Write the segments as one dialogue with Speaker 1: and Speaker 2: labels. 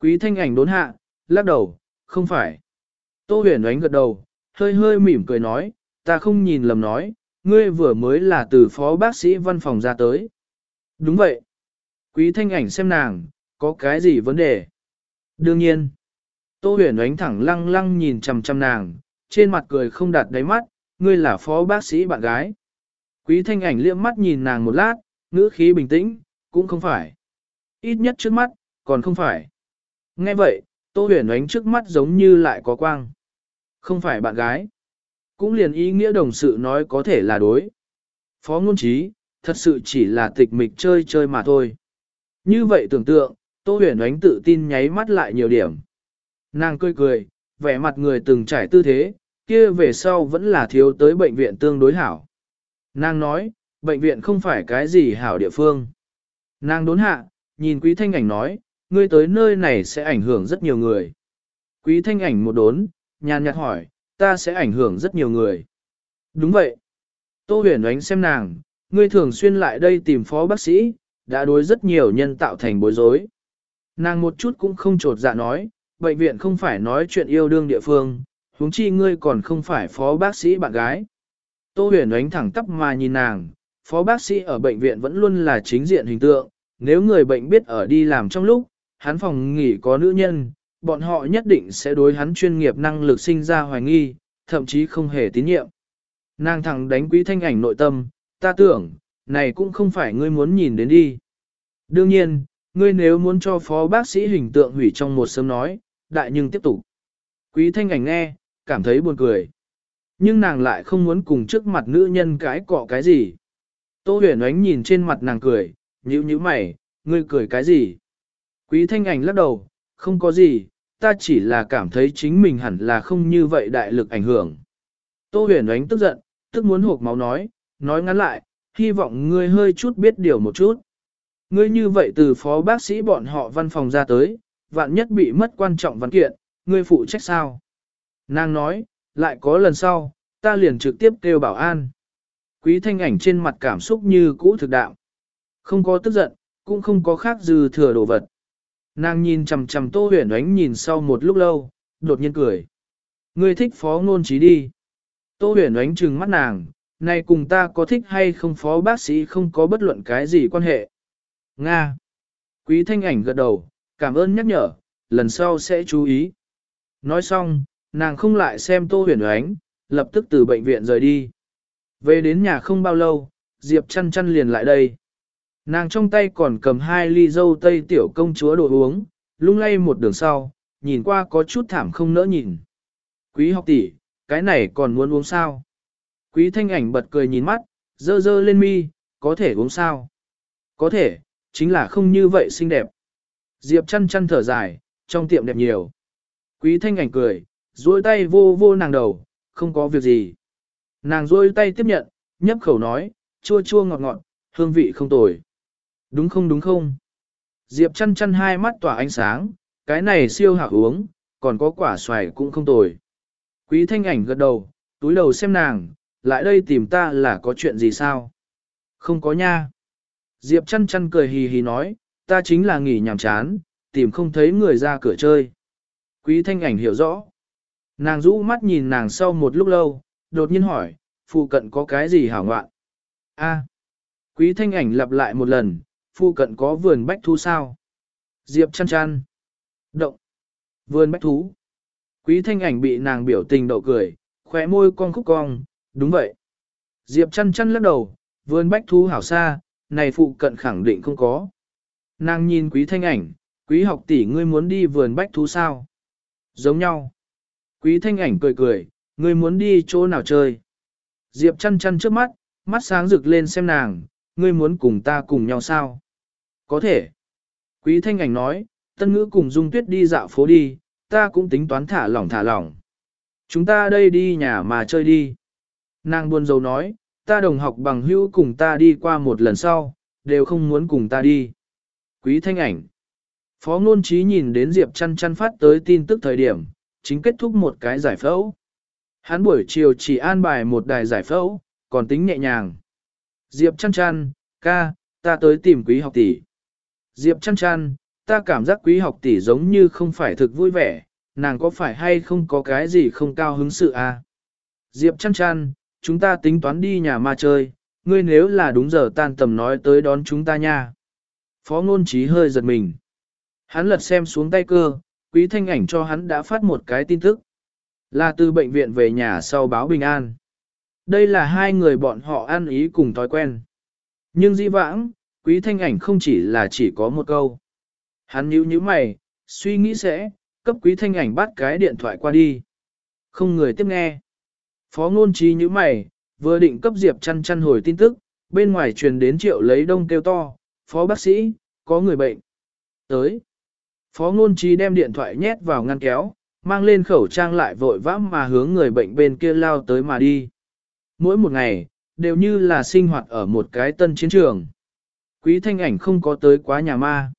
Speaker 1: Quý thanh ảnh đốn hạ, lắc đầu, không phải. Tô huyền ánh gật đầu, hơi hơi mỉm cười nói, ta không nhìn lầm nói, ngươi vừa mới là từ phó bác sĩ văn phòng ra tới. Đúng vậy. Quý thanh ảnh xem nàng, có cái gì vấn đề? Đương nhiên. Tô huyền ánh thẳng lăng lăng nhìn chằm chằm nàng, trên mặt cười không đặt đáy mắt, ngươi là phó bác sĩ bạn gái. Quý thanh ảnh liếc mắt nhìn nàng một lát, ngữ khí bình tĩnh, cũng không phải. Ít nhất trước mắt, còn không phải. Nghe vậy, Tô huyền ánh trước mắt giống như lại có quang. Không phải bạn gái. Cũng liền ý nghĩa đồng sự nói có thể là đối. Phó ngôn trí, thật sự chỉ là tịch mịch chơi chơi mà thôi. Như vậy tưởng tượng, Tô huyền ánh tự tin nháy mắt lại nhiều điểm. Nàng cười cười, vẻ mặt người từng trải tư thế, kia về sau vẫn là thiếu tới bệnh viện tương đối hảo. Nàng nói, bệnh viện không phải cái gì hảo địa phương. Nàng đốn hạ, nhìn quý thanh ảnh nói, ngươi tới nơi này sẽ ảnh hưởng rất nhiều người. Quý thanh ảnh một đốn, nhàn nhạt hỏi, ta sẽ ảnh hưởng rất nhiều người. Đúng vậy. Tô huyền ánh xem nàng, ngươi thường xuyên lại đây tìm phó bác sĩ, đã đối rất nhiều nhân tạo thành bối rối. Nàng một chút cũng không trột dạ nói, bệnh viện không phải nói chuyện yêu đương địa phương, huống chi ngươi còn không phải phó bác sĩ bạn gái. Tô huyền ánh thẳng tắp mà nhìn nàng, phó bác sĩ ở bệnh viện vẫn luôn là chính diện hình tượng, nếu người bệnh biết ở đi làm trong lúc, hắn phòng nghỉ có nữ nhân, bọn họ nhất định sẽ đối hắn chuyên nghiệp năng lực sinh ra hoài nghi, thậm chí không hề tín nhiệm. Nàng thẳng đánh quý thanh ảnh nội tâm, ta tưởng, này cũng không phải ngươi muốn nhìn đến đi. Đương nhiên, ngươi nếu muốn cho phó bác sĩ hình tượng hủy trong một sớm nói, đại nhưng tiếp tục. Quý thanh ảnh nghe, cảm thấy buồn cười. Nhưng nàng lại không muốn cùng trước mặt nữ nhân cái cọ cái gì. Tô huyền ánh nhìn trên mặt nàng cười, nhíu nhíu mày, ngươi cười cái gì? Quý thanh ảnh lắc đầu, không có gì, ta chỉ là cảm thấy chính mình hẳn là không như vậy đại lực ảnh hưởng. Tô huyền ánh tức giận, tức muốn hộp máu nói, nói ngắn lại, hy vọng ngươi hơi chút biết điều một chút. Ngươi như vậy từ phó bác sĩ bọn họ văn phòng ra tới, vạn nhất bị mất quan trọng văn kiện, ngươi phụ trách sao? Nàng nói, lại có lần sau, ta liền trực tiếp kêu bảo an. Quý thanh ảnh trên mặt cảm xúc như cũ thực đạo. Không có tức giận, cũng không có khác dư thừa đồ vật. Nàng nhìn chằm chằm tô huyền ánh nhìn sau một lúc lâu, đột nhiên cười. Ngươi thích phó ngôn trí đi. Tô huyền ánh trừng mắt nàng, này cùng ta có thích hay không phó bác sĩ không có bất luận cái gì quan hệ. Nga. Quý thanh ảnh gật đầu, cảm ơn nhắc nhở, lần sau sẽ chú ý. Nói xong, nàng không lại xem tô huyền ánh, lập tức từ bệnh viện rời đi. Về đến nhà không bao lâu, Diệp chăn chăn liền lại đây. Nàng trong tay còn cầm hai ly dâu tây tiểu công chúa đồ uống, lung lay một đường sau, nhìn qua có chút thảm không nỡ nhìn. Quý học tỷ, cái này còn muốn uống sao? Quý thanh ảnh bật cười nhìn mắt, dơ dơ lên mi, có thể uống sao? Có thể, chính là không như vậy xinh đẹp. Diệp chăn chăn thở dài, trong tiệm đẹp nhiều. Quý thanh ảnh cười, duỗi tay vô vô nàng đầu, không có việc gì. Nàng duỗi tay tiếp nhận, nhấp khẩu nói, chua chua ngọt ngọt, hương vị không tồi. Đúng không đúng không? Diệp chăn chăn hai mắt tỏa ánh sáng, cái này siêu hạ uống, còn có quả xoài cũng không tồi. Quý thanh ảnh gật đầu, túi đầu xem nàng, lại đây tìm ta là có chuyện gì sao? Không có nha. Diệp chăn chăn cười hì hì nói, ta chính là nghỉ nhàm chán, tìm không thấy người ra cửa chơi. Quý thanh ảnh hiểu rõ. Nàng rũ mắt nhìn nàng sau một lúc lâu, đột nhiên hỏi, phụ cận có cái gì hảo ngoạn? A. Quý thanh ảnh lặp lại một lần, phụ cận có vườn bách thú sao? Diệp chăn chăn. Động. Vườn bách thú. Quý thanh ảnh bị nàng biểu tình đậu cười, khóe môi cong khúc cong, đúng vậy. Diệp chăn chăn lắc đầu, vườn bách thú hảo xa, này phụ cận khẳng định không có. Nàng nhìn quý thanh ảnh, quý học tỷ ngươi muốn đi vườn bách thú sao? Giống nhau. Quý thanh ảnh cười cười, ngươi muốn đi chỗ nào chơi? Diệp chăn chăn trước mắt, mắt sáng rực lên xem nàng, ngươi muốn cùng ta cùng nhau sao? Có thể. Quý thanh ảnh nói, tân ngữ cùng dung tuyết đi dạo phố đi, ta cũng tính toán thả lỏng thả lỏng. Chúng ta đây đi nhà mà chơi đi. Nàng buồn rầu nói, ta đồng học bằng hữu cùng ta đi qua một lần sau, đều không muốn cùng ta đi. Quý thanh ảnh. Phó ngôn trí nhìn đến Diệp chăn chăn phát tới tin tức thời điểm, chính kết thúc một cái giải phẫu. Hắn buổi chiều chỉ an bài một đài giải phẫu, còn tính nhẹ nhàng. Diệp chăn chăn, ca, ta tới tìm quý học tỷ. Diệp chăn chăn, ta cảm giác quý học tỷ giống như không phải thực vui vẻ, nàng có phải hay không có cái gì không cao hứng sự à? Diệp chăn chăn, chúng ta tính toán đi nhà ma chơi, ngươi nếu là đúng giờ tan tầm nói tới đón chúng ta nha. Phó ngôn trí hơi giật mình. Hắn lật xem xuống tay cơ, quý thanh ảnh cho hắn đã phát một cái tin tức. Là từ bệnh viện về nhà sau báo bình an. Đây là hai người bọn họ ăn ý cùng thói quen. Nhưng di vãng, quý thanh ảnh không chỉ là chỉ có một câu. Hắn nhíu nhíu mày, suy nghĩ sẽ, cấp quý thanh ảnh bắt cái điện thoại qua đi. Không người tiếp nghe. Phó ngôn trí nhíu mày, vừa định cấp Diệp chăn chăn hồi tin tức, bên ngoài truyền đến triệu lấy đông kêu to, phó bác sĩ, có người bệnh. Tới. Phó ngôn trí đem điện thoại nhét vào ngăn kéo, mang lên khẩu trang lại vội vã mà hướng người bệnh bên kia lao tới mà đi. Mỗi một ngày, đều như là sinh hoạt ở một cái tân chiến trường. Quý thanh ảnh không có tới quá nhà ma.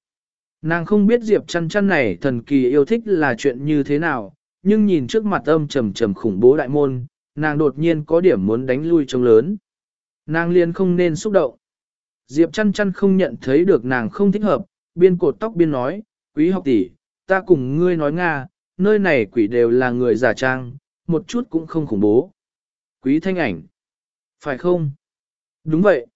Speaker 1: Nàng không biết Diệp chăn chăn này thần kỳ yêu thích là chuyện như thế nào, nhưng nhìn trước mặt âm trầm trầm khủng bố đại môn, nàng đột nhiên có điểm muốn đánh lui trông lớn. Nàng liền không nên xúc động. Diệp chăn chăn không nhận thấy được nàng không thích hợp, biên cột tóc biên nói, quý học tỷ, ta cùng ngươi nói Nga, nơi này quỷ đều là người giả trang, một chút cũng không khủng bố. Quý thanh ảnh. Phải không? Đúng vậy.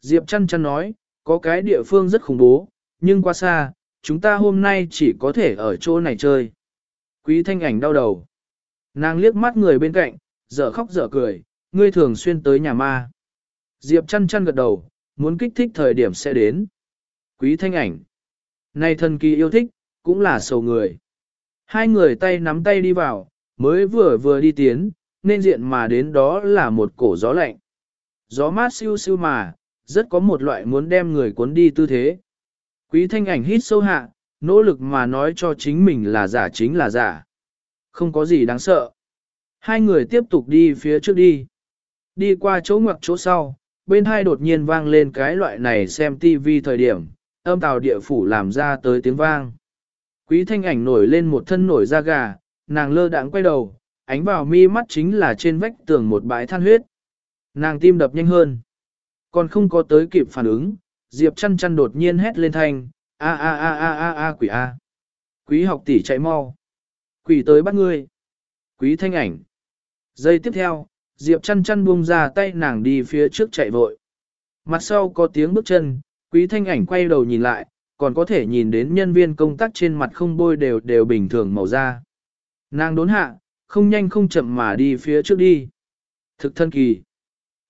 Speaker 1: Diệp chăn chăn nói, có cái địa phương rất khủng bố, nhưng qua xa, chúng ta hôm nay chỉ có thể ở chỗ này chơi. Quý thanh ảnh đau đầu. Nàng liếc mắt người bên cạnh, dở khóc dở cười, ngươi thường xuyên tới nhà ma. Diệp chăn chăn gật đầu, muốn kích thích thời điểm sẽ đến. Quý thanh ảnh. Này thần kỳ yêu thích, cũng là sầu người. Hai người tay nắm tay đi vào, mới vừa vừa đi tiến, nên diện mà đến đó là một cổ gió lạnh. Gió mát siêu siêu mà, rất có một loại muốn đem người cuốn đi tư thế. Quý thanh ảnh hít sâu hạ, nỗ lực mà nói cho chính mình là giả chính là giả. Không có gì đáng sợ. Hai người tiếp tục đi phía trước đi. Đi qua chỗ ngoặc chỗ sau, bên hai đột nhiên vang lên cái loại này xem tivi thời điểm, âm tàu địa phủ làm ra tới tiếng vang. Quý thanh ảnh nổi lên một thân nổi da gà, nàng lơ đãng quay đầu, ánh vào mi mắt chính là trên vách tường một bãi than huyết. Nàng tim đập nhanh hơn. Còn không có tới kịp phản ứng, Diệp chăn chăn đột nhiên hét lên thanh, a a a a a a quỷ a. Quý học tỷ chạy mau. Quỷ tới bắt ngươi. Quý thanh ảnh. Giây tiếp theo, Diệp chăn chăn buông ra tay nàng đi phía trước chạy vội. Mặt sau có tiếng bước chân, quý thanh ảnh quay đầu nhìn lại, còn có thể nhìn đến nhân viên công tác trên mặt không bôi đều đều bình thường màu da. Nàng đốn hạ, không nhanh không chậm mà đi phía trước đi. Thực thân kỳ.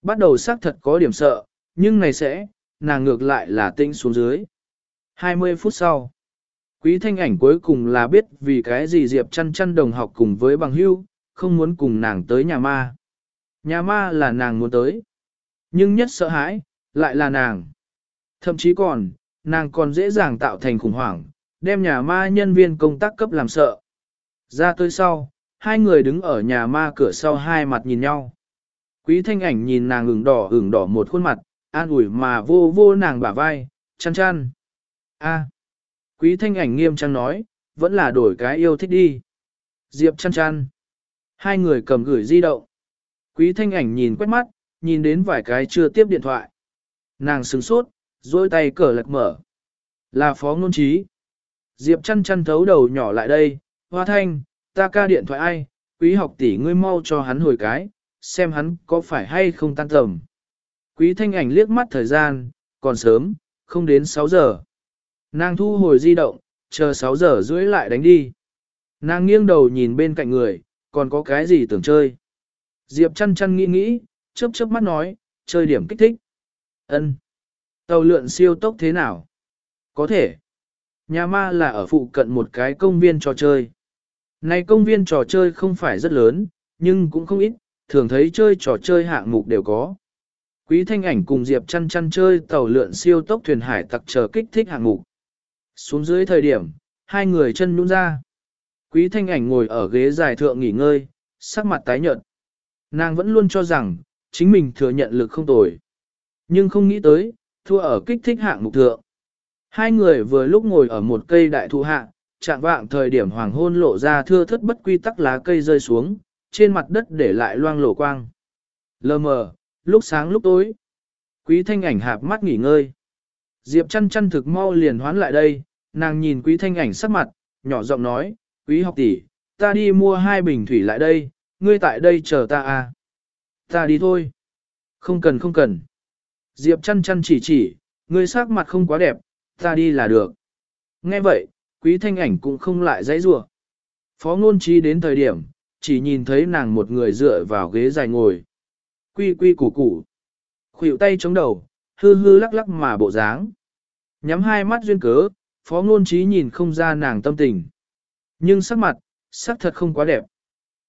Speaker 1: Bắt đầu xác thật có điểm sợ, nhưng này sẽ, nàng ngược lại là tinh xuống dưới. 20 phút sau, quý thanh ảnh cuối cùng là biết vì cái gì Diệp chăn chăn đồng học cùng với bằng hưu, không muốn cùng nàng tới nhà ma. Nhà ma là nàng muốn tới. Nhưng nhất sợ hãi, lại là nàng. Thậm chí còn, nàng còn dễ dàng tạo thành khủng hoảng, đem nhà ma nhân viên công tác cấp làm sợ. Ra tới sau, hai người đứng ở nhà ma cửa sau hai mặt nhìn nhau. Quý thanh ảnh nhìn nàng ửng đỏ ửng đỏ một khuôn mặt, an ủi mà vô vô nàng bả vai, chăn chăn. A. Quý thanh ảnh nghiêm trang nói, vẫn là đổi cái yêu thích đi. Diệp chăn chăn. Hai người cầm gửi di động. Quý thanh ảnh nhìn quét mắt, nhìn đến vài cái chưa tiếp điện thoại. Nàng sừng sốt, dôi tay cờ lật mở. Là phó ngôn trí. Diệp chăn chăn thấu đầu nhỏ lại đây, hoa thanh, ta ca điện thoại ai, quý học tỷ ngươi mau cho hắn hồi cái, xem hắn có phải hay không tan tầm. Quý thanh ảnh liếc mắt thời gian, còn sớm, không đến 6 giờ. Nàng thu hồi di động, chờ 6 giờ rưỡi lại đánh đi. Nàng nghiêng đầu nhìn bên cạnh người, còn có cái gì tưởng chơi. Diệp chăn chăn nghĩ nghĩ, chớp chớp mắt nói, chơi điểm kích thích. Ân. Tàu lượn siêu tốc thế nào? Có thể. Nhà ma là ở phụ cận một cái công viên trò chơi. Này công viên trò chơi không phải rất lớn, nhưng cũng không ít, thường thấy chơi trò chơi hạng mục đều có. Quý thanh ảnh cùng Diệp chăn chăn chơi tàu lượn siêu tốc thuyền hải tặc chờ kích thích hạng mục. Xuống dưới thời điểm, hai người chân nhún ra. Quý thanh ảnh ngồi ở ghế dài thượng nghỉ ngơi, sắc mặt tái nhợt. Nàng vẫn luôn cho rằng, chính mình thừa nhận lực không tồi. Nhưng không nghĩ tới, thua ở kích thích hạng mục thượng. Hai người vừa lúc ngồi ở một cây đại thụ hạ, chạm vạng thời điểm hoàng hôn lộ ra thưa thất bất quy tắc lá cây rơi xuống, trên mặt đất để lại loang lổ quang. Lờ mờ, lúc sáng lúc tối. Quý thanh ảnh hạp mắt nghỉ ngơi. Diệp chăn chăn thực mau liền hoán lại đây, nàng nhìn quý thanh ảnh sắc mặt, nhỏ giọng nói, quý học tỷ, ta đi mua hai bình thủy lại đây, ngươi tại đây chờ ta à. Ta đi thôi. Không cần không cần. Diệp chăn chăn chỉ chỉ, ngươi sắc mặt không quá đẹp, ta đi là được. Nghe vậy, quý thanh ảnh cũng không lại dãy rủa. Phó ngôn trí đến thời điểm, chỉ nhìn thấy nàng một người dựa vào ghế dài ngồi. Quy quy củ củ. Khuỷu tay chống đầu, hư hư lắc lắc mà bộ dáng. Nhắm hai mắt duyên cớ, phó ngôn trí nhìn không ra nàng tâm tình. Nhưng sắc mặt, sắc thật không quá đẹp.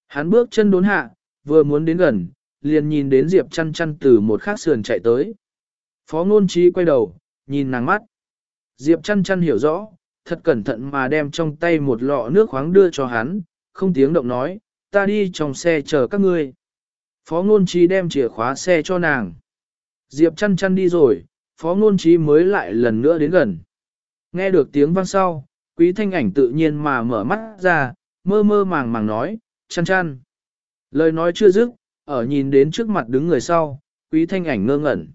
Speaker 1: Hắn bước chân đốn hạ, vừa muốn đến gần, liền nhìn đến Diệp chăn chăn từ một khác sườn chạy tới. Phó ngôn trí quay đầu, nhìn nàng mắt. Diệp chăn chăn hiểu rõ, thật cẩn thận mà đem trong tay một lọ nước khoáng đưa cho hắn, không tiếng động nói, ta đi trong xe chờ các ngươi. Phó ngôn trí đem chìa khóa xe cho nàng. Diệp chăn chăn đi rồi, phó ngôn trí mới lại lần nữa đến gần. Nghe được tiếng vang sau, quý thanh ảnh tự nhiên mà mở mắt ra, mơ mơ màng màng nói, chăn chăn. Lời nói chưa dứt, ở nhìn đến trước mặt đứng người sau, quý thanh ảnh ngơ ngẩn.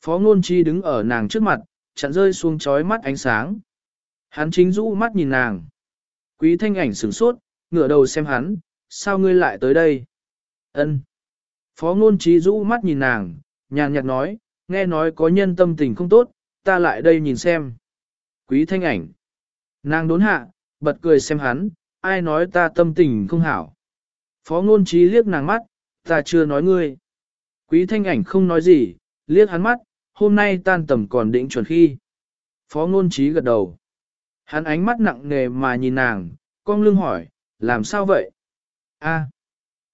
Speaker 1: Phó ngôn chi đứng ở nàng trước mặt, chặn rơi xuống chói mắt ánh sáng. Hắn chính rũ mắt nhìn nàng. Quý thanh ảnh sửng sốt, ngửa đầu xem hắn, sao ngươi lại tới đây? Ân. Phó ngôn trí rũ mắt nhìn nàng, nhàn nhạt nói, nghe nói có nhân tâm tình không tốt, ta lại đây nhìn xem. Quý thanh ảnh. Nàng đốn hạ, bật cười xem hắn, ai nói ta tâm tình không hảo. Phó ngôn trí liếc nàng mắt, ta chưa nói ngươi. Quý thanh ảnh không nói gì, liếc hắn mắt, hôm nay tan tầm còn định chuẩn khi. Phó ngôn trí gật đầu. Hắn ánh mắt nặng nề mà nhìn nàng, con lưng hỏi, làm sao vậy? A.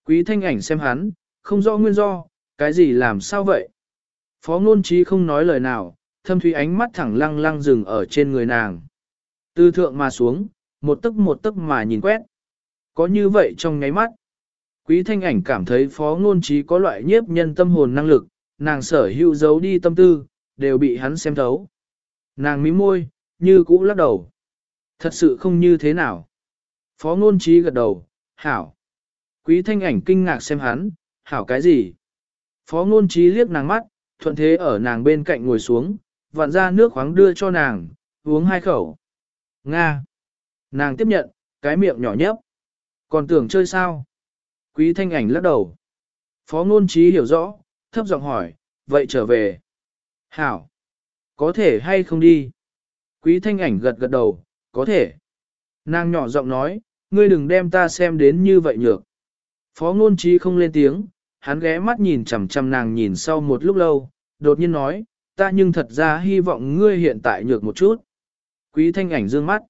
Speaker 1: Quý thanh ảnh xem hắn, không rõ nguyên do, cái gì làm sao vậy? Phó ngôn trí không nói lời nào, thâm thủy ánh mắt thẳng lăng lăng dừng ở trên người nàng. Từ thượng mà xuống, một tức một tức mà nhìn quét. Có như vậy trong nháy mắt. Quý thanh ảnh cảm thấy phó ngôn trí có loại nhiếp nhân tâm hồn năng lực, nàng sở hữu giấu đi tâm tư, đều bị hắn xem thấu. Nàng mí môi, như cũ lắc đầu. Thật sự không như thế nào. Phó ngôn trí gật đầu, hảo. Quý thanh ảnh kinh ngạc xem hắn, hảo cái gì? Phó ngôn trí liếc nàng mắt, thuận thế ở nàng bên cạnh ngồi xuống, vặn ra nước khoáng đưa cho nàng, uống hai khẩu. Nga. Nàng tiếp nhận, cái miệng nhỏ nhấp. Còn tưởng chơi sao? Quý thanh ảnh lắc đầu. Phó ngôn trí hiểu rõ, thấp giọng hỏi, vậy trở về. Hảo. Có thể hay không đi? Quý thanh ảnh gật gật đầu, có thể. Nàng nhỏ giọng nói, ngươi đừng đem ta xem đến như vậy nhược. Phó ngôn trí không lên tiếng, hắn ghé mắt nhìn chằm chằm nàng nhìn sau một lúc lâu, đột nhiên nói, ta nhưng thật ra hy vọng ngươi hiện tại nhược một chút. Quý thanh ảnh dương mắt.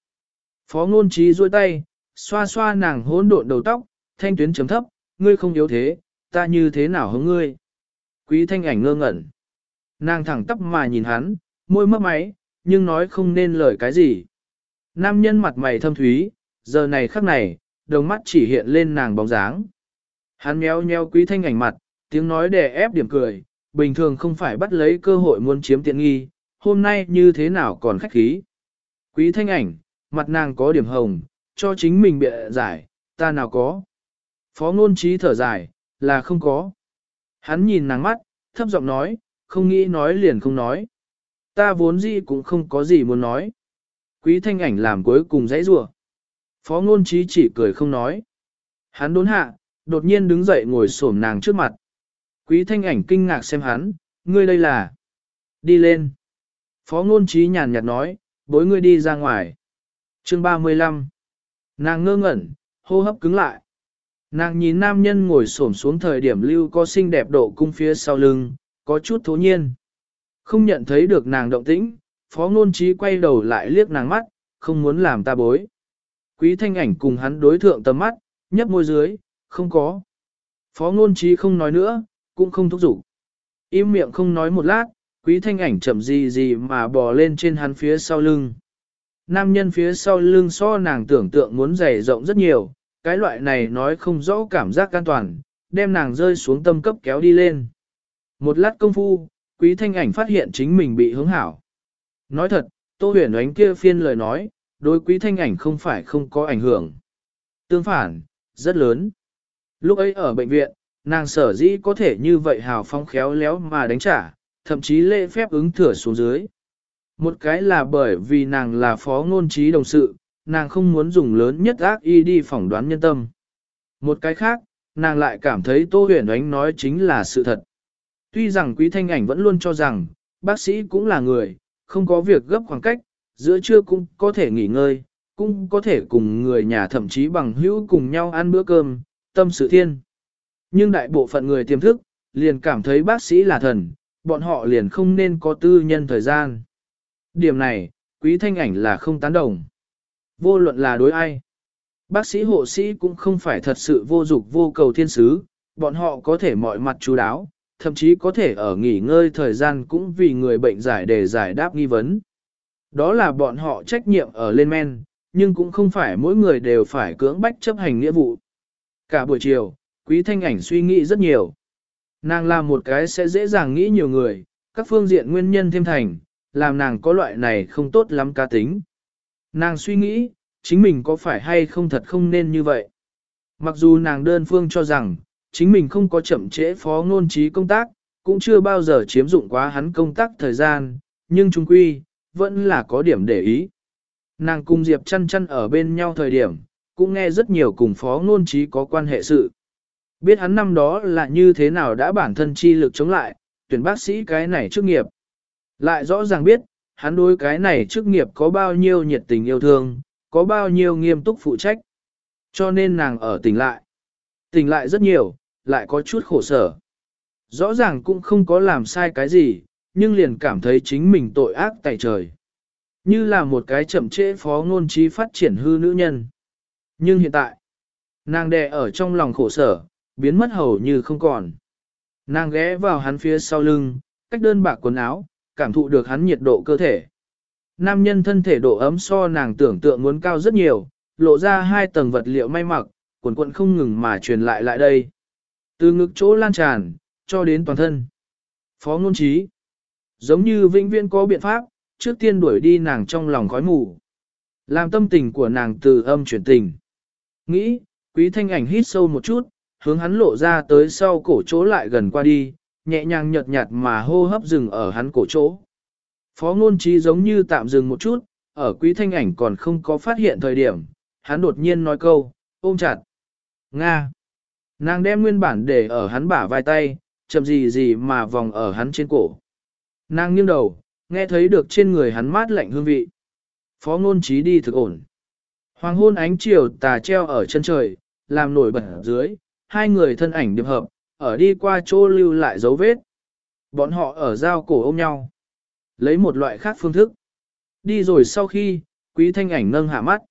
Speaker 1: Phó ngôn trí duỗi tay, xoa xoa nàng hỗn độn đầu tóc, thanh tuyến chấm thấp, ngươi không yếu thế, ta như thế nào hướng ngươi. Quý thanh ảnh ngơ ngẩn. Nàng thẳng tắp mà nhìn hắn, môi mấp máy, nhưng nói không nên lời cái gì. Nam nhân mặt mày thâm thúy, giờ này khắc này, đồng mắt chỉ hiện lên nàng bóng dáng. Hắn méo nheo quý thanh ảnh mặt, tiếng nói đè ép điểm cười, bình thường không phải bắt lấy cơ hội muốn chiếm tiện nghi, hôm nay như thế nào còn khách khí. Quý thanh ảnh, mặt nàng có điểm hồng, cho chính mình bịa giải, ta nào có. Phó ngôn trí thở dài, là không có. Hắn nhìn nàng mắt, thấp giọng nói, không nghĩ nói liền không nói. Ta vốn gì cũng không có gì muốn nói. Quý thanh ảnh làm cuối cùng dãy rủa Phó ngôn trí chỉ cười không nói. Hắn đốn hạ, đột nhiên đứng dậy ngồi xổm nàng trước mặt. Quý thanh ảnh kinh ngạc xem hắn, ngươi đây là... Đi lên. Phó ngôn trí nhàn nhạt nói, bối ngươi đi ra ngoài. Chương 35 Nàng ngơ ngẩn, hô hấp cứng lại. Nàng nhìn nam nhân ngồi xổm xuống thời điểm lưu có xinh đẹp độ cung phía sau lưng, có chút thố nhiên. Không nhận thấy được nàng động tĩnh, phó ngôn trí quay đầu lại liếc nàng mắt, không muốn làm ta bối. Quý thanh ảnh cùng hắn đối thượng tầm mắt, nhấp môi dưới, không có. Phó ngôn trí không nói nữa, cũng không thúc giục. Im miệng không nói một lát, quý thanh ảnh chậm gì gì mà bò lên trên hắn phía sau lưng. Nam nhân phía sau lưng so nàng tưởng tượng muốn dày rộng rất nhiều, cái loại này nói không rõ cảm giác an toàn, đem nàng rơi xuống tâm cấp kéo đi lên. Một lát công phu, quý thanh ảnh phát hiện chính mình bị hướng hảo. Nói thật, tô huyền ánh kia phiên lời nói, đối quý thanh ảnh không phải không có ảnh hưởng. Tương phản, rất lớn. Lúc ấy ở bệnh viện, nàng sở dĩ có thể như vậy hào phong khéo léo mà đánh trả, thậm chí lễ phép ứng thừa xuống dưới. Một cái là bởi vì nàng là phó ngôn trí đồng sự, nàng không muốn dùng lớn nhất ác y đi phỏng đoán nhân tâm. Một cái khác, nàng lại cảm thấy Tô Huyền Ánh nói chính là sự thật. Tuy rằng Quý Thanh Ảnh vẫn luôn cho rằng, bác sĩ cũng là người, không có việc gấp khoảng cách, giữa trưa cũng có thể nghỉ ngơi, cũng có thể cùng người nhà thậm chí bằng hữu cùng nhau ăn bữa cơm, tâm sự thiên. Nhưng đại bộ phận người tiềm thức, liền cảm thấy bác sĩ là thần, bọn họ liền không nên có tư nhân thời gian. Điểm này, quý thanh ảnh là không tán đồng. Vô luận là đối ai. Bác sĩ hộ sĩ cũng không phải thật sự vô dục vô cầu thiên sứ, bọn họ có thể mọi mặt chú đáo, thậm chí có thể ở nghỉ ngơi thời gian cũng vì người bệnh giải đề giải đáp nghi vấn. Đó là bọn họ trách nhiệm ở lên men, nhưng cũng không phải mỗi người đều phải cưỡng bách chấp hành nghĩa vụ. Cả buổi chiều, quý thanh ảnh suy nghĩ rất nhiều. Nàng là một cái sẽ dễ dàng nghĩ nhiều người, các phương diện nguyên nhân thêm thành, làm nàng có loại này không tốt lắm cá tính. Nàng suy nghĩ, chính mình có phải hay không thật không nên như vậy. Mặc dù nàng đơn phương cho rằng, chính mình không có chậm trễ phó ngôn trí công tác, cũng chưa bao giờ chiếm dụng quá hắn công tác thời gian, nhưng trung quy, vẫn là có điểm để ý. Nàng cùng Diệp chăn chăn ở bên nhau thời điểm, cũng nghe rất nhiều cùng phó ngôn trí có quan hệ sự. Biết hắn năm đó là như thế nào đã bản thân chi lực chống lại, tuyển bác sĩ cái này chức nghiệp. Lại rõ ràng biết, hắn đối cái này chức nghiệp có bao nhiêu nhiệt tình yêu thương, có bao nhiêu nghiêm túc phụ trách. Cho nên nàng ở tỉnh lại. Tỉnh lại rất nhiều, lại có chút khổ sở. Rõ ràng cũng không có làm sai cái gì, nhưng liền cảm thấy chính mình tội ác tại trời. Như là một cái chậm trễ phó ngôn trí phát triển hư nữ nhân. Nhưng hiện tại, nàng đè ở trong lòng khổ sở, biến mất hầu như không còn. Nàng ghé vào hắn phía sau lưng, cách đơn bạc quần áo, cảm thụ được hắn nhiệt độ cơ thể. Nam nhân thân thể độ ấm so nàng tưởng tượng muốn cao rất nhiều, lộ ra hai tầng vật liệu may mặc, quần quần không ngừng mà truyền lại lại đây. Từ ngực chỗ lan tràn, cho đến toàn thân. Phó ngôn trí. Giống như vĩnh viễn có biện pháp, trước tiên đuổi đi nàng trong lòng khói mù. Làm tâm tình của nàng từ âm chuyển tình. Nghĩ, quý thanh ảnh hít sâu một chút, hướng hắn lộ ra tới sau cổ chỗ lại gần qua đi, nhẹ nhàng nhợt nhạt mà hô hấp dừng ở hắn cổ chỗ. Phó ngôn trí giống như tạm dừng một chút, ở quý thanh ảnh còn không có phát hiện thời điểm, hắn đột nhiên nói câu, ôm chặt. Nga. Nàng đem nguyên bản để ở hắn bả vai tay, chậm gì gì mà vòng ở hắn trên cổ. Nàng nghiêng đầu, nghe thấy được trên người hắn mát lạnh hương vị. Phó ngôn trí đi thực ổn. Hoàng hôn ánh chiều tà treo ở chân trời, làm nổi bật dưới, hai người thân ảnh điệp hợp, ở đi qua chỗ lưu lại dấu vết. Bọn họ ở giao cổ ôm nhau. Lấy một loại khác phương thức. Đi rồi sau khi, quý thanh ảnh nâng hạ mắt.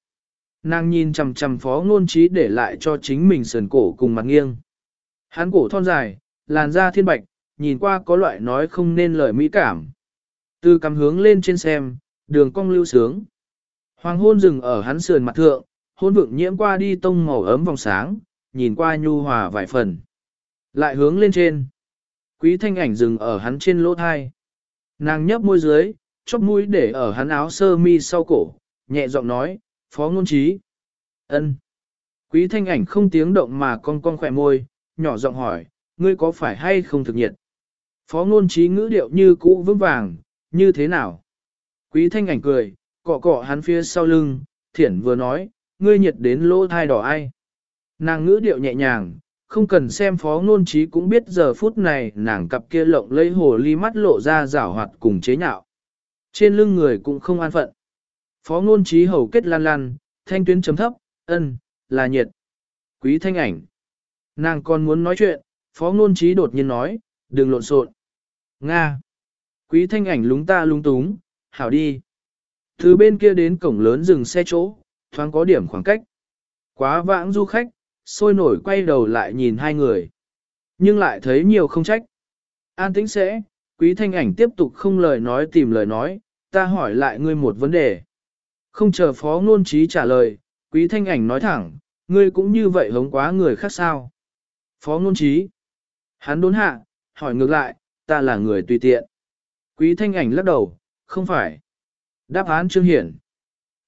Speaker 1: Nàng nhìn chằm chằm phó ngôn trí để lại cho chính mình sườn cổ cùng mặt nghiêng. Hắn cổ thon dài, làn da thiên bạch, nhìn qua có loại nói không nên lời mỹ cảm. Từ cầm hướng lên trên xem, đường cong lưu sướng. Hoàng hôn rừng ở hắn sườn mặt thượng, hôn vượng nhiễm qua đi tông màu ấm vòng sáng, nhìn qua nhu hòa vài phần. Lại hướng lên trên. Quý thanh ảnh dừng ở hắn trên lỗ thai. Nàng nhấp môi dưới, chóp mũi để ở hắn áo sơ mi sau cổ, nhẹ giọng nói, phó ngôn trí. ân. Quý thanh ảnh không tiếng động mà con con khỏe môi, nhỏ giọng hỏi, ngươi có phải hay không thực nhiệt? Phó ngôn trí ngữ điệu như cũ vững vàng, như thế nào? Quý thanh ảnh cười, cọ cọ hắn phía sau lưng, thiển vừa nói, ngươi nhiệt đến lỗ thai đỏ ai? Nàng ngữ điệu nhẹ nhàng, không cần xem phó ngôn trí cũng biết giờ phút này nàng cặp kia lộng lấy hồ ly mắt lộ ra rảo hoạt cùng chế nhạo. Trên lưng người cũng không an phận. Phó ngôn trí hầu kết lan lan, thanh tuyến chấm thấp, ân, là nhiệt. Quý thanh ảnh. Nàng còn muốn nói chuyện, phó ngôn trí đột nhiên nói, đừng lộn xộn. Nga. Quý thanh ảnh lúng ta lung túng, hảo đi. Từ bên kia đến cổng lớn dừng xe chỗ, thoáng có điểm khoảng cách. Quá vãng du khách, sôi nổi quay đầu lại nhìn hai người. Nhưng lại thấy nhiều không trách. An tĩnh sẽ, quý thanh ảnh tiếp tục không lời nói tìm lời nói, ta hỏi lại ngươi một vấn đề. Không chờ phó ngôn trí trả lời, quý thanh ảnh nói thẳng, ngươi cũng như vậy hống quá người khác sao. Phó ngôn trí. Hắn đốn hạ, hỏi ngược lại, ta là người tùy tiện. Quý thanh ảnh lắc đầu, không phải. Đáp án trương hiển.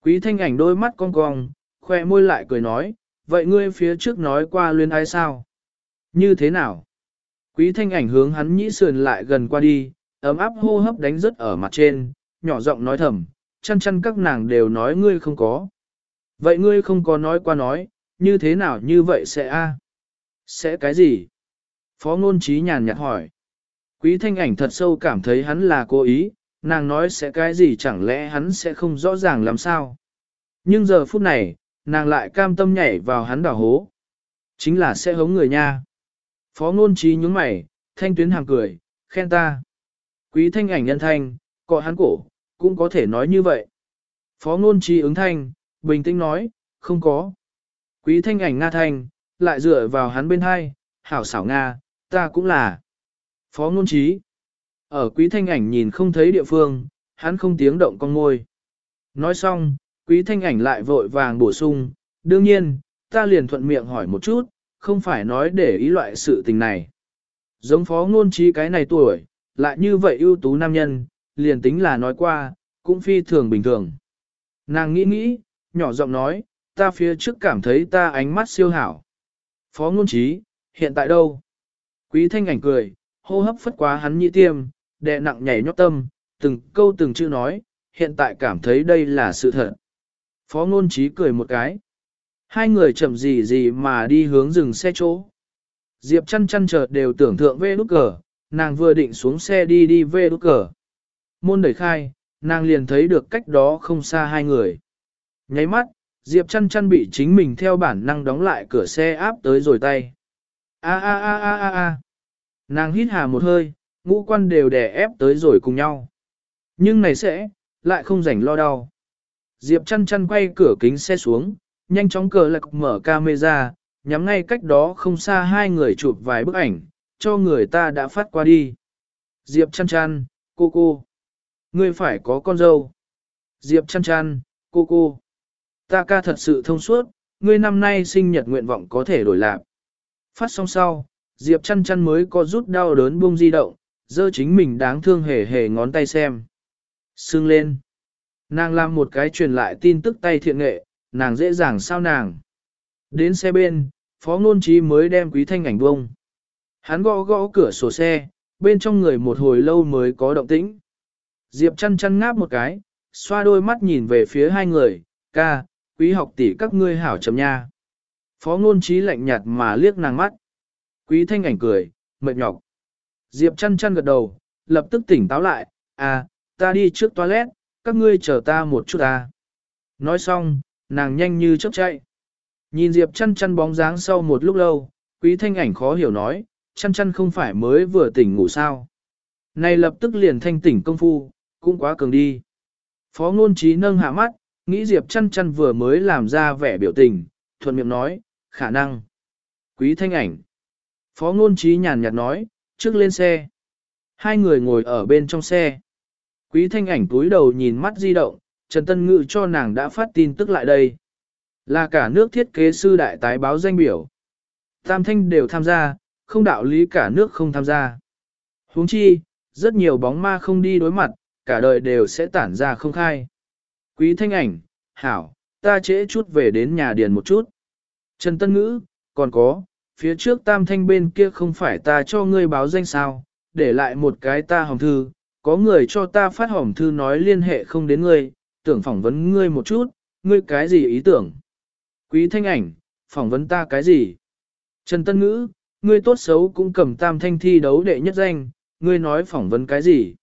Speaker 1: Quý thanh ảnh đôi mắt cong cong, khoe môi lại cười nói, vậy ngươi phía trước nói qua luyên ai sao? Như thế nào? Quý thanh ảnh hướng hắn nhĩ sườn lại gần qua đi, ấm áp hô hấp đánh rất ở mặt trên, nhỏ giọng nói thầm, chăn chăn các nàng đều nói ngươi không có. Vậy ngươi không có nói qua nói, như thế nào như vậy sẽ a? Sẽ cái gì? Phó ngôn trí nhàn nhạt hỏi. Quý thanh ảnh thật sâu cảm thấy hắn là cố ý, nàng nói sẽ cái gì chẳng lẽ hắn sẽ không rõ ràng làm sao. Nhưng giờ phút này, nàng lại cam tâm nhảy vào hắn đảo hố. Chính là sẽ hống người nha. Phó ngôn trí nhướng mày, thanh tuyến hàng cười, khen ta. Quý thanh ảnh nhân thanh, cọ hắn cổ, cũng có thể nói như vậy. Phó ngôn trí ứng thanh, bình tĩnh nói, không có. Quý thanh ảnh Nga thanh, lại dựa vào hắn bên hai, hảo xảo Nga, ta cũng là. Phó ngôn trí. Ở quý thanh ảnh nhìn không thấy địa phương, hắn không tiếng động con ngôi. Nói xong, quý thanh ảnh lại vội vàng bổ sung, đương nhiên, ta liền thuận miệng hỏi một chút, không phải nói để ý loại sự tình này. Giống phó ngôn trí cái này tuổi, lại như vậy ưu tú nam nhân, liền tính là nói qua, cũng phi thường bình thường. Nàng nghĩ nghĩ, nhỏ giọng nói, ta phía trước cảm thấy ta ánh mắt siêu hảo. Phó ngôn trí, hiện tại đâu? Quý thanh ảnh cười, hô hấp phất quá hắn nhị tiêm, đè nặng nhảy nhót tâm, từng câu từng chữ nói, hiện tại cảm thấy đây là sự thật. Phó ngôn trí cười một cái. Hai người chậm gì gì mà đi hướng dừng xe chỗ. Diệp chăn chăn chợt đều tưởng thượng về nút cờ, nàng vừa định xuống xe đi đi về nút cờ. Môn đẩy khai, nàng liền thấy được cách đó không xa hai người. Nháy mắt, Diệp chăn chăn bị chính mình theo bản năng đóng lại cửa xe áp tới rồi tay. A a a a a a. Nàng hít hà một hơi, ngũ quan đều đè ép tới rồi cùng nhau. Nhưng này sẽ, lại không rảnh lo đau. Diệp chăn chăn quay cửa kính xe xuống, nhanh chóng cờ lạc mở camera, nhắm ngay cách đó không xa hai người chụp vài bức ảnh, cho người ta đã phát qua đi. Diệp chăn chăn, cô cô. Ngươi phải có con dâu. Diệp chăn chăn, cô cô. Ta ca thật sự thông suốt, ngươi năm nay sinh nhật nguyện vọng có thể đổi lạc. Phát xong sau, Diệp chăn chăn mới có rút đau đớn buông di động, dơ chính mình đáng thương hề hề ngón tay xem. Sưng lên. Nàng làm một cái truyền lại tin tức tay thiện nghệ, nàng dễ dàng sao nàng. Đến xe bên, phó ngôn trí mới đem quý thanh ảnh bông. Hắn gõ gõ cửa sổ xe, bên trong người một hồi lâu mới có động tĩnh. Diệp chăn chăn ngáp một cái, xoa đôi mắt nhìn về phía hai người, ca, quý học tỷ các ngươi hảo chấm nha. Phó ngôn trí lạnh nhạt mà liếc nàng mắt. Quý thanh ảnh cười, mệt nhọc. Diệp chăn chăn gật đầu, lập tức tỉnh táo lại, à, ta đi trước toilet, các ngươi chờ ta một chút à. Nói xong, nàng nhanh như chớp chạy. Nhìn Diệp chăn chăn bóng dáng sau một lúc lâu, quý thanh ảnh khó hiểu nói, chăn chăn không phải mới vừa tỉnh ngủ sao. Này lập tức liền thanh tỉnh công phu, cũng quá cường đi. Phó ngôn trí nâng hạ mắt, nghĩ Diệp chăn chăn vừa mới làm ra vẻ biểu tình, thuận miệng nói, khả năng. Quý thanh ảnh. Phó ngôn trí nhàn nhạt nói, trước lên xe. Hai người ngồi ở bên trong xe. Quý thanh ảnh túi đầu nhìn mắt di động, Trần Tân Ngự cho nàng đã phát tin tức lại đây. Là cả nước thiết kế sư đại tái báo danh biểu. Tam thanh đều tham gia, không đạo lý cả nước không tham gia. huống chi, rất nhiều bóng ma không đi đối mặt, cả đời đều sẽ tản ra không khai. Quý thanh ảnh, hảo, ta trễ chút về đến nhà điền một chút. Trần Tân Ngữ, còn có, phía trước tam thanh bên kia không phải ta cho ngươi báo danh sao, để lại một cái ta hòm thư, có người cho ta phát hòm thư nói liên hệ không đến ngươi, tưởng phỏng vấn ngươi một chút, ngươi cái gì ý tưởng? Quý thanh ảnh, phỏng vấn ta cái gì? Trần Tân Ngữ, ngươi tốt xấu cũng cầm tam thanh thi đấu đệ nhất danh, ngươi nói phỏng vấn cái gì?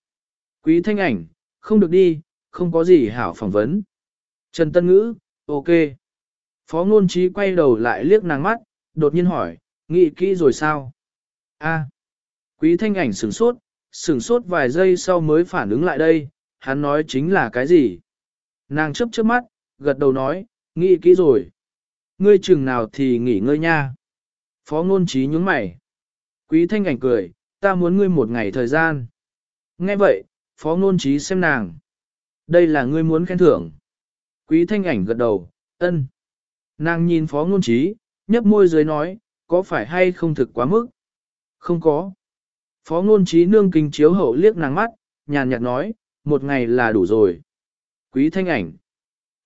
Speaker 1: Quý thanh ảnh, không được đi, không có gì hảo phỏng vấn. Trần Tân Ngữ, ok. Phó ngôn trí quay đầu lại liếc nàng mắt, đột nhiên hỏi, nghĩ kỹ rồi sao? A. Quý thanh ảnh sửng sốt, sửng sốt vài giây sau mới phản ứng lại đây, hắn nói chính là cái gì? Nàng chấp chớp mắt, gật đầu nói, nghĩ kỹ rồi. Ngươi chừng nào thì nghỉ ngơi nha. Phó ngôn trí nhướng mày. Quý thanh ảnh cười, ta muốn ngươi một ngày thời gian. Nghe vậy, phó ngôn trí xem nàng. Đây là ngươi muốn khen thưởng. Quý thanh ảnh gật đầu, ân. Nàng nhìn phó ngôn trí, nhấp môi dưới nói, có phải hay không thực quá mức? Không có. Phó ngôn trí nương kinh chiếu hậu liếc nàng mắt, nhàn nhạt nói, một ngày là đủ rồi. Quý thanh ảnh.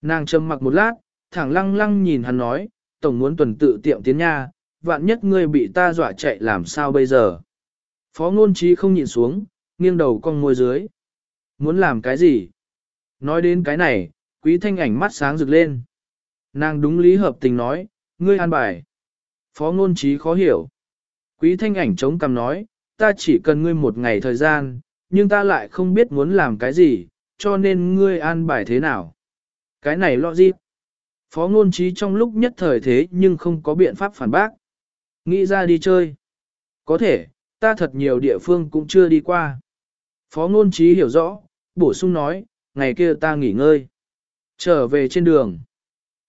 Speaker 1: Nàng trầm mặc một lát, thẳng lăng lăng nhìn hắn nói, tổng muốn tuần tự tiệm tiến nha, vạn nhất ngươi bị ta dọa chạy làm sao bây giờ. Phó ngôn trí không nhìn xuống, nghiêng đầu cong môi dưới. Muốn làm cái gì? Nói đến cái này, quý thanh ảnh mắt sáng rực lên. Nàng đúng lý hợp tình nói, ngươi an bài. Phó ngôn trí khó hiểu. Quý thanh ảnh chống cằm nói, ta chỉ cần ngươi một ngày thời gian, nhưng ta lại không biết muốn làm cái gì, cho nên ngươi an bài thế nào. Cái này lo gì? Phó ngôn trí trong lúc nhất thời thế nhưng không có biện pháp phản bác. Nghĩ ra đi chơi. Có thể, ta thật nhiều địa phương cũng chưa đi qua. Phó ngôn trí hiểu rõ, bổ sung nói, ngày kia ta nghỉ ngơi. Trở về trên đường.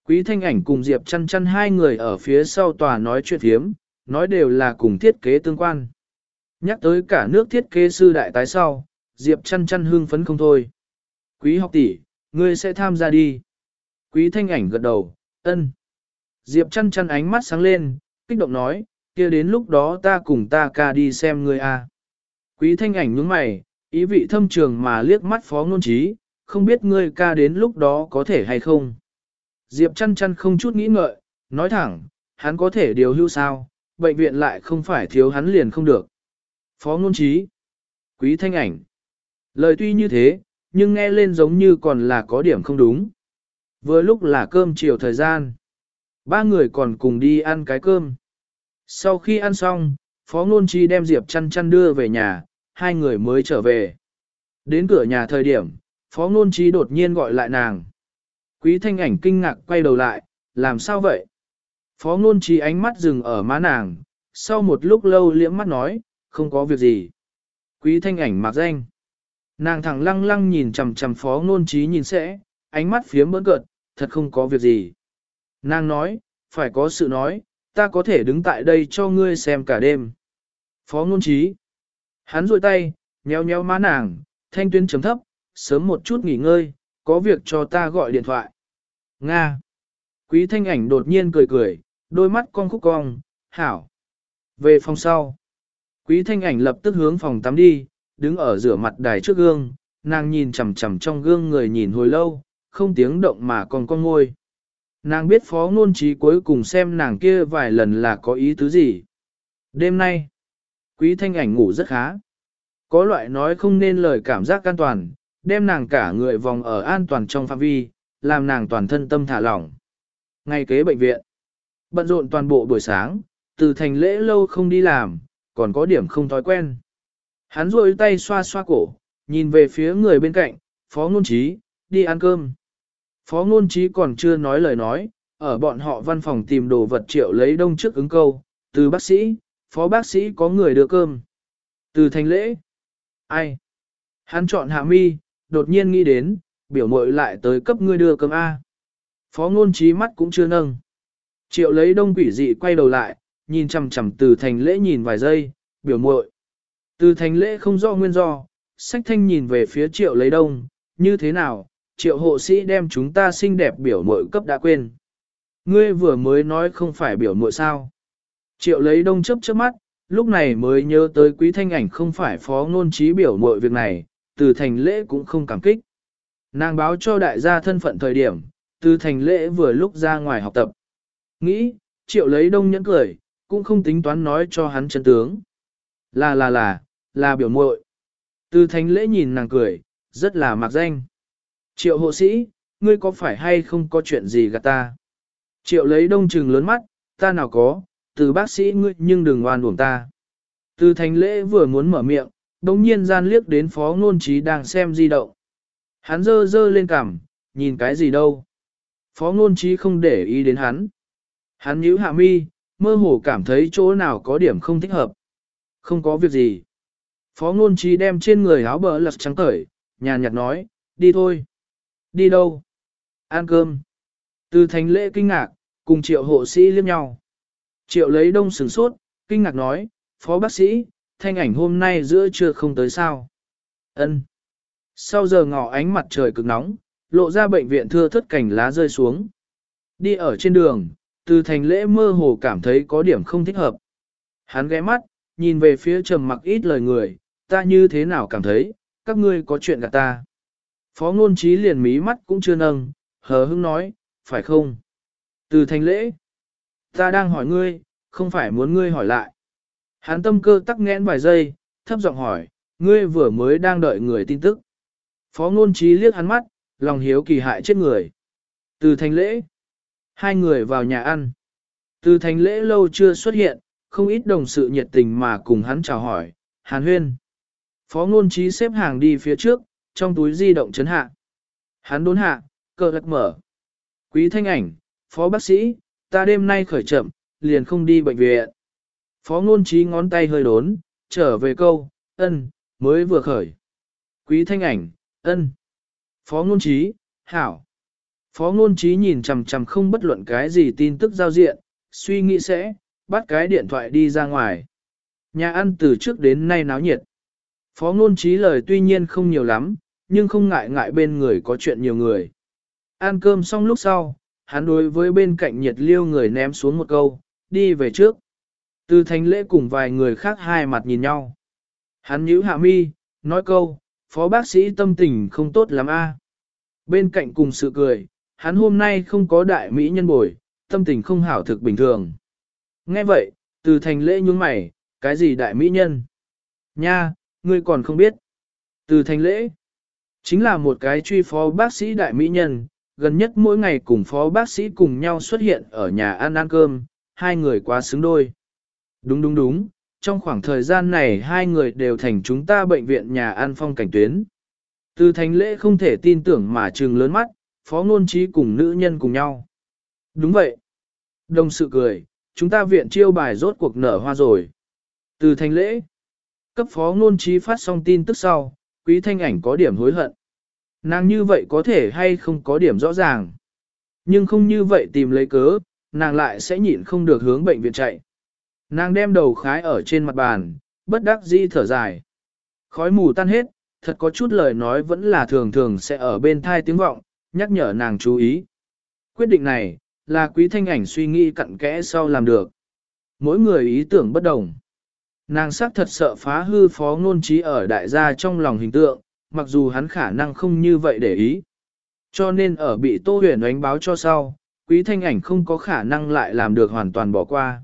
Speaker 1: Quý thanh ảnh cùng Diệp chăn chăn hai người ở phía sau tòa nói chuyện thiếm, nói đều là cùng thiết kế tương quan. Nhắc tới cả nước thiết kế sư đại tái sau, Diệp chăn chăn hương phấn không thôi. Quý học tỷ, ngươi sẽ tham gia đi. Quý thanh ảnh gật đầu, ân. Diệp chăn chăn ánh mắt sáng lên, kích động nói, kia đến lúc đó ta cùng ta ca đi xem ngươi a. Quý thanh ảnh nhướng mày, ý vị thâm trường mà liếc mắt phó ngôn trí, không biết ngươi ca đến lúc đó có thể hay không. Diệp chăn chăn không chút nghĩ ngợi, nói thẳng, hắn có thể điều hưu sao, bệnh viện lại không phải thiếu hắn liền không được. Phó ngôn trí, quý thanh ảnh. Lời tuy như thế, nhưng nghe lên giống như còn là có điểm không đúng. Vừa lúc là cơm chiều thời gian. Ba người còn cùng đi ăn cái cơm. Sau khi ăn xong, Phó Ngôn Chi đem Diệp chăn chăn đưa về nhà, hai người mới trở về. Đến cửa nhà thời điểm, Phó Ngôn Chi đột nhiên gọi lại nàng. Quý thanh ảnh kinh ngạc quay đầu lại, làm sao vậy? Phó Ngôn trí ánh mắt dừng ở má nàng, sau một lúc lâu liễm mắt nói, không có việc gì. Quý thanh ảnh mặc danh. Nàng thẳng lăng lăng nhìn chằm chằm Phó Ngôn trí nhìn sẽ, ánh mắt phía bỡn cợt, thật không có việc gì. Nàng nói, phải có sự nói, ta có thể đứng tại đây cho ngươi xem cả đêm. Phó ngôn trí. Hắn rôi tay, nheo nheo má nàng, thanh tuyến chấm thấp, sớm một chút nghỉ ngơi, có việc cho ta gọi điện thoại. Nga. Quý thanh ảnh đột nhiên cười cười, đôi mắt cong khúc cong, hảo. Về phòng sau. Quý thanh ảnh lập tức hướng phòng tắm đi, đứng ở rửa mặt đài trước gương, nàng nhìn chằm chằm trong gương người nhìn hồi lâu, không tiếng động mà còn con ngôi. Nàng biết phó ngôn trí cuối cùng xem nàng kia vài lần là có ý tứ gì. Đêm nay, quý thanh ảnh ngủ rất khá. Có loại nói không nên lời cảm giác an toàn, đem nàng cả người vòng ở an toàn trong phạm vi, làm nàng toàn thân tâm thả lỏng. Ngay kế bệnh viện, bận rộn toàn bộ buổi sáng, từ thành lễ lâu không đi làm, còn có điểm không thói quen. Hắn rôi tay xoa xoa cổ, nhìn về phía người bên cạnh, phó ngôn trí, đi ăn cơm. Phó ngôn trí còn chưa nói lời nói, ở bọn họ văn phòng tìm đồ vật triệu lấy đông trước ứng câu, từ bác sĩ, phó bác sĩ có người đưa cơm. Từ thành lễ, ai? Hắn chọn hạ mi, đột nhiên nghĩ đến, biểu mội lại tới cấp ngươi đưa cơm A. Phó ngôn trí mắt cũng chưa nâng. Triệu lấy đông quỷ dị quay đầu lại, nhìn chằm chằm từ thành lễ nhìn vài giây, biểu muội. Từ thành lễ không rõ nguyên do, sách thanh nhìn về phía triệu lấy đông, như thế nào, triệu hộ sĩ đem chúng ta xinh đẹp biểu mội cấp đã quên. Ngươi vừa mới nói không phải biểu mội sao. Triệu lấy đông chấp trước mắt, lúc này mới nhớ tới quý thanh ảnh không phải phó ngôn trí biểu mội việc này, từ thành lễ cũng không cảm kích. Nàng báo cho đại gia thân phận thời điểm, từ thành lễ vừa lúc ra ngoài học tập. Nghĩ, triệu lấy đông nhẫn cười, cũng không tính toán nói cho hắn chân tướng. Là là là, là biểu muội. Từ thành lễ nhìn nàng cười, rất là mặc danh. Triệu hộ sĩ, ngươi có phải hay không có chuyện gì gạt ta? Triệu lấy đông trừng lớn mắt, ta nào có, từ bác sĩ ngươi nhưng đừng oan uổng ta. Từ thành lễ vừa muốn mở miệng, đồng nhiên gian liếc đến phó ngôn trí đang xem di động. Hắn dơ dơ lên cằm, nhìn cái gì đâu. Phó ngôn trí không để ý đến hắn. Hắn nhíu hạ mi, mơ hồ cảm thấy chỗ nào có điểm không thích hợp. Không có việc gì. Phó ngôn trí đem trên người áo bờ lật trắng cởi, nhàn nhạt nói, đi thôi. Đi đâu? Ăn cơm. Từ thành lễ kinh ngạc, cùng triệu hộ sĩ liếc nhau. Triệu lấy đông sửng sốt, kinh ngạc nói, phó bác sĩ, thanh ảnh hôm nay giữa trưa không tới sao. Ân. Sau giờ ngọ ánh mặt trời cực nóng, lộ ra bệnh viện thưa thất cảnh lá rơi xuống. Đi ở trên đường, từ thành lễ mơ hồ cảm thấy có điểm không thích hợp. Hắn ghé mắt, nhìn về phía trầm mặc ít lời người, ta như thế nào cảm thấy, các ngươi có chuyện gặp ta. Phó ngôn trí liền mí mắt cũng chưa nâng, hờ hững nói, phải không? Từ thành lễ, ta đang hỏi ngươi, không phải muốn ngươi hỏi lại. Hắn tâm cơ tắc nghẽn vài giây, thấp giọng hỏi, ngươi vừa mới đang đợi người tin tức. Phó ngôn trí liếc hắn mắt, lòng hiếu kỳ hại chết người. Từ thành lễ, hai người vào nhà ăn. Từ thành lễ lâu chưa xuất hiện, không ít đồng sự nhiệt tình mà cùng hắn chào hỏi, hàn huyên. Phó ngôn trí xếp hàng đi phía trước, trong túi di động chấn hạ. Hắn đốn hạ, cờ lật mở. Quý thanh ảnh, phó bác sĩ, ta đêm nay khởi chậm, liền không đi bệnh viện. Phó ngôn trí ngón tay hơi đốn, trở về câu, ân, mới vừa khởi. Quý thanh ảnh, ân. Phó ngôn trí, hảo. Phó ngôn trí nhìn chằm chằm không bất luận cái gì tin tức giao diện, suy nghĩ sẽ, bắt cái điện thoại đi ra ngoài. Nhà ăn từ trước đến nay náo nhiệt. Phó ngôn trí lời tuy nhiên không nhiều lắm, nhưng không ngại ngại bên người có chuyện nhiều người. Ăn cơm xong lúc sau, hắn đối với bên cạnh nhiệt liêu người ném xuống một câu, đi về trước. Từ thành lễ cùng vài người khác hai mặt nhìn nhau. Hắn nhíu hạ mi, nói câu, phó bác sĩ tâm tình không tốt lắm a. Bên cạnh cùng sự cười, hắn hôm nay không có đại mỹ nhân bồi, tâm tình không hảo thực bình thường. Nghe vậy, từ thành lễ nhướng mày, cái gì đại mỹ nhân? Nha, ngươi còn không biết. Từ thành lễ, chính là một cái truy phó bác sĩ đại mỹ nhân, gần nhất mỗi ngày cùng phó bác sĩ cùng nhau xuất hiện ở nhà ăn ăn cơm, hai người quá xứng đôi. Đúng đúng đúng, trong khoảng thời gian này hai người đều thành chúng ta bệnh viện nhà an phong cảnh tuyến. Từ thánh lễ không thể tin tưởng mà trừng lớn mắt, phó ngôn trí cùng nữ nhân cùng nhau. Đúng vậy. Đồng sự cười, chúng ta viện chiêu bài rốt cuộc nở hoa rồi. Từ thánh lễ, cấp phó ngôn trí phát xong tin tức sau, quý thanh ảnh có điểm hối hận. Nàng như vậy có thể hay không có điểm rõ ràng. Nhưng không như vậy tìm lấy cớ, nàng lại sẽ nhịn không được hướng bệnh viện chạy. Nàng đem đầu khái ở trên mặt bàn, bất đắc dĩ thở dài. Khói mù tan hết, thật có chút lời nói vẫn là thường thường sẽ ở bên thai tiếng vọng, nhắc nhở nàng chú ý. Quyết định này, là quý thanh ảnh suy nghĩ cặn kẽ sau làm được. Mỗi người ý tưởng bất đồng. Nàng sắc thật sợ phá hư phó ngôn trí ở đại gia trong lòng hình tượng, mặc dù hắn khả năng không như vậy để ý. Cho nên ở bị Tô Huyền đánh báo cho sau, quý thanh ảnh không có khả năng lại làm được hoàn toàn bỏ qua.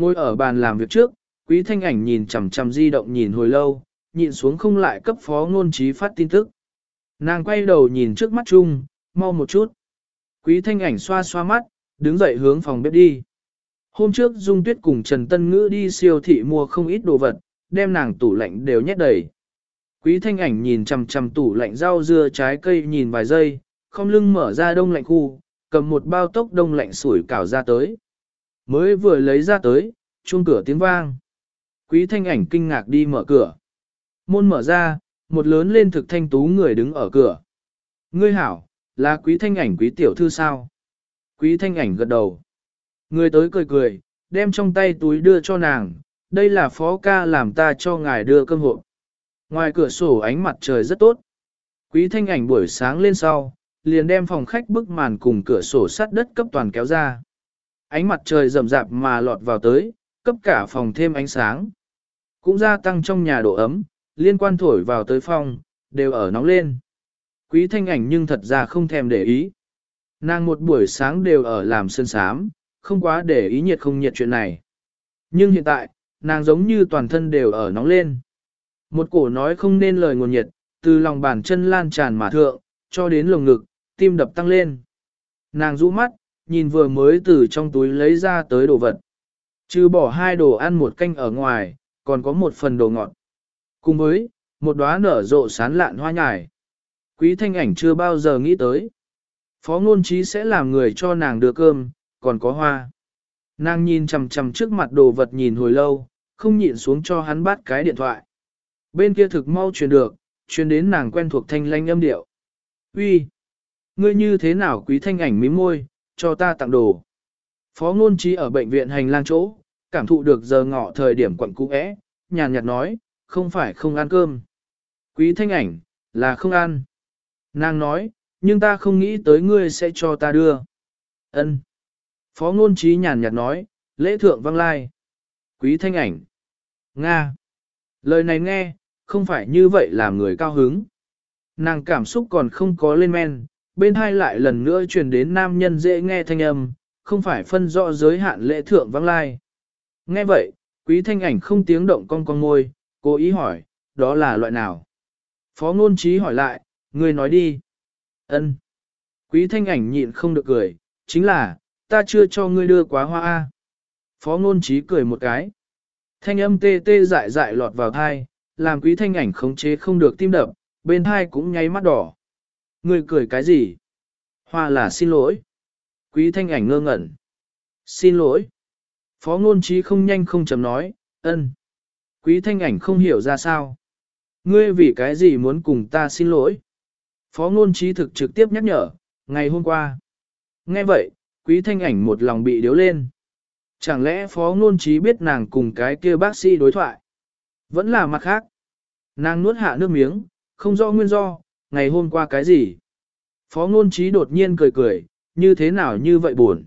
Speaker 1: Ngồi ở bàn làm việc trước, quý thanh ảnh nhìn chằm chằm di động nhìn hồi lâu, nhìn xuống không lại cấp phó ngôn trí phát tin tức. Nàng quay đầu nhìn trước mắt chung, mau một chút. Quý thanh ảnh xoa xoa mắt, đứng dậy hướng phòng bếp đi. Hôm trước Dung Tuyết cùng Trần Tân Ngữ đi siêu thị mua không ít đồ vật, đem nàng tủ lạnh đều nhét đầy. Quý thanh ảnh nhìn chằm chằm tủ lạnh rau dưa trái cây nhìn vài giây, không lưng mở ra đông lạnh khu, cầm một bao tốc đông lạnh sủi cảo ra tới. Mới vừa lấy ra tới, chuông cửa tiếng vang. Quý thanh ảnh kinh ngạc đi mở cửa. Môn mở ra, một lớn lên thực thanh tú người đứng ở cửa. Ngươi hảo, là quý thanh ảnh quý tiểu thư sao? Quý thanh ảnh gật đầu. Người tới cười cười, đem trong tay túi đưa cho nàng, đây là phó ca làm ta cho ngài đưa cơm hộ. Ngoài cửa sổ ánh mặt trời rất tốt. Quý thanh ảnh buổi sáng lên sau, liền đem phòng khách bức màn cùng cửa sổ sắt đất cấp toàn kéo ra. Ánh mặt trời rậm rạp mà lọt vào tới, cấp cả phòng thêm ánh sáng. Cũng gia tăng trong nhà độ ấm, liên quan thổi vào tới phòng, đều ở nóng lên. Quý thanh ảnh nhưng thật ra không thèm để ý. Nàng một buổi sáng đều ở làm sơn sám, không quá để ý nhiệt không nhiệt chuyện này. Nhưng hiện tại, nàng giống như toàn thân đều ở nóng lên. Một cổ nói không nên lời nguồn nhiệt, từ lòng bàn chân lan tràn mà thượng, cho đến lồng ngực, tim đập tăng lên. Nàng rũ mắt, nhìn vừa mới từ trong túi lấy ra tới đồ vật. Trừ bỏ hai đồ ăn một canh ở ngoài, còn có một phần đồ ngọt. Cùng với, một đóa nở rộ sán lạn hoa nhài. Quý thanh ảnh chưa bao giờ nghĩ tới. Phó ngôn trí sẽ làm người cho nàng đưa cơm, còn có hoa. Nàng nhìn chằm chằm trước mặt đồ vật nhìn hồi lâu, không nhịn xuống cho hắn bắt cái điện thoại. Bên kia thực mau truyền được, truyền đến nàng quen thuộc thanh lanh âm điệu. Uy, Ngươi như thế nào quý thanh ảnh mím môi, cho ta tặng đồ. Phó ngôn trí ở bệnh viện hành lang chỗ, cảm thụ được giờ ngọ thời điểm quận cũ ẽ, nhàn nhạt nói, không phải không ăn cơm. Quý thanh ảnh, là không ăn. Nàng nói, nhưng ta không nghĩ tới ngươi sẽ cho ta đưa. Ân. Phó ngôn trí nhàn nhạt nói, lễ thượng văng lai. Quý thanh ảnh. Nga. Lời này nghe, không phải như vậy làm người cao hứng. Nàng cảm xúc còn không có lên men, bên hai lại lần nữa truyền đến nam nhân dễ nghe thanh âm, không phải phân rõ giới hạn lễ thượng vắng lai. Nghe vậy, quý thanh ảnh không tiếng động con con môi, cố ý hỏi, đó là loại nào? Phó ngôn trí hỏi lại, người nói đi. Ân. Quý thanh ảnh nhịn không được cười, chính là, ta chưa cho ngươi đưa quá hoa A. Phó ngôn trí cười một cái. Thanh âm tê tê dại dại lọt vào thai, làm quý thanh ảnh khống chế không được tim đập, bên thai cũng nháy mắt đỏ. Ngươi cười cái gì? Hoa là xin lỗi. Quý thanh ảnh ngơ ngẩn. Xin lỗi. Phó ngôn trí không nhanh không chấm nói, ân. Quý thanh ảnh không hiểu ra sao. Ngươi vì cái gì muốn cùng ta xin lỗi? Phó ngôn trí thực trực tiếp nhắc nhở, ngày hôm qua. Nghe vậy, quý thanh ảnh một lòng bị điếu lên. Chẳng lẽ phó ngôn trí biết nàng cùng cái kia bác sĩ đối thoại? Vẫn là mặt khác. Nàng nuốt hạ nước miếng, không rõ nguyên do, ngày hôm qua cái gì? Phó ngôn trí đột nhiên cười cười, như thế nào như vậy buồn?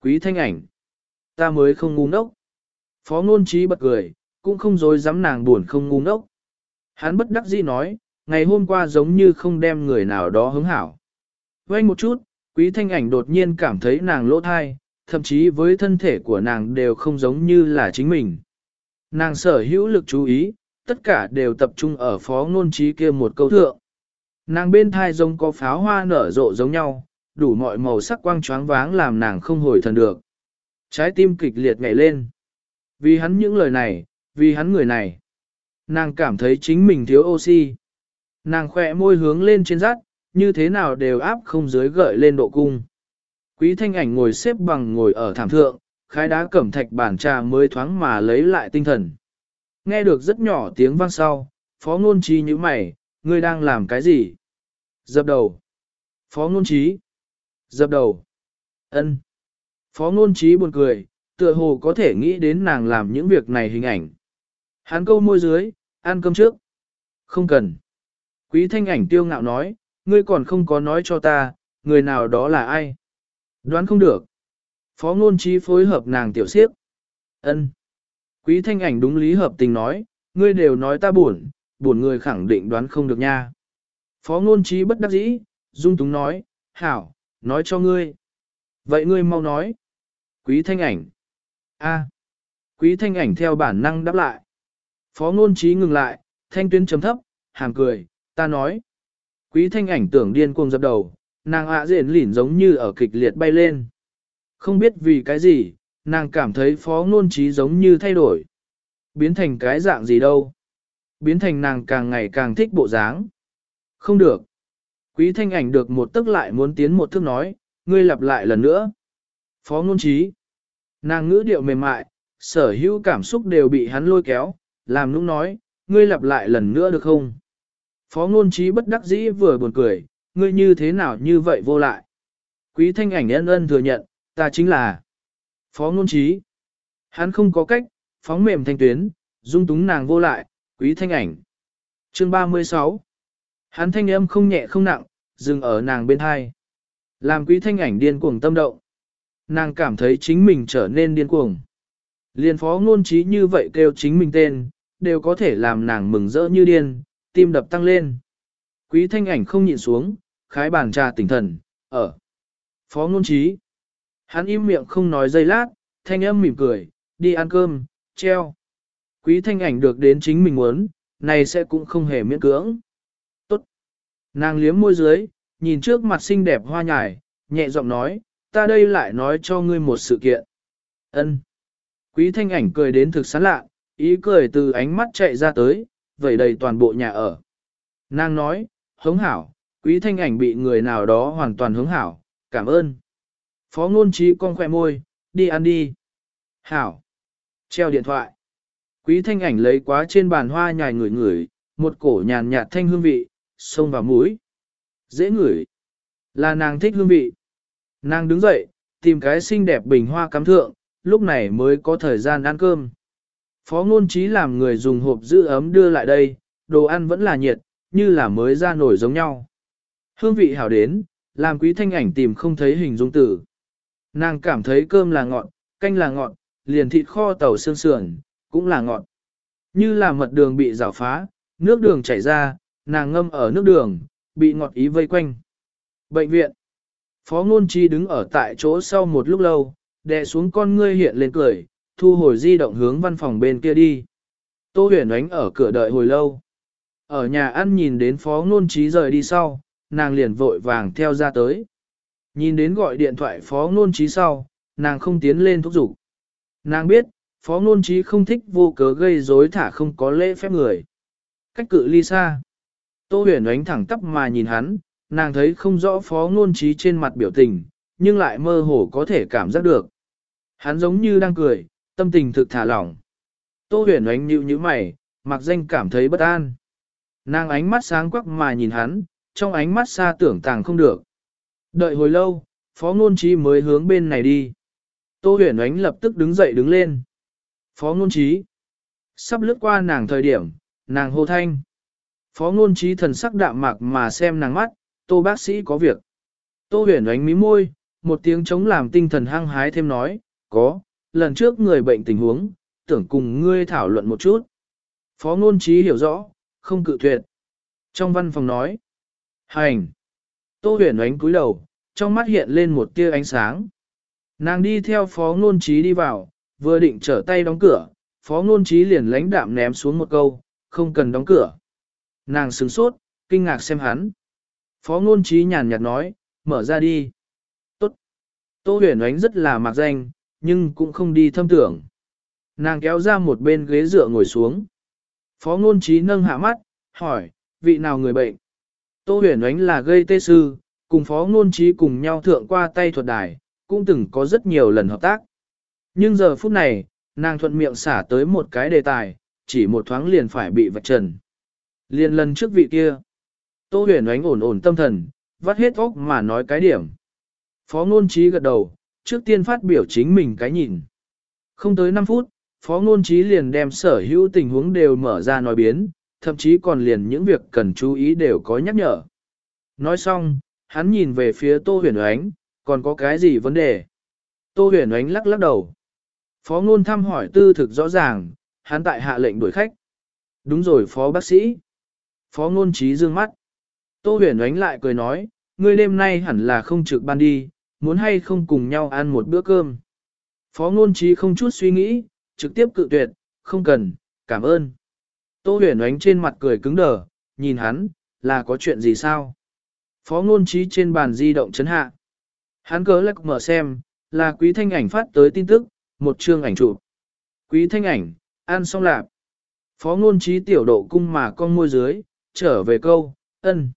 Speaker 1: Quý thanh ảnh. Ta mới không ngu ngốc. Phó ngôn trí bật cười, cũng không dối dám nàng buồn không ngu ngốc. Hắn bất đắc dĩ nói, ngày hôm qua giống như không đem người nào đó hứng hảo. Quay một chút, quý thanh ảnh đột nhiên cảm thấy nàng lỗ thai, thậm chí với thân thể của nàng đều không giống như là chính mình. Nàng sở hữu lực chú ý, tất cả đều tập trung ở phó ngôn trí kia một câu thượng. Nàng bên thai giống có pháo hoa nở rộ giống nhau, đủ mọi màu sắc quang choáng váng làm nàng không hồi thần được. Trái tim kịch liệt nhảy lên. Vì hắn những lời này, vì hắn người này. Nàng cảm thấy chính mình thiếu oxy. Nàng khỏe môi hướng lên trên rát, như thế nào đều áp không dưới gợi lên độ cung. Quý thanh ảnh ngồi xếp bằng ngồi ở thảm thượng, khái đá cẩm thạch bản trà mới thoáng mà lấy lại tinh thần. Nghe được rất nhỏ tiếng vang sau, phó ngôn trí như mày, ngươi đang làm cái gì? Dập đầu. Phó ngôn trí. Dập đầu. ân. Phó ngôn trí buồn cười, tựa hồ có thể nghĩ đến nàng làm những việc này hình ảnh. Hắn câu môi dưới, ăn cơm trước. Không cần. Quý thanh ảnh tiêu ngạo nói, ngươi còn không có nói cho ta, người nào đó là ai. Đoán không được. Phó ngôn trí phối hợp nàng tiểu siếp. ân. Quý thanh ảnh đúng lý hợp tình nói, ngươi đều nói ta buồn, buồn người khẳng định đoán không được nha. Phó ngôn trí bất đắc dĩ, dung túng nói, hảo, nói cho ngươi. Vậy ngươi mau nói. Quý thanh ảnh. A. Quý thanh ảnh theo bản năng đáp lại. Phó ngôn trí ngừng lại, thanh tuyến chấm thấp, hàm cười, ta nói. Quý thanh ảnh tưởng điên cuồng dập đầu, nàng ạ à diện lỉn giống như ở kịch liệt bay lên. Không biết vì cái gì, nàng cảm thấy phó ngôn trí giống như thay đổi. Biến thành cái dạng gì đâu. Biến thành nàng càng ngày càng thích bộ dáng. Không được. Quý thanh ảnh được một tức lại muốn tiến một thước nói, ngươi lặp lại lần nữa. Phó ngôn trí. Nàng ngữ điệu mềm mại, sở hữu cảm xúc đều bị hắn lôi kéo, làm nũng nói, ngươi lặp lại lần nữa được không? Phó ngôn trí bất đắc dĩ vừa buồn cười, ngươi như thế nào như vậy vô lại? Quý thanh ảnh ân ân thừa nhận, ta chính là Phó ngôn trí. Hắn không có cách, phóng mềm thanh tuyến, dung túng nàng vô lại, quý thanh ảnh. Chương 36 Hắn thanh âm không nhẹ không nặng, dừng ở nàng bên hai. Làm quý thanh ảnh điên cuồng tâm động. Nàng cảm thấy chính mình trở nên điên cuồng. Liên phó ngôn trí như vậy kêu chính mình tên, đều có thể làm nàng mừng rỡ như điên, tim đập tăng lên. Quý thanh ảnh không nhịn xuống, khái bàn trà tỉnh thần, ở. Phó ngôn trí. Hắn im miệng không nói dây lát, thanh âm mỉm cười, đi ăn cơm, treo. Quý thanh ảnh được đến chính mình muốn, này sẽ cũng không hề miễn cưỡng. Nàng liếm môi dưới, nhìn trước mặt xinh đẹp hoa nhài, nhẹ giọng nói, ta đây lại nói cho ngươi một sự kiện. Ân. Quý thanh ảnh cười đến thực sán lạ, ý cười từ ánh mắt chạy ra tới, vẩy đầy toàn bộ nhà ở. Nàng nói, hống hảo, quý thanh ảnh bị người nào đó hoàn toàn hống hảo, cảm ơn. Phó ngôn trí con khỏe môi, đi ăn đi. Hảo. Treo điện thoại. Quý thanh ảnh lấy quá trên bàn hoa nhài ngửi ngửi, một cổ nhàn nhạt thanh hương vị, xông vào mũi. Dễ ngửi. Là nàng thích hương vị. Nàng đứng dậy, tìm cái xinh đẹp bình hoa cắm thượng, lúc này mới có thời gian ăn cơm. Phó ngôn trí làm người dùng hộp giữ ấm đưa lại đây, đồ ăn vẫn là nhiệt, như là mới ra nổi giống nhau. Hương vị hảo đến, làm quý thanh ảnh tìm không thấy hình dung tử. Nàng cảm thấy cơm là ngọt, canh là ngọt, liền thịt kho tàu xương sườn, cũng là ngọt. Như là mật đường bị rào phá, nước đường chảy ra, nàng ngâm ở nước đường, bị ngọt ý vây quanh. Bệnh viện. Phó ngôn chi đứng ở tại chỗ sau một lúc lâu, đè xuống con ngươi hiện lên cười, thu hồi di động hướng văn phòng bên kia đi. Tô huyền ánh ở cửa đợi hồi lâu. Ở nhà ăn nhìn đến phó ngôn trí rời đi sau, nàng liền vội vàng theo ra tới. Nhìn đến gọi điện thoại phó ngôn trí sau, nàng không tiến lên thúc giục. Nàng biết, phó ngôn trí không thích vô cớ gây rối thả không có lễ phép người. Cách cự ly xa. Tô huyền ánh thẳng tắp mà nhìn hắn, nàng thấy không rõ phó ngôn trí trên mặt biểu tình, nhưng lại mơ hồ có thể cảm giác được. Hắn giống như đang cười, tâm tình thực thả lỏng. Tô huyền ánh nhíu như mày, mặc danh cảm thấy bất an. Nàng ánh mắt sáng quắc mà nhìn hắn, trong ánh mắt xa tưởng tàng không được. Đợi hồi lâu, phó ngôn trí mới hướng bên này đi. Tô huyền ánh lập tức đứng dậy đứng lên. Phó ngôn trí. Sắp lướt qua nàng thời điểm, nàng hô thanh. Phó ngôn trí thần sắc đạm mạc mà xem nàng mắt, tô bác sĩ có việc. Tô huyền ánh mí môi, một tiếng chống làm tinh thần hăng hái thêm nói, có, lần trước người bệnh tình huống, tưởng cùng ngươi thảo luận một chút. Phó ngôn trí hiểu rõ, không cự tuyệt. Trong văn phòng nói, hành. Tô huyền ánh cúi đầu, trong mắt hiện lên một tia ánh sáng. Nàng đi theo phó ngôn trí đi vào, vừa định trở tay đóng cửa, phó ngôn trí liền lãnh đạm ném xuống một câu, không cần đóng cửa. Nàng sửng sốt, kinh ngạc xem hắn. Phó ngôn trí nhàn nhạt nói, mở ra đi. Tốt. Tô huyền ánh rất là mạc danh, nhưng cũng không đi thâm tưởng. Nàng kéo ra một bên ghế dựa ngồi xuống. Phó ngôn trí nâng hạ mắt, hỏi, vị nào người bệnh? Tô huyền ánh là gây tê sư, cùng phó ngôn trí cùng nhau thượng qua tay thuật đài, cũng từng có rất nhiều lần hợp tác. Nhưng giờ phút này, nàng thuận miệng xả tới một cái đề tài, chỉ một thoáng liền phải bị vạch trần. Liên lần trước vị kia, Tô huyền ánh ổn ổn tâm thần, vắt hết óc mà nói cái điểm. Phó ngôn trí gật đầu, trước tiên phát biểu chính mình cái nhìn. Không tới 5 phút, Phó ngôn trí liền đem sở hữu tình huống đều mở ra nói biến, thậm chí còn liền những việc cần chú ý đều có nhắc nhở. Nói xong, hắn nhìn về phía Tô huyền ánh, còn có cái gì vấn đề? Tô huyền ánh lắc lắc đầu. Phó ngôn thăm hỏi tư thực rõ ràng, hắn tại hạ lệnh đuổi khách. Đúng rồi phó bác sĩ. Phó ngôn trí dương mắt. Tô huyền ánh lại cười nói, ngươi đêm nay hẳn là không trực ban đi, muốn hay không cùng nhau ăn một bữa cơm. Phó ngôn trí không chút suy nghĩ, trực tiếp cự tuyệt, không cần, cảm ơn. Tô huyền ánh trên mặt cười cứng đờ, nhìn hắn, là có chuyện gì sao? Phó ngôn trí trên bàn di động chấn hạ. Hắn cớ lắc mở xem, là quý thanh ảnh phát tới tin tức, một chương ảnh chụp. Quý thanh ảnh, ăn xong lạp. Phó ngôn trí tiểu độ cung mà con môi dưới, trở về câu, ân.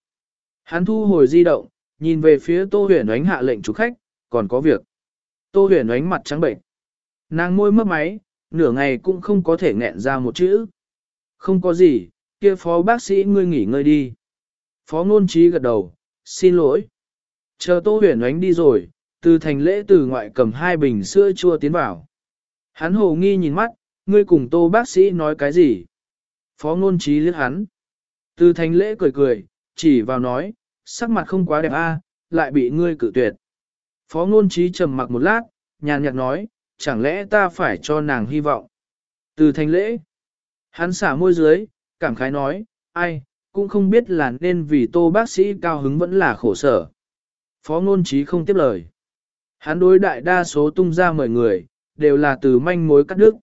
Speaker 1: Hắn thu hồi di động, nhìn về phía tô huyền ánh hạ lệnh chủ khách, còn có việc. Tô huyền ánh mặt trắng bệnh. Nàng môi mấp máy, nửa ngày cũng không có thể nghẹn ra một chữ. Không có gì, kia phó bác sĩ ngươi nghỉ ngơi đi. Phó ngôn trí gật đầu, xin lỗi. Chờ tô huyền ánh đi rồi, từ thành lễ từ ngoại cầm hai bình sữa chua tiến vào. Hắn hồ nghi nhìn mắt, ngươi cùng tô bác sĩ nói cái gì? Phó ngôn trí liếc hắn. Từ Thánh lễ cười cười, chỉ vào nói, sắc mặt không quá đẹp a, lại bị ngươi cự tuyệt. Phó ngôn trí trầm mặc một lát, nhàn nhạt nói, chẳng lẽ ta phải cho nàng hy vọng. Từ Thánh lễ, hắn xả môi dưới, cảm khái nói, ai, cũng không biết là nên vì tô bác sĩ cao hứng vẫn là khổ sở. Phó ngôn trí không tiếp lời. Hắn đối đại đa số tung ra mời người, đều là từ manh mối cắt đứt.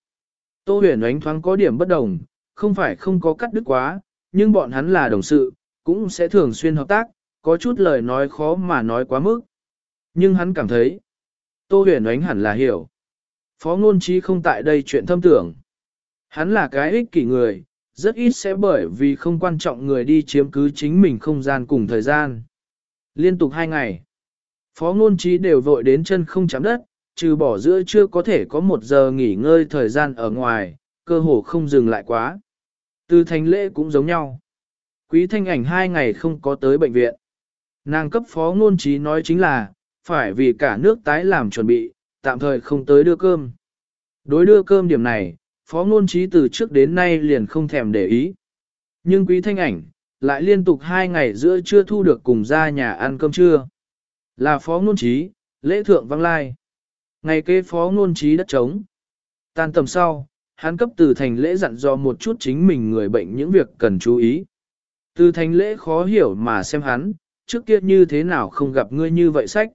Speaker 1: Tô huyền ánh thoáng có điểm bất đồng, không phải không có cắt đứt quá, nhưng bọn hắn là đồng sự, cũng sẽ thường xuyên hợp tác, có chút lời nói khó mà nói quá mức. Nhưng hắn cảm thấy, Tô huyền ánh hẳn là hiểu. Phó ngôn trí không tại đây chuyện thâm tưởng. Hắn là cái ích kỷ người, rất ít sẽ bởi vì không quan trọng người đi chiếm cứ chính mình không gian cùng thời gian. Liên tục hai ngày, phó ngôn trí đều vội đến chân không chạm đất, trừ bỏ giữa chưa có thể có một giờ nghỉ ngơi thời gian ở ngoài, cơ hồ không dừng lại quá. Từ thành lễ cũng giống nhau. Quý thanh ảnh hai ngày không có tới bệnh viện. Nàng cấp phó ngôn trí nói chính là, phải vì cả nước tái làm chuẩn bị, tạm thời không tới đưa cơm. Đối đưa cơm điểm này, phó ngôn trí từ trước đến nay liền không thèm để ý. Nhưng quý thanh ảnh, lại liên tục hai ngày giữa chưa thu được cùng ra nhà ăn cơm trưa. Là phó ngôn trí, lễ thượng văng lai. Ngày kế phó ngôn trí đất trống. Tan tầm sau, hắn cấp từ thành lễ dặn dò một chút chính mình người bệnh những việc cần chú ý. Từ thành lễ khó hiểu mà xem hắn, trước kia như thế nào không gặp ngươi như vậy sách.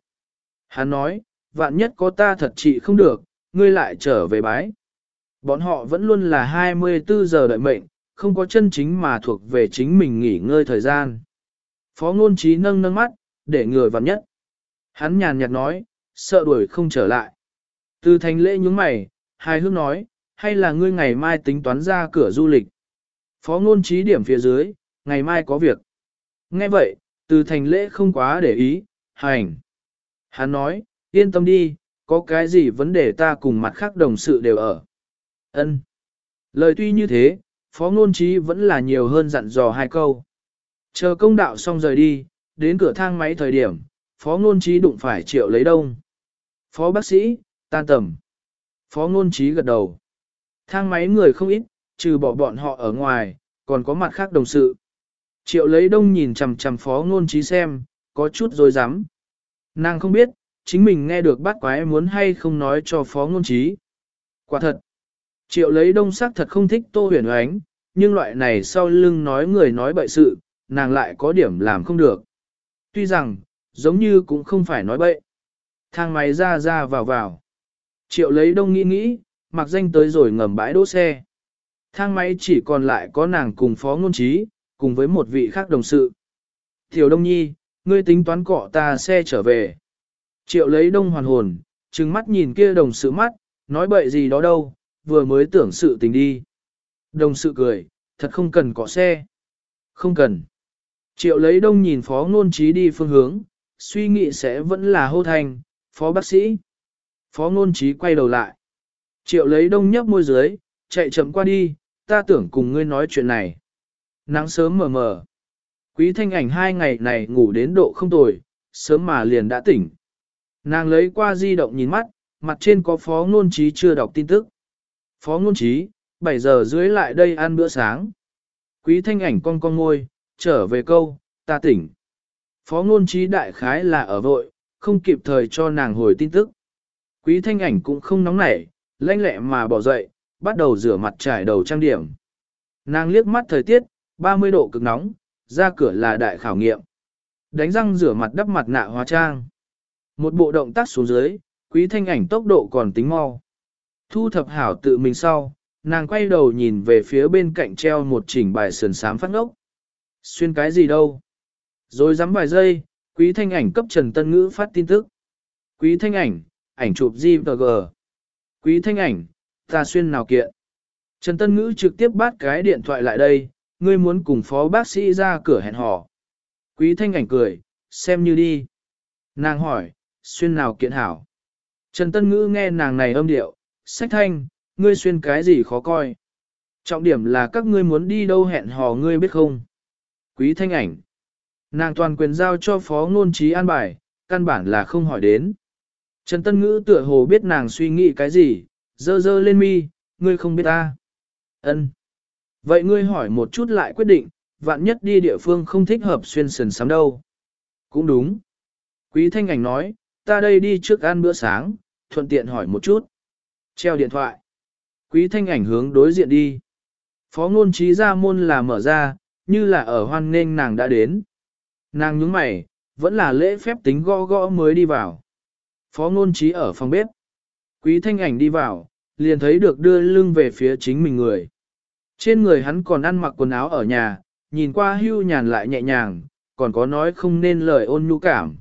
Speaker 1: Hắn nói, vạn nhất có ta thật trị không được, ngươi lại trở về bái. Bọn họ vẫn luôn là 24 giờ đợi mệnh, không có chân chính mà thuộc về chính mình nghỉ ngơi thời gian. Phó ngôn trí nâng nâng mắt, để người vặn nhất. Hắn nhàn nhạt nói, sợ đuổi không trở lại. Từ thành lễ nhúng mày, hai hước nói, hay là ngươi ngày mai tính toán ra cửa du lịch. Phó ngôn trí điểm phía dưới, ngày mai có việc. Nghe vậy, từ thành lễ không quá để ý, hành. Hắn nói, yên tâm đi, có cái gì vấn đề ta cùng mặt khác đồng sự đều ở. Ân. Lời tuy như thế, phó ngôn trí vẫn là nhiều hơn dặn dò hai câu. Chờ công đạo xong rời đi, đến cửa thang máy thời điểm, phó ngôn trí đụng phải triệu lấy đông. Phó bác sĩ, tan tầm. Phó ngôn trí gật đầu. Thang máy người không ít, trừ bỏ bọn họ ở ngoài, còn có mặt khác đồng sự. Triệu lấy đông nhìn chằm chằm phó ngôn trí xem, có chút dối rắm Nàng không biết, chính mình nghe được bát quái muốn hay không nói cho phó ngôn trí. Quả thật, triệu lấy đông sắc thật không thích tô huyền oánh, nhưng loại này sau lưng nói người nói bậy sự, nàng lại có điểm làm không được. Tuy rằng, giống như cũng không phải nói bậy. Thang máy ra ra vào vào. Triệu lấy đông nghĩ nghĩ, mặc danh tới rồi ngầm bãi đỗ xe. Thang máy chỉ còn lại có nàng cùng phó ngôn trí, cùng với một vị khác đồng sự. Tiểu Đông Nhi, ngươi tính toán cọ ta xe trở về. Triệu lấy đông hoàn hồn, trừng mắt nhìn kia đồng sự mắt, nói bậy gì đó đâu, vừa mới tưởng sự tình đi. Đồng sự cười, thật không cần cọ xe. Không cần. Triệu lấy đông nhìn phó ngôn trí đi phương hướng, suy nghĩ sẽ vẫn là hô thành, phó bác sĩ. Phó ngôn trí quay đầu lại. Triệu lấy đông nhấp môi dưới, chạy chậm qua đi, ta tưởng cùng ngươi nói chuyện này. Nắng sớm mờ mờ. Quý thanh ảnh hai ngày này ngủ đến độ không tồi, sớm mà liền đã tỉnh. Nàng lấy qua di động nhìn mắt, mặt trên có phó ngôn trí chưa đọc tin tức. Phó ngôn trí, 7 giờ dưới lại đây ăn bữa sáng. Quý thanh ảnh con con ngôi, trở về câu, ta tỉnh. Phó ngôn trí đại khái là ở vội, không kịp thời cho nàng hồi tin tức. Quý thanh ảnh cũng không nóng nảy, lanh lẹ mà bỏ dậy, bắt đầu rửa mặt trải đầu trang điểm. Nàng liếc mắt thời tiết, 30 độ cực nóng, ra cửa là đại khảo nghiệm. Đánh răng rửa mặt đắp mặt nạ hóa trang. Một bộ động tác xuống dưới, quý thanh ảnh tốc độ còn tính mau. Thu thập hảo tự mình sau, nàng quay đầu nhìn về phía bên cạnh treo một chỉnh bài sườn sám phát ngốc. Xuyên cái gì đâu? Rồi dám vài giây, quý thanh ảnh cấp Trần Tân Ngữ phát tin tức. Quý thanh ảnh, ảnh chụp GVG. Quý thanh ảnh, ta xuyên nào kiện. Trần Tân Ngữ trực tiếp bắt cái điện thoại lại đây, ngươi muốn cùng phó bác sĩ ra cửa hẹn hò. Quý thanh ảnh cười, xem như đi. Nàng hỏi, xuyên nào kiện hảo. Trần Tân Ngữ nghe nàng này âm điệu, sách thanh, ngươi xuyên cái gì khó coi. Trọng điểm là các ngươi muốn đi đâu hẹn hò ngươi biết không. Quý thanh ảnh. Nàng toàn quyền giao cho phó ngôn trí an bài, căn bản là không hỏi đến. Trần Tân Ngữ tựa hồ biết nàng suy nghĩ cái gì, dơ dơ lên mi, ngươi không biết ta. Ân. Vậy ngươi hỏi một chút lại quyết định, vạn nhất đi địa phương không thích hợp xuyên sần sắm đâu. Cũng đúng. Quý thanh ảnh nói, ta đây đi trước ăn bữa sáng, thuận tiện hỏi một chút. Treo điện thoại. Quý thanh ảnh hướng đối diện đi. Phó ngôn trí ra môn là mở ra, như là ở hoan nên nàng đã đến. Nàng nhướng mày, vẫn là lễ phép tính gõ gõ mới đi vào. Phó ngôn trí ở phòng bếp. Quý thanh ảnh đi vào, liền thấy được đưa lưng về phía chính mình người. Trên người hắn còn ăn mặc quần áo ở nhà, nhìn qua hưu nhàn lại nhẹ nhàng, còn có nói không nên lời ôn nhu cảm.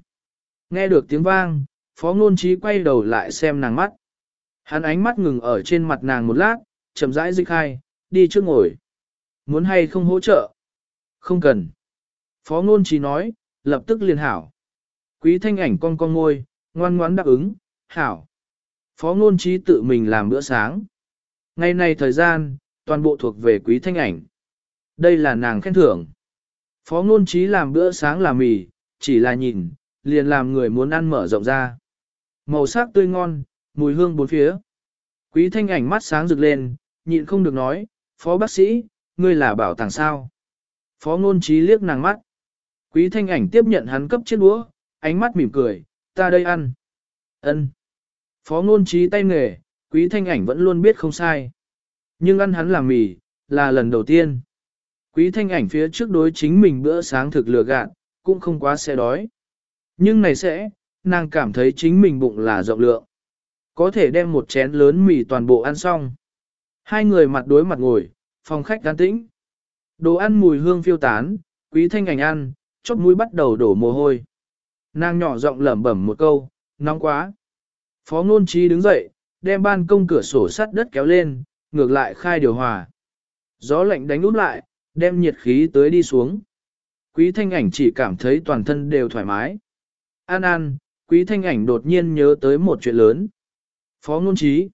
Speaker 1: Nghe được tiếng vang, phó ngôn trí quay đầu lại xem nàng mắt. Hắn ánh mắt ngừng ở trên mặt nàng một lát, chậm rãi dịch hai, đi trước ngồi. Muốn hay không hỗ trợ? Không cần. Phó ngôn trí nói, lập tức liền hảo. Quý thanh ảnh con con ngôi, ngoan ngoãn đáp ứng, hảo. Phó ngôn trí tự mình làm bữa sáng. Ngày này thời gian, toàn bộ thuộc về quý thanh ảnh. Đây là nàng khen thưởng. Phó ngôn trí làm bữa sáng là mì, chỉ là nhìn, liền làm người muốn ăn mở rộng ra. Màu sắc tươi ngon, mùi hương bốn phía. Quý thanh ảnh mắt sáng rực lên, nhịn không được nói, phó bác sĩ, ngươi là bảo tàng sao. Phó ngôn trí liếc nàng mắt. Quý thanh ảnh tiếp nhận hắn cấp chiếc đũa, ánh mắt mỉm cười, ta đây ăn. ân Phó ngôn trí tay nghề, quý thanh ảnh vẫn luôn biết không sai. Nhưng ăn hắn làm mì, là lần đầu tiên. Quý thanh ảnh phía trước đối chính mình bữa sáng thực lừa gạn, cũng không quá sẽ đói. Nhưng này sẽ, nàng cảm thấy chính mình bụng là rộng lượng. Có thể đem một chén lớn mì toàn bộ ăn xong. Hai người mặt đối mặt ngồi, phòng khách an tĩnh. Đồ ăn mùi hương phiêu tán, quý thanh ảnh ăn, chóp mũi bắt đầu đổ mồ hôi. Nàng nhỏ giọng lẩm bẩm một câu, nóng quá. Phó ngôn trí đứng dậy, đem ban công cửa sổ sắt đất kéo lên, ngược lại khai điều hòa. Gió lạnh đánh út lại, đem nhiệt khí tới đi xuống. Quý thanh ảnh chỉ cảm thấy toàn thân đều thoải mái. An an, quý thanh ảnh đột nhiên nhớ tới một chuyện lớn. Phó ngôn trí.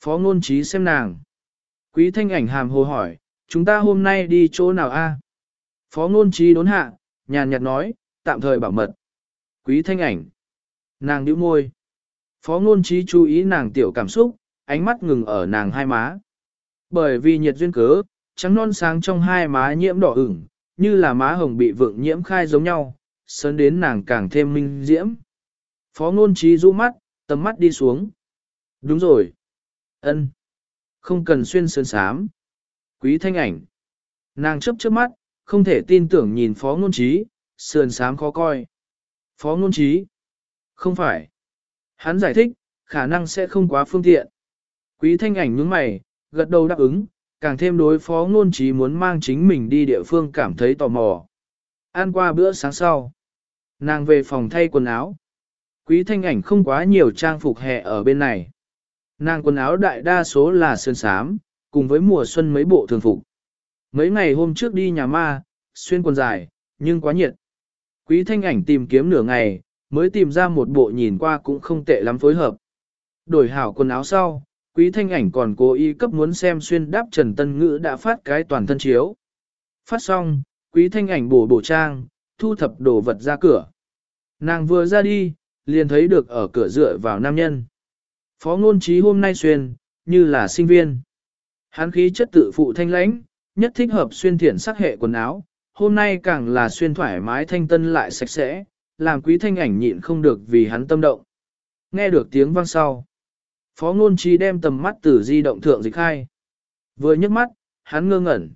Speaker 1: Phó ngôn trí xem nàng. Quý thanh ảnh hàm hồ hỏi, chúng ta hôm nay đi chỗ nào a? Phó ngôn trí đốn hạ, nhàn nhạt nói, tạm thời bảo mật. Quý thanh ảnh. Nàng nhíu môi. Phó ngôn trí chú ý nàng tiểu cảm xúc, ánh mắt ngừng ở nàng hai má. Bởi vì nhiệt duyên cớ, trắng non sáng trong hai má nhiễm đỏ ửng, như là má hồng bị vượng nhiễm khai giống nhau, sơn đến nàng càng thêm minh diễm. Phó ngôn trí rũ mắt, tầm mắt đi xuống. Đúng rồi. ân, Không cần xuyên sơn sám. Quý thanh ảnh. Nàng chấp trước mắt, không thể tin tưởng nhìn phó ngôn trí, sườn sám khó coi. Phó ngôn trí. Không phải. Hắn giải thích, khả năng sẽ không quá phương tiện. Quý thanh ảnh nhướng mày, gật đầu đáp ứng, càng thêm đối phó ngôn trí muốn mang chính mình đi địa phương cảm thấy tò mò. Ăn qua bữa sáng sau. Nàng về phòng thay quần áo. Quý thanh ảnh không quá nhiều trang phục hè ở bên này. Nàng quần áo đại đa số là sơn sám, cùng với mùa xuân mấy bộ thường phục. Mấy ngày hôm trước đi nhà ma, xuyên quần dài, nhưng quá nhiệt. Quý thanh ảnh tìm kiếm nửa ngày, mới tìm ra một bộ nhìn qua cũng không tệ lắm phối hợp. Đổi hảo quần áo sau, quý thanh ảnh còn cố ý cấp muốn xem xuyên đáp Trần Tân Ngữ đã phát cái toàn thân chiếu. Phát xong, quý thanh ảnh bổ bổ trang, thu thập đồ vật ra cửa. Nàng vừa ra đi, liền thấy được ở cửa dựa vào nam nhân. Phó ngôn trí hôm nay xuyên, như là sinh viên. Hán khí chất tự phụ thanh lãnh, nhất thích hợp xuyên thiện sắc hệ quần áo, hôm nay càng là xuyên thoải mái thanh tân lại sạch sẽ, làm quý thanh ảnh nhịn không được vì hắn tâm động. Nghe được tiếng vang sau. Phó ngôn trí đem tầm mắt từ di động thượng dịch khai. Vừa nhấc mắt, hắn ngơ ngẩn.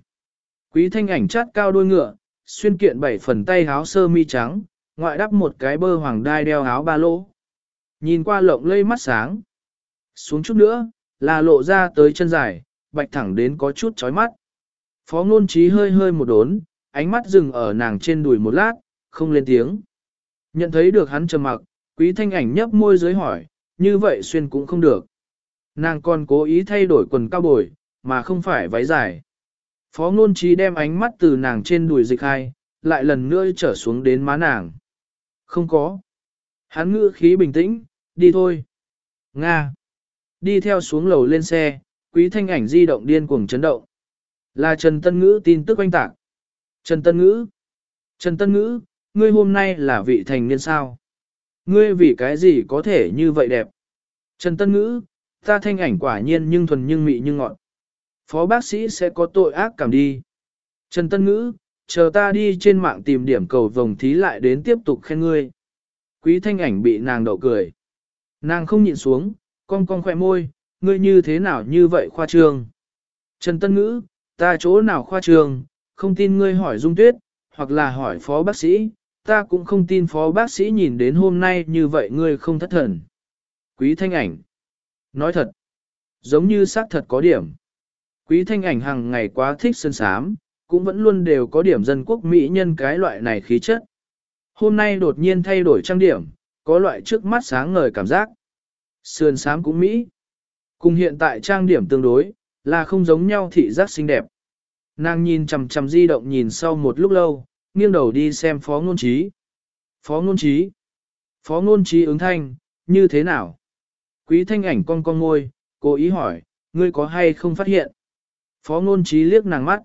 Speaker 1: Quý thanh ảnh chát cao đôi ngựa, xuyên kiện bảy phần tay áo sơ mi trắng, ngoại đắp một cái bơ hoàng đai đeo áo ba lỗ. Nhìn qua lộng lây mắt sáng. Xuống chút nữa, là lộ ra tới chân dài, bạch thẳng đến có chút chói mắt. Phó ngôn trí hơi hơi một đốn, ánh mắt dừng ở nàng trên đùi một lát, không lên tiếng. Nhận thấy được hắn trầm mặc, quý thanh ảnh nhấp môi dưới hỏi, như vậy xuyên cũng không được. Nàng còn cố ý thay đổi quần cao bồi, mà không phải váy dài. Phó ngôn trí đem ánh mắt từ nàng trên đùi dịch hai, lại lần nữa trở xuống đến má nàng. Không có. Hắn ngữ khí bình tĩnh, đi thôi. Nga. Đi theo xuống lầu lên xe, quý thanh ảnh di động điên cuồng chấn động. Là Trần Tân Ngữ tin tức oanh tạc. Trần Tân Ngữ. Trần Tân Ngữ, ngươi hôm nay là vị thành niên sao? Ngươi vì cái gì có thể như vậy đẹp? Trần Tân Ngữ, ta thanh ảnh quả nhiên nhưng thuần nhưng mị nhưng ngọn. Phó bác sĩ sẽ có tội ác cảm đi. Trần Tân Ngữ, chờ ta đi trên mạng tìm điểm cầu vồng thí lại đến tiếp tục khen ngươi. Quý thanh ảnh bị nàng đậu cười. Nàng không nhịn xuống, cong cong khỏe môi, ngươi như thế nào như vậy khoa trương. Trần Tân Ngữ, ta chỗ nào khoa trương, không tin ngươi hỏi Dung Tuyết, hoặc là hỏi phó bác sĩ, ta cũng không tin phó bác sĩ nhìn đến hôm nay như vậy ngươi không thất thần. Quý thanh ảnh. Nói thật. Giống như xác thật có điểm. Quý thanh ảnh hàng ngày quá thích sơn sám, cũng vẫn luôn đều có điểm dân quốc Mỹ nhân cái loại này khí chất. Hôm nay đột nhiên thay đổi trang điểm, có loại trước mắt sáng ngời cảm giác. Sườn sám cũng Mỹ. Cùng hiện tại trang điểm tương đối, là không giống nhau thị giác xinh đẹp. Nàng nhìn chằm chằm di động nhìn sau một lúc lâu, nghiêng đầu đi xem phó ngôn trí. Phó ngôn trí. Phó ngôn trí ứng thanh, như thế nào? Quý thanh ảnh con con ngôi, cố ý hỏi, ngươi có hay không phát hiện? Phó ngôn trí liếc nàng mắt.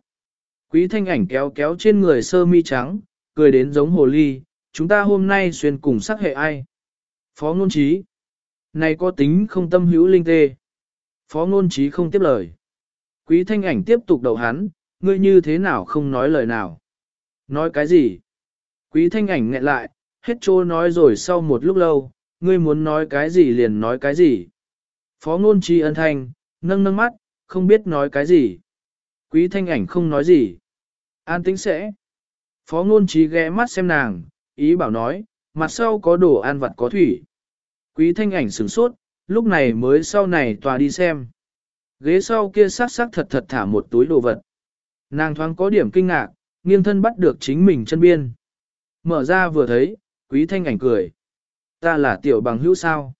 Speaker 1: Quý thanh ảnh kéo kéo trên người sơ mi trắng, cười đến giống hồ ly, chúng ta hôm nay xuyên cùng sắc hệ ai? Phó ngôn trí. Này có tính không tâm hữu linh tê. Phó ngôn trí không tiếp lời. Quý thanh ảnh tiếp tục đầu hắn, ngươi như thế nào không nói lời nào. Nói cái gì? Quý thanh ảnh nghẹn lại, hết trô nói rồi sau một lúc lâu, ngươi muốn nói cái gì liền nói cái gì. Phó ngôn trí ân thanh, nâng nâng mắt, không biết nói cái gì. Quý thanh ảnh không nói gì. An tĩnh sẽ. Phó ngôn trí ghé mắt xem nàng, ý bảo nói, mặt sau có đồ ăn vặt có thủy. Quý thanh ảnh sửng sốt, lúc này mới sau này tòa đi xem. Ghế sau kia sắc sắc thật thật thả một túi đồ vật. Nàng thoáng có điểm kinh ngạc, nghiêng thân bắt được chính mình chân biên. Mở ra vừa thấy, quý thanh ảnh cười. Ta là tiểu bằng hữu sao?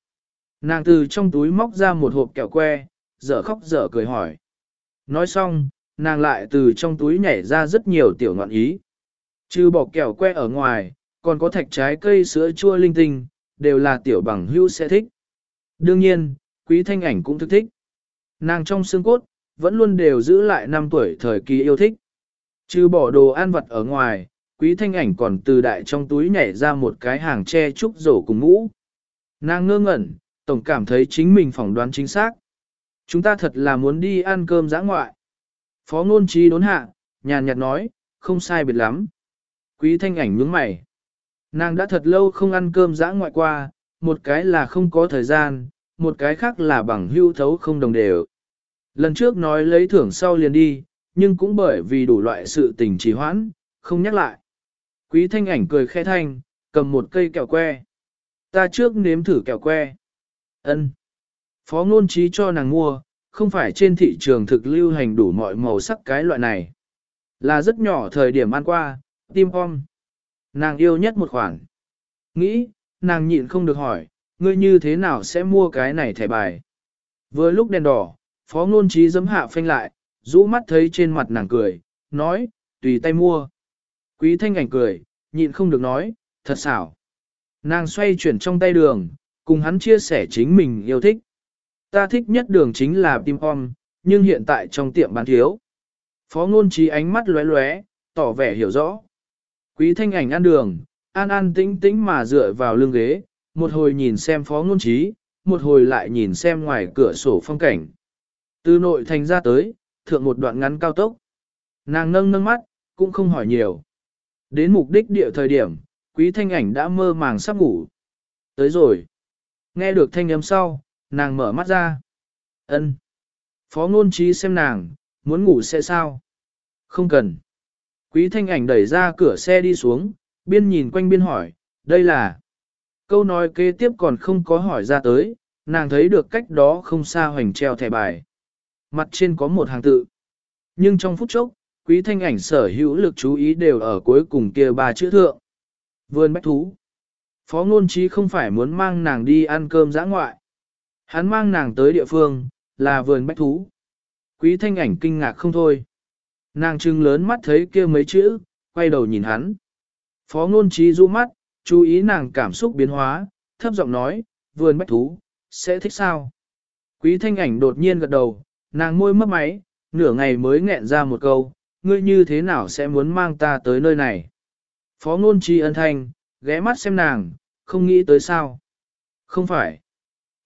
Speaker 1: Nàng từ trong túi móc ra một hộp kẹo que, dở khóc dở cười hỏi. Nói xong, nàng lại từ trong túi nhảy ra rất nhiều tiểu ngọn ý. Trừ bỏ kẹo que ở ngoài, còn có thạch trái cây sữa chua linh tinh, đều là tiểu bằng hữu sẽ thích. Đương nhiên, quý thanh ảnh cũng thức thích. Nàng trong xương cốt, vẫn luôn đều giữ lại năm tuổi thời kỳ yêu thích. Trừ bỏ đồ ăn vật ở ngoài, quý thanh ảnh còn từ đại trong túi nhảy ra một cái hàng che trúc rổ cùng mũ. Nàng ngơ ngẩn, tổng cảm thấy chính mình phỏng đoán chính xác. Chúng ta thật là muốn đi ăn cơm giã ngoại. Phó ngôn trí đốn hạ, nhàn nhạt nói, không sai biệt lắm. Quý thanh ảnh nhướng mày. Nàng đã thật lâu không ăn cơm giã ngoại qua, một cái là không có thời gian, một cái khác là bằng hưu thấu không đồng đều. Lần trước nói lấy thưởng sau liền đi, nhưng cũng bởi vì đủ loại sự tình trì hoãn, không nhắc lại. Quý thanh ảnh cười khẽ thanh, cầm một cây kẹo que. Ta trước nếm thử kẹo que. Ân. Phó ngôn trí cho nàng mua, không phải trên thị trường thực lưu hành đủ mọi màu sắc cái loại này. Là rất nhỏ thời điểm ăn qua, tim om. Nàng yêu nhất một khoản. Nghĩ, nàng nhịn không được hỏi, ngươi như thế nào sẽ mua cái này thẻ bài. Vừa lúc đèn đỏ, phó ngôn trí giấm hạ phanh lại, rũ mắt thấy trên mặt nàng cười, nói, tùy tay mua. Quý thanh ảnh cười, nhịn không được nói, thật xảo. Nàng xoay chuyển trong tay đường, cùng hắn chia sẻ chính mình yêu thích. Ta thích nhất đường chính là tim om, nhưng hiện tại trong tiệm bán thiếu. Phó ngôn trí ánh mắt lóe lóe, tỏ vẻ hiểu rõ. Quý thanh ảnh ăn đường, an an tĩnh tĩnh mà dựa vào lưng ghế, một hồi nhìn xem phó ngôn trí, một hồi lại nhìn xem ngoài cửa sổ phong cảnh. Từ nội thành ra tới, thượng một đoạn ngắn cao tốc. Nàng nâng nâng mắt, cũng không hỏi nhiều. Đến mục đích địa thời điểm, quý thanh ảnh đã mơ màng sắp ngủ. Tới rồi. Nghe được thanh âm sau, nàng mở mắt ra. ân Phó ngôn trí xem nàng, muốn ngủ sẽ sao? Không cần. Quý thanh ảnh đẩy ra cửa xe đi xuống, biên nhìn quanh biên hỏi, đây là... Câu nói kế tiếp còn không có hỏi ra tới, nàng thấy được cách đó không xa hoành treo thẻ bài. Mặt trên có một hàng tự. Nhưng trong phút chốc, quý thanh ảnh sở hữu lực chú ý đều ở cuối cùng kia ba chữ thượng. Vườn bách thú. Phó ngôn trí không phải muốn mang nàng đi ăn cơm giã ngoại. Hắn mang nàng tới địa phương, là vườn bách thú. Quý thanh ảnh kinh ngạc không thôi. Nàng trưng lớn mắt thấy kia mấy chữ, quay đầu nhìn hắn. Phó ngôn trí du mắt, chú ý nàng cảm xúc biến hóa, thấp giọng nói, vườn bách thú, sẽ thích sao? Quý thanh ảnh đột nhiên gật đầu, nàng môi mấp máy, nửa ngày mới nghẹn ra một câu, ngươi như thế nào sẽ muốn mang ta tới nơi này? Phó ngôn trì ân thanh, ghé mắt xem nàng, không nghĩ tới sao? Không phải.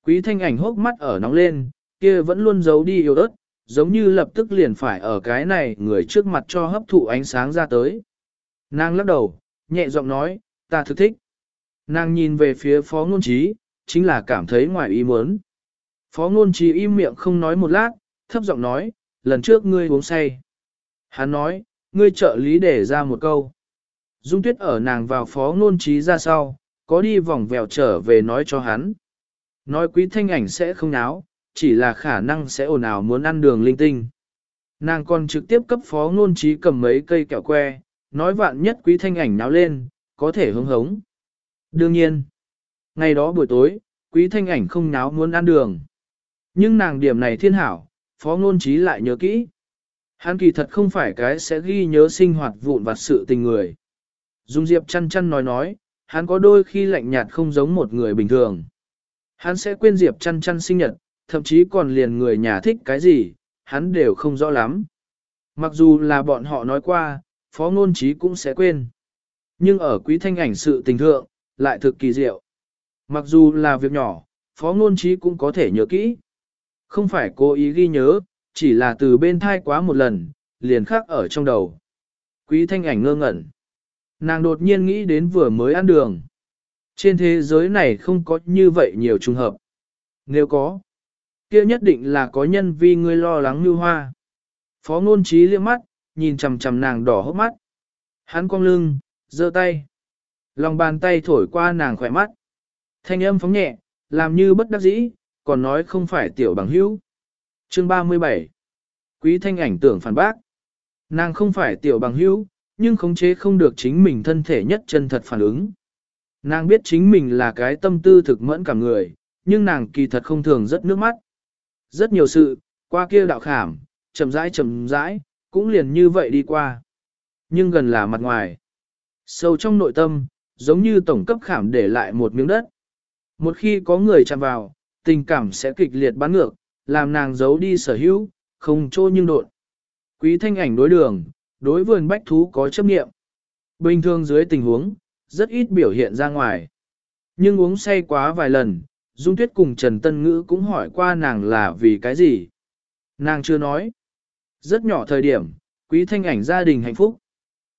Speaker 1: Quý thanh ảnh hốc mắt ở nóng lên, kia vẫn luôn giấu đi yêu ớt, giống như lập tức liền phải ở cái này người trước mặt cho hấp thụ ánh sáng ra tới. Nàng lắc đầu, nhẹ giọng nói, ta thực thích. Nàng nhìn về phía phó ngôn trí, chính là cảm thấy ngoài ý muốn. Phó ngôn trí im miệng không nói một lát, thấp giọng nói, lần trước ngươi uống say. Hắn nói, ngươi trợ lý để ra một câu. Dung tuyết ở nàng vào phó ngôn trí ra sau, có đi vòng vèo trở về nói cho hắn. Nói quý thanh ảnh sẽ không náo, chỉ là khả năng sẽ ồn ào muốn ăn đường linh tinh. Nàng còn trực tiếp cấp phó ngôn trí cầm mấy cây kẹo que, nói vạn nhất quý thanh ảnh náo lên, có thể hứng hống. Đương nhiên, ngày đó buổi tối, quý thanh ảnh không náo muốn ăn đường. Nhưng nàng điểm này thiên hảo, phó ngôn trí lại nhớ kỹ. Hắn kỳ thật không phải cái sẽ ghi nhớ sinh hoạt vụn vặt sự tình người. Dung Diệp chăn chăn nói nói, hắn có đôi khi lạnh nhạt không giống một người bình thường. Hắn sẽ quên Diệp chăn chăn sinh nhật, thậm chí còn liền người nhà thích cái gì, hắn đều không rõ lắm. Mặc dù là bọn họ nói qua, phó ngôn trí cũng sẽ quên. Nhưng ở quý thanh ảnh sự tình thượng, lại thực kỳ diệu. Mặc dù là việc nhỏ, phó ngôn trí cũng có thể nhớ kỹ. Không phải cố ý ghi nhớ, chỉ là từ bên thai quá một lần, liền khắc ở trong đầu. Quý thanh ảnh ngơ ngẩn. Nàng đột nhiên nghĩ đến vừa mới ăn đường. Trên thế giới này không có như vậy nhiều trùng hợp. Nếu có, kia nhất định là có nhân vì ngươi lo lắng như hoa. Phó ngôn trí liếc mắt, nhìn chằm chằm nàng đỏ hốc mắt. Hắn cong lưng, giơ tay. Lòng bàn tay thổi qua nàng khỏe mắt. Thanh âm phóng nhẹ, làm như bất đắc dĩ, còn nói không phải tiểu bằng hữu. Chương 37 Quý thanh ảnh tưởng phản bác. Nàng không phải tiểu bằng hữu, nhưng khống chế không được chính mình thân thể nhất chân thật phản ứng. Nàng biết chính mình là cái tâm tư thực mẫn cả người, nhưng nàng kỳ thật không thường rất nước mắt. Rất nhiều sự, qua kia đạo khảm, chậm rãi chậm rãi, cũng liền như vậy đi qua. Nhưng gần là mặt ngoài. Sâu trong nội tâm, giống như tổng cấp khảm để lại một miếng đất. Một khi có người chạm vào, tình cảm sẽ kịch liệt bắn ngược, làm nàng giấu đi sở hữu, không trô nhưng đột. Quý thanh ảnh đối đường, đối vườn bách thú có chấp nghiệm. Bình thường dưới tình huống, rất ít biểu hiện ra ngoài. Nhưng uống say quá vài lần, Dung Tuyết cùng Trần Tân Ngữ cũng hỏi qua nàng là vì cái gì. Nàng chưa nói. Rất nhỏ thời điểm, quý thanh ảnh gia đình hạnh phúc.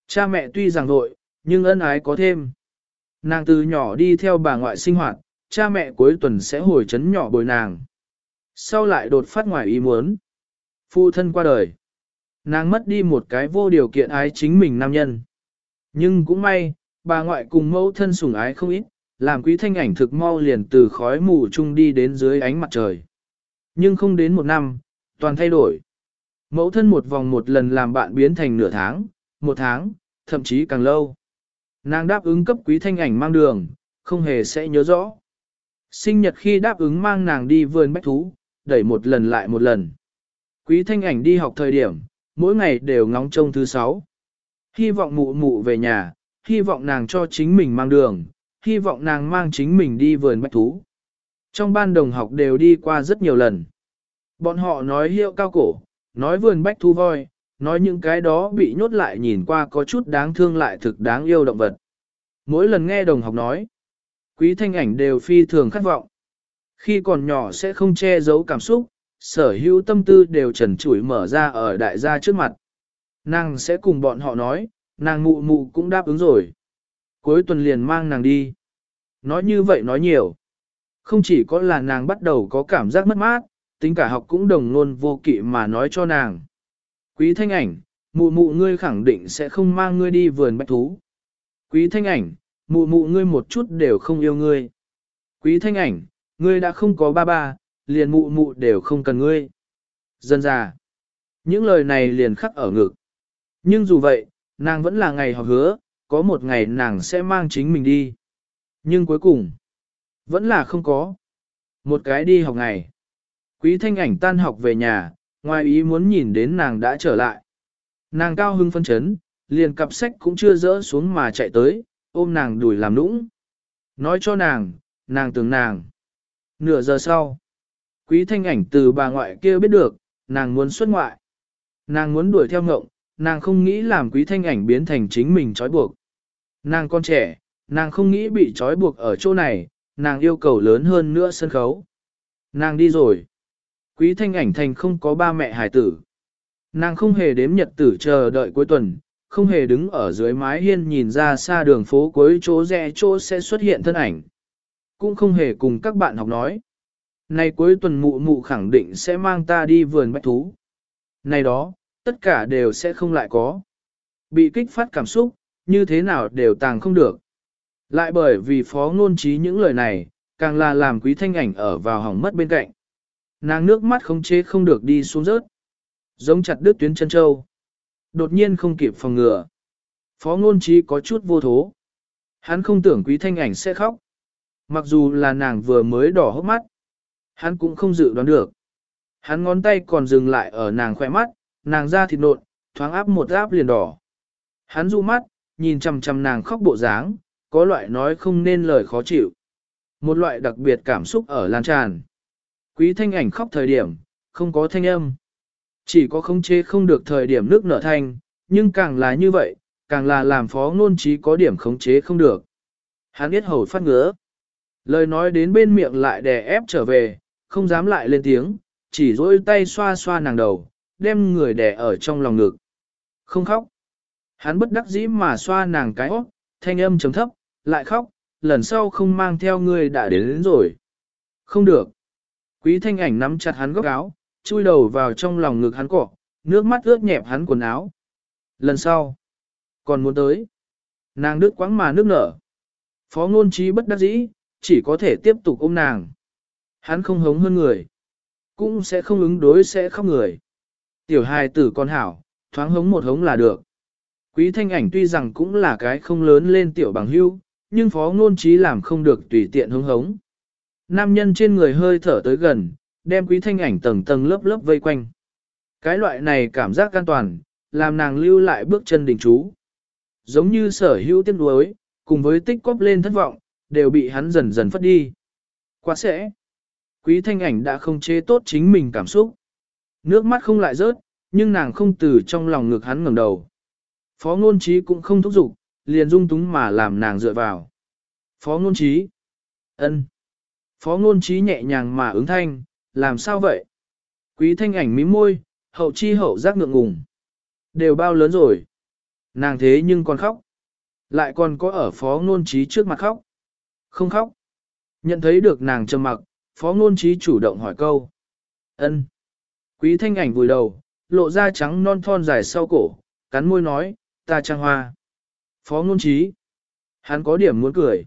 Speaker 1: Cha mẹ tuy rằng nội, nhưng ân ái có thêm. Nàng từ nhỏ đi theo bà ngoại sinh hoạt, cha mẹ cuối tuần sẽ hồi chấn nhỏ bồi nàng. Sau lại đột phát ngoài ý muốn. Phụ thân qua đời. Nàng mất đi một cái vô điều kiện ái chính mình nam nhân. Nhưng cũng may, bà ngoại cùng mẫu thân sủng ái không ít, làm quý thanh ảnh thực mau liền từ khói mù chung đi đến dưới ánh mặt trời. Nhưng không đến một năm, toàn thay đổi. Mẫu thân một vòng một lần làm bạn biến thành nửa tháng, một tháng, thậm chí càng lâu. Nàng đáp ứng cấp quý thanh ảnh mang đường, không hề sẽ nhớ rõ. Sinh nhật khi đáp ứng mang nàng đi vườn bách thú, đẩy một lần lại một lần. Quý thanh ảnh đi học thời điểm, mỗi ngày đều ngóng trông thứ sáu. Hy vọng mụ mụ về nhà, hy vọng nàng cho chính mình mang đường, hy vọng nàng mang chính mình đi vườn bách thú. Trong ban đồng học đều đi qua rất nhiều lần. Bọn họ nói hiệu cao cổ, nói vườn bách thú voi, nói những cái đó bị nhốt lại nhìn qua có chút đáng thương lại thực đáng yêu động vật. Mỗi lần nghe đồng học nói, quý thanh ảnh đều phi thường khát vọng. Khi còn nhỏ sẽ không che giấu cảm xúc, sở hữu tâm tư đều trần trụi mở ra ở đại gia trước mặt. Nàng sẽ cùng bọn họ nói, nàng mụ mụ cũng đáp ứng rồi. Cuối tuần liền mang nàng đi. Nói như vậy nói nhiều. Không chỉ có là nàng bắt đầu có cảm giác mất mát, tính cả học cũng đồng luôn vô kỵ mà nói cho nàng. Quý thanh ảnh, mụ mụ ngươi khẳng định sẽ không mang ngươi đi vườn bách thú. Quý thanh ảnh, mụ mụ ngươi một chút đều không yêu ngươi. Quý thanh ảnh, ngươi đã không có ba ba, liền mụ mụ đều không cần ngươi. Dân già. Những lời này liền khắc ở ngực. Nhưng dù vậy, nàng vẫn là ngày họ hứa, có một ngày nàng sẽ mang chính mình đi. Nhưng cuối cùng, vẫn là không có. Một cái đi học ngày. Quý thanh ảnh tan học về nhà, ngoài ý muốn nhìn đến nàng đã trở lại. Nàng cao hưng phân chấn, liền cặp sách cũng chưa dỡ xuống mà chạy tới, ôm nàng đuổi làm nũng. Nói cho nàng, nàng tưởng nàng. Nửa giờ sau, quý thanh ảnh từ bà ngoại kia biết được, nàng muốn xuất ngoại. Nàng muốn đuổi theo ngộng, nàng không nghĩ làm quý thanh ảnh biến thành chính mình trói buộc. Nàng con trẻ, nàng không nghĩ bị trói buộc ở chỗ này, nàng yêu cầu lớn hơn nữa sân khấu. Nàng đi rồi. Quý thanh ảnh thành không có ba mẹ hài tử. Nàng không hề đếm nhật tử chờ đợi cuối tuần, không hề đứng ở dưới mái hiên nhìn ra xa đường phố cuối chỗ rẽ chỗ sẽ xuất hiện thân ảnh. Cũng không hề cùng các bạn học nói. Này cuối tuần mụ mụ khẳng định sẽ mang ta đi vườn bách thú. Này đó, tất cả đều sẽ không lại có. Bị kích phát cảm xúc, như thế nào đều tàng không được. Lại bởi vì phó ngôn trí những lời này, càng là làm quý thanh ảnh ở vào hỏng mất bên cạnh. Nàng nước mắt không chế không được đi xuống rớt. Giống chặt đứt tuyến chân châu. Đột nhiên không kịp phòng ngừa. Phó ngôn trí có chút vô thố. Hắn không tưởng quý thanh ảnh sẽ khóc. Mặc dù là nàng vừa mới đỏ hốc mắt. Hắn cũng không dự đoán được. Hắn ngón tay còn dừng lại ở nàng khoe mắt, nàng ra thịt nộn, thoáng áp một áp liền đỏ. Hắn du mắt, nhìn chằm chằm nàng khóc bộ dáng, có loại nói không nên lời khó chịu. Một loại đặc biệt cảm xúc ở lan tràn. Quý thanh ảnh khóc thời điểm, không có thanh âm. Chỉ có khống chế không được thời điểm nước nở thanh, nhưng càng là như vậy, càng là làm phó ngôn trí có điểm khống chế không được. Hắn biết hầu phát ngứa. Lời nói đến bên miệng lại đè ép trở về, không dám lại lên tiếng, chỉ dỗi tay xoa xoa nàng đầu, đem người đè ở trong lòng ngực. Không khóc. Hắn bất đắc dĩ mà xoa nàng cái óc, thanh âm chấm thấp, lại khóc, lần sau không mang theo ngươi đã đến, đến rồi. Không được. Quý thanh ảnh nắm chặt hắn góc áo, chui đầu vào trong lòng ngực hắn cọ, nước mắt ướt nhẹp hắn quần áo. Lần sau, còn muốn tới. Nàng đứt quãng mà nước nở. Phó ngôn trí bất đắc dĩ, chỉ có thể tiếp tục ôm nàng. Hắn không hống hơn người. Cũng sẽ không ứng đối sẽ khóc người. Tiểu hài tử con hảo, thoáng hống một hống là được. Quý thanh ảnh tuy rằng cũng là cái không lớn lên tiểu bằng hưu, nhưng phó ngôn trí làm không được tùy tiện hống hống. Nam nhân trên người hơi thở tới gần, đem quý thanh ảnh tầng tầng lớp lớp vây quanh. Cái loại này cảm giác an toàn, làm nàng lưu lại bước chân đỉnh chú. Giống như sở hữu tiếc nuối, cùng với tích cóp lên thất vọng, đều bị hắn dần dần phất đi. Quá sẽ. Quý thanh ảnh đã không chế tốt chính mình cảm xúc. Nước mắt không lại rớt, nhưng nàng không từ trong lòng ngực hắn ngẩng đầu. Phó ngôn trí cũng không thúc giục, liền dung túng mà làm nàng dựa vào. Phó ngôn trí. ân. Phó ngôn trí nhẹ nhàng mà ứng thanh, làm sao vậy? Quý thanh ảnh mím môi, hậu chi hậu giác ngượng ngùng. Đều bao lớn rồi. Nàng thế nhưng còn khóc. Lại còn có ở phó ngôn trí trước mặt khóc. Không khóc. Nhận thấy được nàng trầm mặc, phó ngôn trí chủ động hỏi câu. ân. Quý thanh ảnh vùi đầu, lộ ra trắng non thon dài sau cổ, cắn môi nói, ta trang hoa. Phó ngôn trí. Hắn có điểm muốn cười.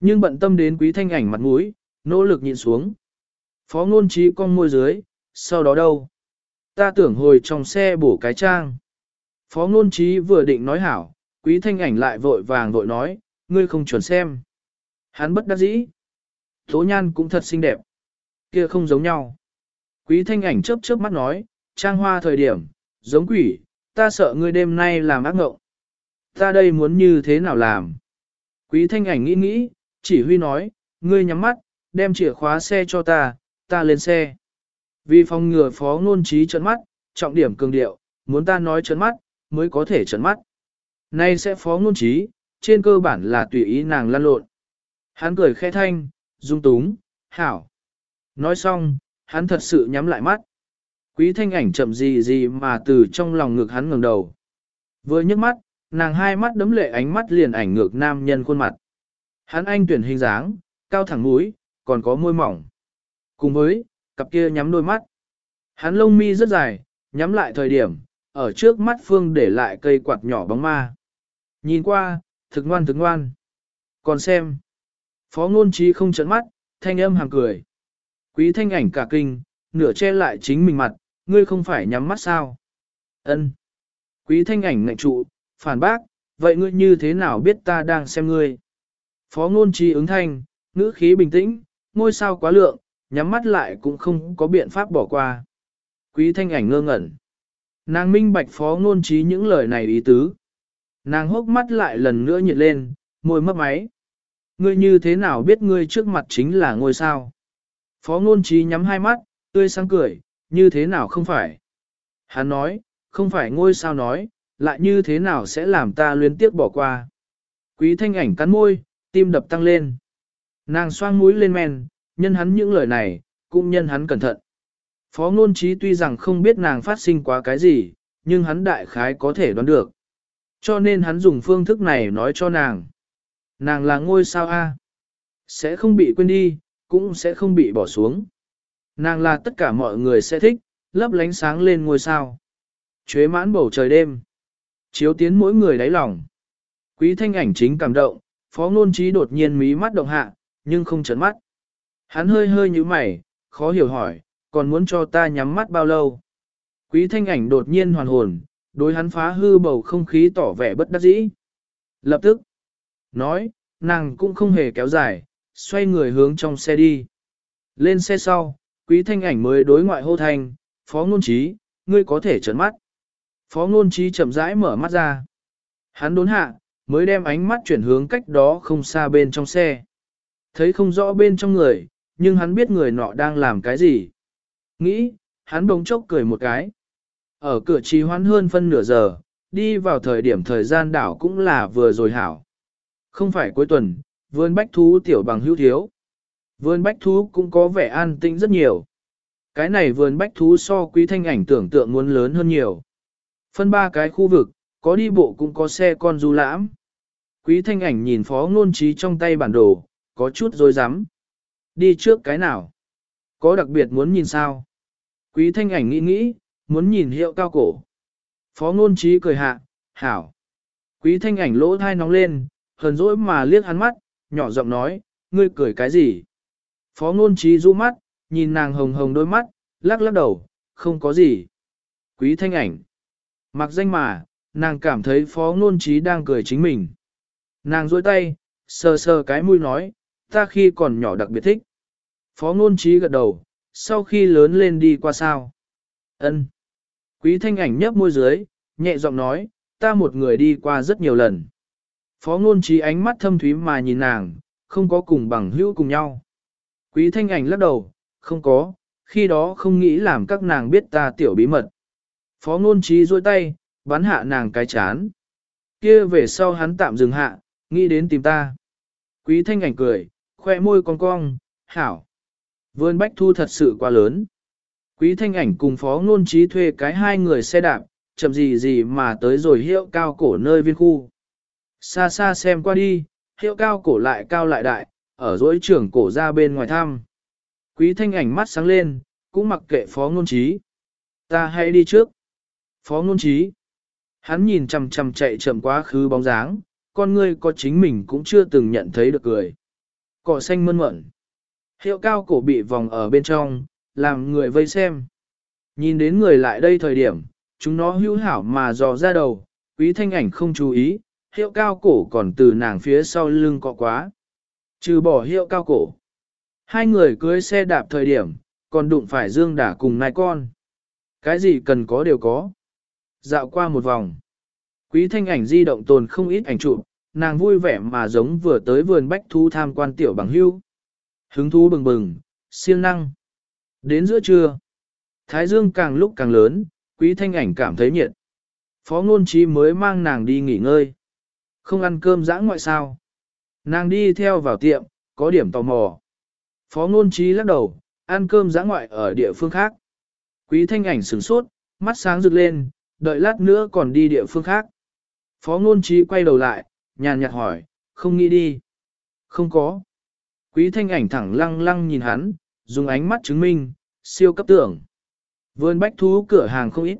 Speaker 1: Nhưng bận tâm đến quý thanh ảnh mặt mũi, nỗ lực nhịn xuống. Phó ngôn trí con môi dưới, sau đó đâu? Ta tưởng hồi trong xe bổ cái trang. Phó ngôn trí vừa định nói hảo, quý thanh ảnh lại vội vàng vội nói, ngươi không chuẩn xem. Hắn bất đắc dĩ. Tố nhan cũng thật xinh đẹp. Kia không giống nhau. Quý thanh ảnh chớp chớp mắt nói, trang hoa thời điểm, giống quỷ, ta sợ ngươi đêm nay làm ác ngộng. Ta đây muốn như thế nào làm? Quý thanh ảnh nghĩ nghĩ, chỉ huy nói, ngươi nhắm mắt, đem chìa khóa xe cho ta, ta lên xe. Vì phòng ngừa phó ngôn trí trận mắt, trọng điểm cường điệu, muốn ta nói trận mắt, mới có thể trận mắt. Nay sẽ phó ngôn trí, trên cơ bản là tùy ý nàng lăn lộn. Hắn cười khẽ thanh, dung túng, hảo. Nói xong, hắn thật sự nhắm lại mắt. Quý thanh ảnh chậm gì gì mà từ trong lòng ngực hắn ngẩng đầu. Vừa nhấc mắt, nàng hai mắt đấm lệ ánh mắt liền ảnh ngược nam nhân khuôn mặt. Hắn anh tuyển hình dáng, cao thẳng mũi, còn có môi mỏng. Cùng với, cặp kia nhắm đôi mắt. Hắn lông mi rất dài, nhắm lại thời điểm, ở trước mắt Phương để lại cây quạt nhỏ bóng ma. Nhìn qua, thực ngoan thực ngoan. Còn xem. Phó ngôn trí không trận mắt, thanh âm hàng cười. Quý thanh ảnh cả kinh, nửa che lại chính mình mặt, ngươi không phải nhắm mắt sao? Ân. Quý thanh ảnh ngạnh trụ, phản bác, vậy ngươi như thế nào biết ta đang xem ngươi? Phó ngôn trí ứng thanh, ngữ khí bình tĩnh, ngôi sao quá lượng, nhắm mắt lại cũng không có biện pháp bỏ qua. Quý thanh ảnh ngơ ngẩn. Nàng minh bạch phó ngôn trí những lời này ý tứ. Nàng hốc mắt lại lần nữa nhiệt lên, môi mấp máy. Ngươi như thế nào biết ngươi trước mặt chính là ngôi sao? Phó ngôn trí nhắm hai mắt, tươi sáng cười, như thế nào không phải? Hắn nói, không phải ngôi sao nói, lại như thế nào sẽ làm ta luyến tiếc bỏ qua? Quý thanh ảnh cắn môi, tim đập tăng lên. Nàng xoang mũi lên men, nhân hắn những lời này, cũng nhân hắn cẩn thận. Phó ngôn trí tuy rằng không biết nàng phát sinh quá cái gì, nhưng hắn đại khái có thể đoán được. Cho nên hắn dùng phương thức này nói cho nàng. Nàng là ngôi sao A. Sẽ không bị quên đi, cũng sẽ không bị bỏ xuống. Nàng là tất cả mọi người sẽ thích, lấp lánh sáng lên ngôi sao. Chuế mãn bầu trời đêm. Chiếu tiến mỗi người đáy lòng. Quý thanh ảnh chính cảm động, phó ngôn trí đột nhiên mí mắt động hạ, nhưng không chấn mắt. Hắn hơi hơi như mày, khó hiểu hỏi, còn muốn cho ta nhắm mắt bao lâu? Quý thanh ảnh đột nhiên hoàn hồn, đối hắn phá hư bầu không khí tỏ vẻ bất đắc dĩ. Lập tức, nói, nàng cũng không hề kéo dài, xoay người hướng trong xe đi. Lên xe sau, quý thanh ảnh mới đối ngoại hô thanh, phó ngôn trí, ngươi có thể trấn mắt. Phó ngôn trí chậm rãi mở mắt ra. Hắn đốn hạ, mới đem ánh mắt chuyển hướng cách đó không xa bên trong xe. Thấy không rõ bên trong người, nhưng hắn biết người nọ đang làm cái gì. Nghĩ, hắn bỗng chốc cười một cái. Ở cửa trì hoãn hơn phân nửa giờ, đi vào thời điểm thời gian đảo cũng là vừa rồi hảo. Không phải cuối tuần, vườn bách thú tiểu bằng hữu thiếu. Vườn bách thú cũng có vẻ an tĩnh rất nhiều. Cái này vườn bách thú so quý thanh ảnh tưởng tượng muốn lớn hơn nhiều. Phân ba cái khu vực, có đi bộ cũng có xe con du lãm. Quý thanh ảnh nhìn phó ngôn trí trong tay bản đồ, có chút dối rắm Đi trước cái nào? Có đặc biệt muốn nhìn sao? Quý thanh ảnh nghĩ nghĩ, muốn nhìn hiệu cao cổ. Phó ngôn trí cười hạ, hảo. Quý thanh ảnh lỗ thai nóng lên, hờn dỗi mà liếc hắn mắt, nhỏ giọng nói, ngươi cười cái gì? Phó ngôn trí du mắt, nhìn nàng hồng hồng đôi mắt, lắc lắc đầu, không có gì. Quý thanh ảnh. Mặc danh mà, nàng cảm thấy phó ngôn trí đang cười chính mình. Nàng dôi tay, sờ sờ cái mũi nói, ta khi còn nhỏ đặc biệt thích. Phó ngôn trí gật đầu, sau khi lớn lên đi qua sao? ân Quý thanh ảnh nhấp môi dưới, nhẹ giọng nói, ta một người đi qua rất nhiều lần. Phó ngôn trí ánh mắt thâm thúy mà nhìn nàng, không có cùng bằng hữu cùng nhau. Quý thanh ảnh lắc đầu, không có, khi đó không nghĩ làm các nàng biết ta tiểu bí mật. Phó ngôn trí duỗi tay, bắn hạ nàng cái chán. Kia về sau hắn tạm dừng hạ, nghĩ đến tìm ta. Quý thanh ảnh cười, khoe môi cong cong, hảo. Vườn bách thu thật sự quá lớn. Quý thanh ảnh cùng phó ngôn trí thuê cái hai người xe đạp, chậm gì gì mà tới rồi hiệu cao cổ nơi viên khu. Xa xa xem qua đi, hiệu cao cổ lại cao lại đại, ở dỗi trưởng cổ ra bên ngoài thăm. Quý thanh ảnh mắt sáng lên, cũng mặc kệ phó ngôn trí. Ta hãy đi trước. Phó ngôn trí. Hắn nhìn chằm chằm chạy chậm quá khứ bóng dáng, con ngươi có chính mình cũng chưa từng nhận thấy được cười. Cỏ xanh mơn mởn. Hiệu cao cổ bị vòng ở bên trong, làm người vây xem. Nhìn đến người lại đây thời điểm, chúng nó hữu hảo mà dò ra đầu, quý thanh ảnh không chú ý, hiệu cao cổ còn từ nàng phía sau lưng cọ quá. Trừ bỏ hiệu cao cổ. Hai người cưới xe đạp thời điểm, còn đụng phải dương đả cùng nai con. Cái gì cần có đều có. Dạo qua một vòng. Quý thanh ảnh di động tồn không ít ảnh chụp, nàng vui vẻ mà giống vừa tới vườn bách thú tham quan tiểu bằng hưu. Hứng thú bừng bừng, siêng năng. Đến giữa trưa, thái dương càng lúc càng lớn, quý thanh ảnh cảm thấy nhiệt. Phó ngôn trí mới mang nàng đi nghỉ ngơi. Không ăn cơm dã ngoại sao. Nàng đi theo vào tiệm, có điểm tò mò. Phó ngôn trí lắc đầu, ăn cơm dã ngoại ở địa phương khác. Quý thanh ảnh sửng sốt, mắt sáng rực lên, đợi lát nữa còn đi địa phương khác. Phó ngôn trí quay đầu lại, nhàn nhạt hỏi, không nghĩ đi. Không có. Quý thanh ảnh thẳng lăng lăng nhìn hắn, dùng ánh mắt chứng minh, siêu cấp tưởng. Vườn bách thú cửa hàng không ít.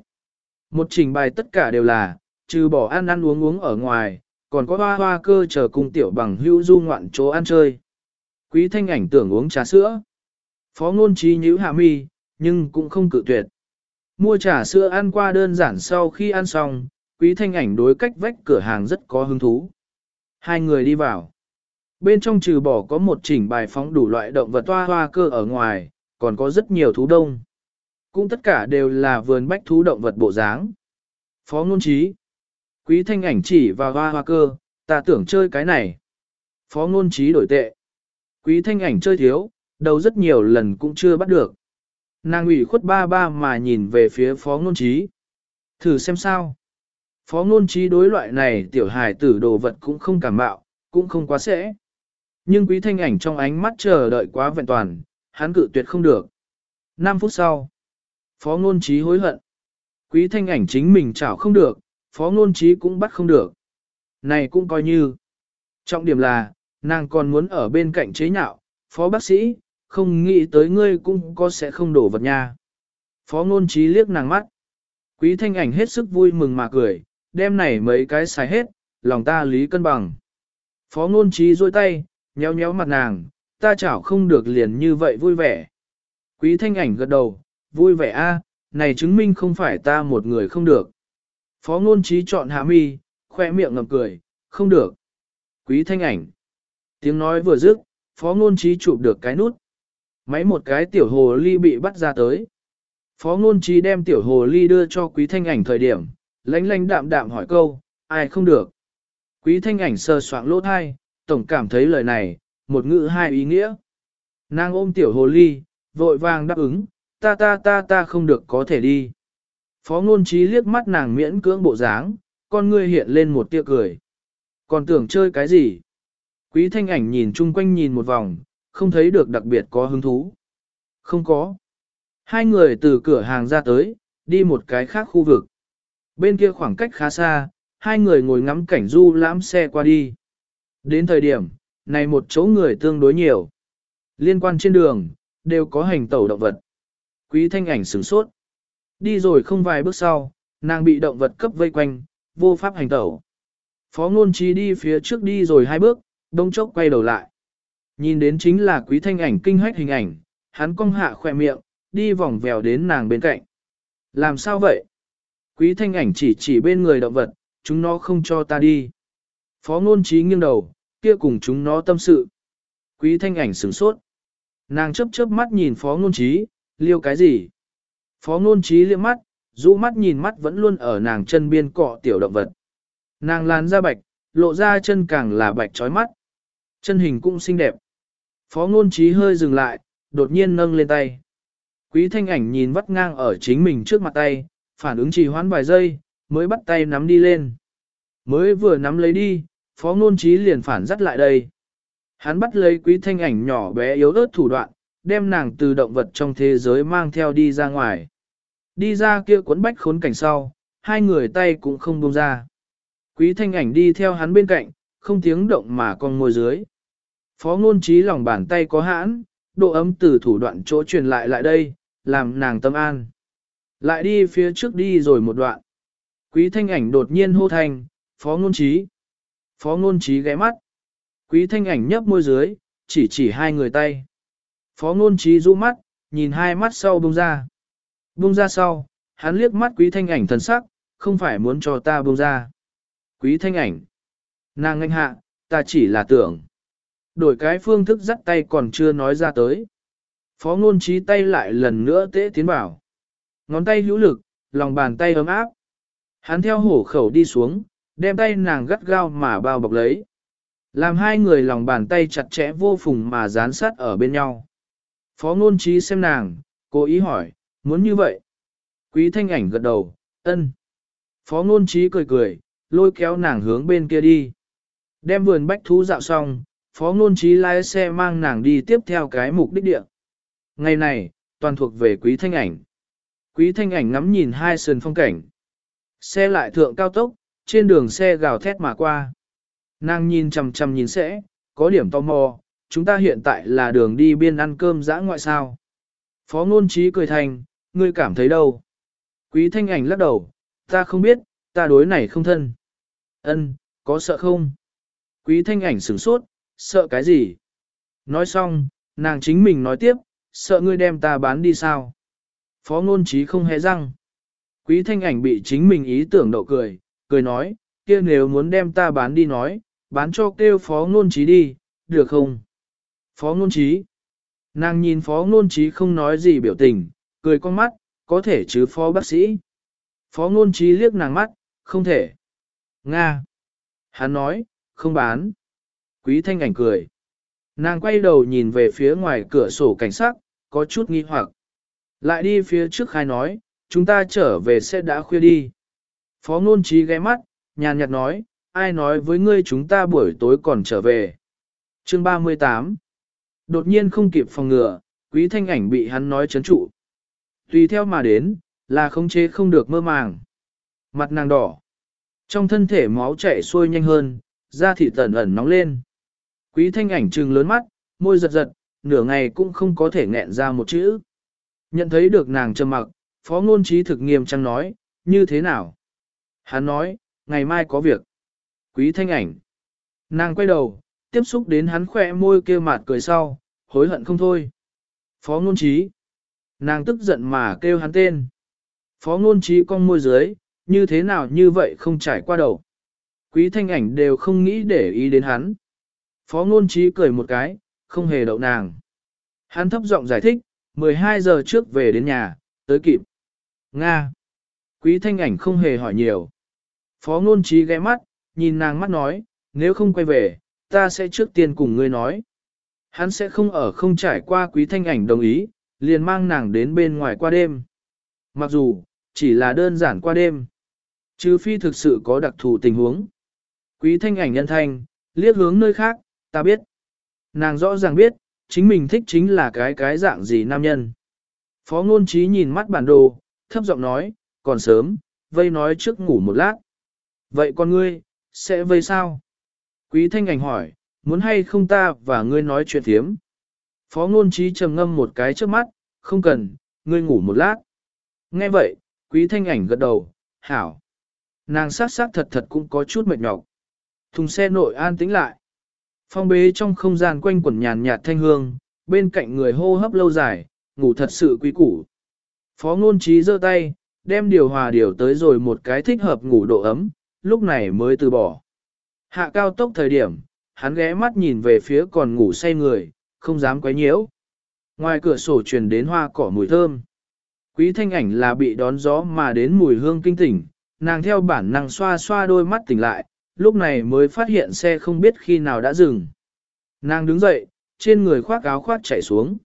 Speaker 1: Một trình bày tất cả đều là, trừ bỏ ăn ăn uống uống ở ngoài, còn có hoa hoa cơ chờ cùng tiểu bằng hữu du ngoạn chỗ ăn chơi. Quý thanh ảnh tưởng uống trà sữa. Phó ngôn trí nhữ hạ mi, nhưng cũng không cự tuyệt. Mua trà sữa ăn qua đơn giản sau khi ăn xong, quý thanh ảnh đối cách vách cửa hàng rất có hứng thú. Hai người đi vào. Bên trong trừ bỏ có một chỉnh bài phóng đủ loại động vật toa hoa cơ ở ngoài, còn có rất nhiều thú đông. Cũng tất cả đều là vườn bách thú động vật bộ dáng. Phó ngôn trí. Quý thanh ảnh chỉ và hoa hoa cơ, ta tưởng chơi cái này. Phó ngôn trí đổi tệ. Quý thanh ảnh chơi thiếu, đầu rất nhiều lần cũng chưa bắt được. Nàng ủy khuất ba ba mà nhìn về phía phó ngôn trí. Thử xem sao. Phó ngôn trí đối loại này tiểu hài tử đồ vật cũng không cảm mạo, cũng không quá sẽ. Nhưng quý thanh ảnh trong ánh mắt chờ đợi quá vẹn toàn, hắn cự tuyệt không được. 5 phút sau, phó ngôn trí hối hận. Quý thanh ảnh chính mình chảo không được, phó ngôn trí cũng bắt không được. Này cũng coi như. Trọng điểm là, nàng còn muốn ở bên cạnh chế nhạo, phó bác sĩ, không nghĩ tới ngươi cũng có sẽ không đổ vật nha. Phó ngôn trí liếc nàng mắt. Quý thanh ảnh hết sức vui mừng mà cười, đem này mấy cái xài hết, lòng ta lý cân bằng. Phó ngôn trí dôi tay, nhéo nhéo mặt nàng, ta chảo không được liền như vậy vui vẻ. Quý thanh ảnh gật đầu, vui vẻ a, này chứng minh không phải ta một người không được. Phó ngôn trí chọn hạ mi, khoe miệng ngầm cười, không được. Quý thanh ảnh. Tiếng nói vừa dứt, phó ngôn trí chụp được cái nút. Máy một cái tiểu hồ ly bị bắt ra tới. Phó ngôn trí đem tiểu hồ ly đưa cho quý thanh ảnh thời điểm, lánh lánh đạm đạm hỏi câu, ai không được. Quý thanh ảnh sờ soạng lỗ thai, tổng cảm thấy lời này, một ngữ hai ý nghĩa. Nàng ôm tiểu hồ ly, vội vàng đáp ứng, ta ta ta ta không được có thể đi. Phó ngôn trí liếc mắt nàng miễn cưỡng bộ dáng, con ngươi hiện lên một tia cười. Còn tưởng chơi cái gì? Quý thanh ảnh nhìn chung quanh nhìn một vòng, không thấy được đặc biệt có hứng thú. Không có. Hai người từ cửa hàng ra tới, đi một cái khác khu vực. Bên kia khoảng cách khá xa, hai người ngồi ngắm cảnh du lãm xe qua đi. Đến thời điểm, này một chỗ người tương đối nhiều. Liên quan trên đường, đều có hành tẩu động vật. Quý thanh ảnh sửng sốt. Đi rồi không vài bước sau, nàng bị động vật cấp vây quanh, vô pháp hành tẩu. Phó ngôn trí đi phía trước đi rồi hai bước, đông chốc quay đầu lại. Nhìn đến chính là quý thanh ảnh kinh hách hình ảnh, hắn cong hạ khỏe miệng, đi vòng vèo đến nàng bên cạnh. Làm sao vậy? Quý thanh ảnh chỉ chỉ bên người động vật, chúng nó không cho ta đi. Phó ngôn trí nghiêng đầu, kia cùng chúng nó tâm sự. Quý thanh ảnh sửng sốt. Nàng chớp chớp mắt nhìn phó ngôn trí, liêu cái gì? Phó ngôn trí liếc mắt, rũ mắt nhìn mắt vẫn luôn ở nàng chân biên cọ tiểu động vật. Nàng làn da bạch, lộ ra chân càng là bạch trói mắt. Chân hình cũng xinh đẹp. Phó ngôn trí hơi dừng lại, đột nhiên nâng lên tay. Quý thanh ảnh nhìn vắt ngang ở chính mình trước mặt tay, phản ứng trì hoãn vài giây, mới bắt tay nắm đi lên. Mới vừa nắm lấy đi, phó ngôn trí liền phản dắt lại đây. Hắn bắt lấy quý thanh ảnh nhỏ bé yếu ớt thủ đoạn, đem nàng từ động vật trong thế giới mang theo đi ra ngoài. Đi ra kia cuốn bách khốn cảnh sau, hai người tay cũng không buông ra. Quý thanh ảnh đi theo hắn bên cạnh, không tiếng động mà con ngồi dưới. Phó ngôn trí lòng bàn tay có hãn, độ ấm từ thủ đoạn chỗ truyền lại lại đây, làm nàng tâm an. Lại đi phía trước đi rồi một đoạn. Quý thanh ảnh đột nhiên hô thành, phó ngôn trí. Phó ngôn trí ghé mắt. Quý thanh ảnh nhấp môi dưới, chỉ chỉ hai người tay. Phó ngôn trí rũ mắt, nhìn hai mắt sau bông ra. Bông ra sau, hắn liếc mắt quý thanh ảnh thần sắc, không phải muốn cho ta bông ra. Quý thanh ảnh. Nàng nganh hạ, ta chỉ là tưởng. Đổi cái phương thức dắt tay còn chưa nói ra tới. Phó ngôn trí tay lại lần nữa tế tiến bảo. Ngón tay hữu lực, lòng bàn tay ấm áp. Hắn theo hổ khẩu đi xuống, đem tay nàng gắt gao mà bao bọc lấy. Làm hai người lòng bàn tay chặt chẽ vô phùng mà dán sát ở bên nhau. Phó ngôn trí xem nàng, cố ý hỏi, muốn như vậy. Quý thanh ảnh gật đầu, ân. Phó ngôn trí cười cười, lôi kéo nàng hướng bên kia đi. Đem vườn bách thú dạo xong, phó ngôn trí lái xe mang nàng đi tiếp theo cái mục đích địa. Ngày này, toàn thuộc về quý thanh ảnh. Quý thanh ảnh ngắm nhìn hai sườn phong cảnh. Xe lại thượng cao tốc, trên đường xe gào thét mà qua. Nàng nhìn chằm chằm nhìn sẽ, có điểm tò mò, chúng ta hiện tại là đường đi biên ăn cơm dã ngoại sao. Phó ngôn trí cười thành, ngươi cảm thấy đâu? Quý thanh ảnh lắc đầu, ta không biết, ta đối này không thân. Ân, có sợ không? Quý thanh ảnh sửng sốt, sợ cái gì? Nói xong, nàng chính mình nói tiếp, sợ ngươi đem ta bán đi sao? Phó ngôn trí không hề răng. Quý thanh ảnh bị chính mình ý tưởng đậu cười, cười nói, kia nếu muốn đem ta bán đi nói, bán cho kêu phó ngôn trí đi, được không? Phó ngôn trí. Nàng nhìn phó ngôn trí không nói gì biểu tình, cười con mắt, có thể chứ phó bác sĩ. Phó ngôn trí liếc nàng mắt, không thể. Nga. Hắn nói, không bán. Quý thanh ảnh cười. Nàng quay đầu nhìn về phía ngoài cửa sổ cảnh sát, có chút nghi hoặc. Lại đi phía trước khai nói, chúng ta trở về sẽ đã khuya đi. Phó ngôn trí ghé mắt, nhàn nhạt nói, ai nói với ngươi chúng ta buổi tối còn trở về. Chương 38 Đột nhiên không kịp phòng ngừa, quý thanh ảnh bị hắn nói chấn trụ. Tùy theo mà đến, là không chế không được mơ màng. Mặt nàng đỏ. Trong thân thể máu chảy xuôi nhanh hơn, da thịt tẩn ẩn nóng lên. Quý thanh ảnh trừng lớn mắt, môi giật giật, nửa ngày cũng không có thể nghẹn ra một chữ. Nhận thấy được nàng trầm mặc, phó ngôn trí thực nghiêm trang nói, như thế nào? Hắn nói, ngày mai có việc. Quý thanh ảnh. Nàng quay đầu, tiếp xúc đến hắn khỏe môi kêu mạt cười sau, hối hận không thôi. Phó ngôn trí. Nàng tức giận mà kêu hắn tên. Phó ngôn trí con môi dưới, như thế nào như vậy không trải qua đầu. Quý thanh ảnh đều không nghĩ để ý đến hắn. Phó ngôn trí cười một cái, không hề đậu nàng. Hắn thấp giọng giải thích, 12 giờ trước về đến nhà, tới kịp. Nga. Quý thanh ảnh không hề hỏi nhiều. Phó ngôn trí ghé mắt, nhìn nàng mắt nói, nếu không quay về, ta sẽ trước tiên cùng ngươi nói. Hắn sẽ không ở không trải qua quý thanh ảnh đồng ý, liền mang nàng đến bên ngoài qua đêm. Mặc dù, chỉ là đơn giản qua đêm. Chứ phi thực sự có đặc thù tình huống. Quý thanh ảnh nhân thanh, liếc hướng nơi khác, ta biết. Nàng rõ ràng biết, chính mình thích chính là cái cái dạng gì nam nhân. Phó ngôn trí nhìn mắt bản đồ, thấp giọng nói, còn sớm, vây nói trước ngủ một lát. Vậy con ngươi, sẽ vây sao? Quý thanh ảnh hỏi, muốn hay không ta và ngươi nói chuyện thiếm? Phó ngôn trí trầm ngâm một cái trước mắt, không cần, ngươi ngủ một lát. Nghe vậy, quý thanh ảnh gật đầu, hảo. Nàng sát sát thật thật cũng có chút mệt nhọc. Thùng xe nội an tĩnh lại. Phong bế trong không gian quanh quẩn nhàn nhạt thanh hương, bên cạnh người hô hấp lâu dài, ngủ thật sự quý củ. Phó ngôn trí giơ tay, đem điều hòa điều tới rồi một cái thích hợp ngủ độ ấm, lúc này mới từ bỏ. Hạ cao tốc thời điểm, hắn ghé mắt nhìn về phía còn ngủ say người, không dám quấy nhiễu. Ngoài cửa sổ truyền đến hoa cỏ mùi thơm. Quý thanh ảnh là bị đón gió mà đến mùi hương kinh tỉnh, nàng theo bản năng xoa xoa đôi mắt tỉnh lại, lúc này mới phát hiện xe không biết khi nào đã dừng. Nàng đứng dậy, trên người khoác áo khoác chạy xuống.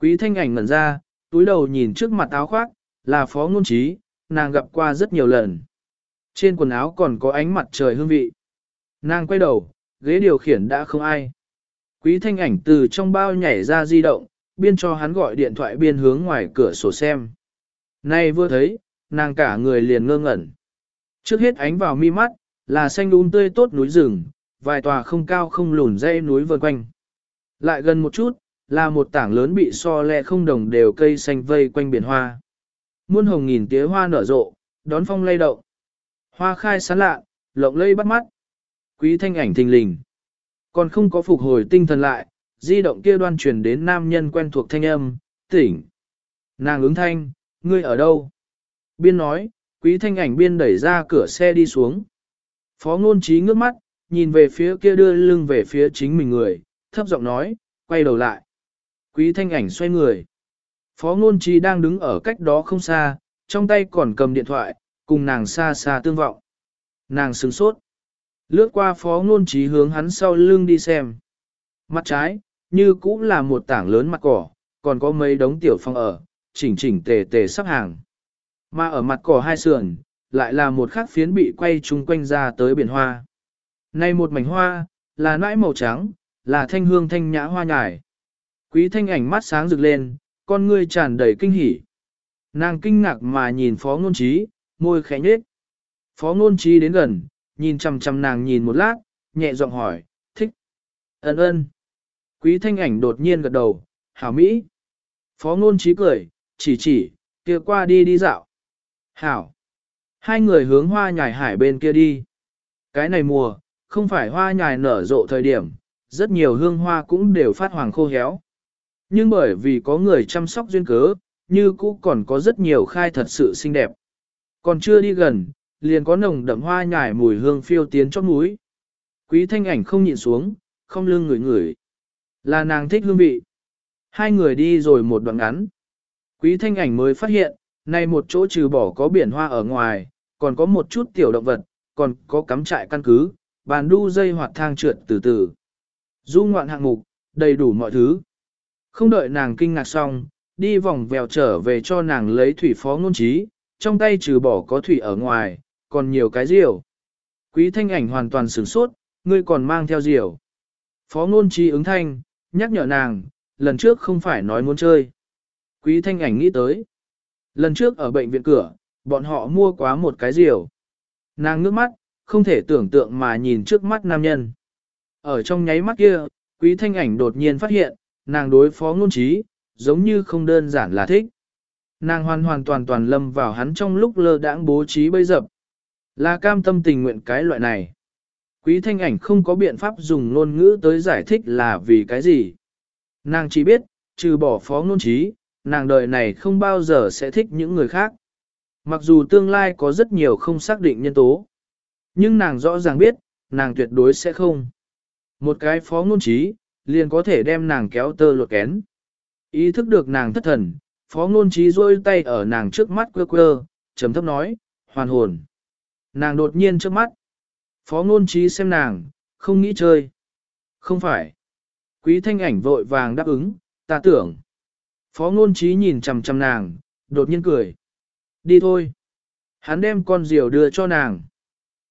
Speaker 1: Quý thanh ảnh ngẩn ra, túi đầu nhìn trước mặt áo khoác, là phó ngôn trí, nàng gặp qua rất nhiều lần. Trên quần áo còn có ánh mặt trời hương vị. Nàng quay đầu, ghế điều khiển đã không ai. Quý thanh ảnh từ trong bao nhảy ra di động, biên cho hắn gọi điện thoại biên hướng ngoài cửa sổ xem. Nay vừa thấy, nàng cả người liền ngơ ngẩn. Trước hết ánh vào mi mắt, là xanh đun tươi tốt núi rừng, vài tòa không cao không lùn dây núi vần quanh. Lại gần một chút, là một tảng lớn bị so lẹ không đồng đều cây xanh vây quanh biển hoa. Muôn hồng nghìn tía hoa nở rộ, đón phong lay động. Hoa khai sán lạ, lộng lây bắt mắt. Quý thanh ảnh thình lình. Còn không có phục hồi tinh thần lại, di động kia đoan truyền đến nam nhân quen thuộc thanh âm, tỉnh. Nàng ứng thanh, ngươi ở đâu? Biên nói, quý thanh ảnh biên đẩy ra cửa xe đi xuống. Phó ngôn trí ngước mắt, nhìn về phía kia đưa lưng về phía chính mình người, thấp giọng nói, quay đầu lại. Quý thanh ảnh xoay người. Phó ngôn trí đang đứng ở cách đó không xa, trong tay còn cầm điện thoại, cùng nàng xa xa tương vọng. Nàng sừng sốt. Lướt qua phó ngôn trí hướng hắn sau lưng đi xem. Mặt trái, như cũng là một tảng lớn mặt cỏ, còn có mấy đống tiểu phong ở, chỉnh chỉnh tề tề sắp hàng. Mà ở mặt cỏ hai sườn, lại là một khắc phiến bị quay chung quanh ra tới biển hoa. Này một mảnh hoa, là nãi màu trắng, là thanh hương thanh nhã hoa nhài. Quý thanh ảnh mắt sáng rực lên, con ngươi tràn đầy kinh hỉ. Nàng kinh ngạc mà nhìn phó ngôn trí, môi khẽ nhếch. Phó ngôn trí đến gần, nhìn chằm chằm nàng nhìn một lát, nhẹ giọng hỏi, thích. Ấn ơn. Quý thanh ảnh đột nhiên gật đầu, hảo mỹ. Phó ngôn trí cười, chỉ chỉ, kia qua đi đi dạo. Hảo. Hai người hướng hoa nhài hải bên kia đi. Cái này mùa, không phải hoa nhài nở rộ thời điểm, rất nhiều hương hoa cũng đều phát hoàng khô héo. Nhưng bởi vì có người chăm sóc duyên cớ, như cũ còn có rất nhiều khai thật sự xinh đẹp. Còn chưa đi gần, liền có nồng đậm hoa nhài mùi hương phiêu tiến chót núi. Quý thanh ảnh không nhịn xuống, không lưng ngửi ngửi. Là nàng thích hương vị. Hai người đi rồi một đoạn ngắn. Quý thanh ảnh mới phát hiện, nay một chỗ trừ bỏ có biển hoa ở ngoài, còn có một chút tiểu động vật, còn có cắm trại căn cứ, bàn đu dây hoạt thang trượt từ từ. Du ngoạn hạng mục, đầy đủ mọi thứ. Không đợi nàng kinh ngạc xong, đi vòng vèo trở về cho nàng lấy thủy phó ngôn trí, trong tay trừ bỏ có thủy ở ngoài, còn nhiều cái rượu. Quý thanh ảnh hoàn toàn sửng sốt, ngươi còn mang theo rượu. Phó ngôn trí ứng thanh, nhắc nhở nàng, lần trước không phải nói muốn chơi. Quý thanh ảnh nghĩ tới. Lần trước ở bệnh viện cửa, bọn họ mua quá một cái rượu. Nàng ngước mắt, không thể tưởng tượng mà nhìn trước mắt nam nhân. Ở trong nháy mắt kia, quý thanh ảnh đột nhiên phát hiện, nàng đối phó ngôn trí, giống như không đơn giản là thích. Nàng hoàn hoàn toàn toàn lâm vào hắn trong lúc lơ đãng bố trí bây dập. Là cam tâm tình nguyện cái loại này. Quý thanh ảnh không có biện pháp dùng ngôn ngữ tới giải thích là vì cái gì. Nàng chỉ biết, trừ bỏ phó ngôn trí, nàng đời này không bao giờ sẽ thích những người khác. Mặc dù tương lai có rất nhiều không xác định nhân tố. Nhưng nàng rõ ràng biết, nàng tuyệt đối sẽ không. Một cái phó ngôn trí, liền có thể đem nàng kéo tơ lột kén. Ý thức được nàng thất thần, phó ngôn trí rôi tay ở nàng trước mắt quơ quơ, trầm thấp nói, hoàn hồn. Nàng đột nhiên trước mắt. Phó ngôn trí xem nàng, không nghĩ chơi. Không phải. Quý thanh ảnh vội vàng đáp ứng, ta tưởng. Phó ngôn trí nhìn chằm chằm nàng, đột nhiên cười. Đi thôi. Hắn đem con diều đưa cho nàng.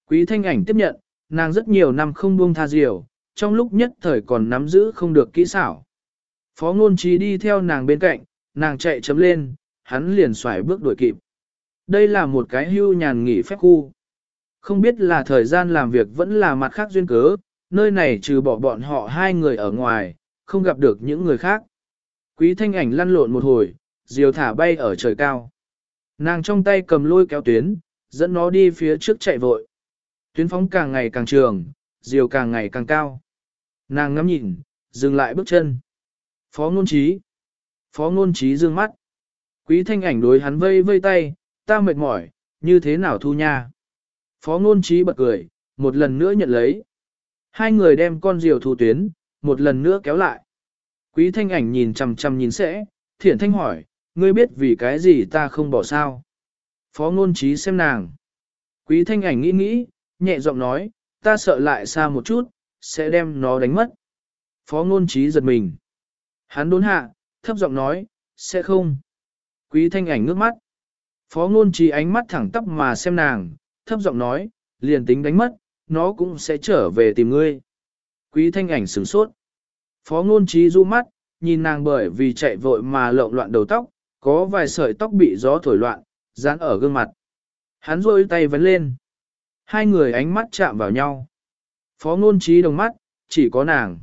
Speaker 1: Quý thanh ảnh tiếp nhận, nàng rất nhiều năm không buông tha diều, trong lúc nhất thời còn nắm giữ không được kỹ xảo. Phó ngôn trí đi theo nàng bên cạnh, nàng chạy chấm lên, hắn liền xoài bước đuổi kịp. Đây là một cái hưu nhàn nghỉ phép khu. Không biết là thời gian làm việc vẫn là mặt khác duyên cớ, nơi này trừ bỏ bọn họ hai người ở ngoài, không gặp được những người khác. Quý thanh ảnh lăn lộn một hồi, diều thả bay ở trời cao. Nàng trong tay cầm lôi kéo tuyến, dẫn nó đi phía trước chạy vội. Tuyến phóng càng ngày càng trường, diều càng ngày càng cao. Nàng ngắm nhìn, dừng lại bước chân. Phó ngôn trí. Phó ngôn trí dương mắt. Quý thanh ảnh đối hắn vây vây tay, ta mệt mỏi, như thế nào thu nha. Phó ngôn trí bật cười, một lần nữa nhận lấy. Hai người đem con diều thu tuyến, một lần nữa kéo lại. Quý thanh ảnh nhìn chằm chằm nhìn sẽ, thiện thanh hỏi, ngươi biết vì cái gì ta không bỏ sao. Phó ngôn trí xem nàng. Quý thanh ảnh nghĩ nghĩ, nhẹ giọng nói, ta sợ lại xa một chút, sẽ đem nó đánh mất. Phó ngôn trí giật mình. Hắn đốn hạ, thấp giọng nói, sẽ không. Quý thanh ảnh ngước mắt. Phó ngôn trí ánh mắt thẳng tắp mà xem nàng, thấp giọng nói, liền tính đánh mất, nó cũng sẽ trở về tìm ngươi. Quý thanh ảnh sửng sốt. Phó ngôn trí du mắt, nhìn nàng bởi vì chạy vội mà lộn loạn đầu tóc, có vài sợi tóc bị gió thổi loạn, dán ở gương mặt. Hắn rôi tay vấn lên. Hai người ánh mắt chạm vào nhau. Phó ngôn trí đồng mắt, chỉ có nàng.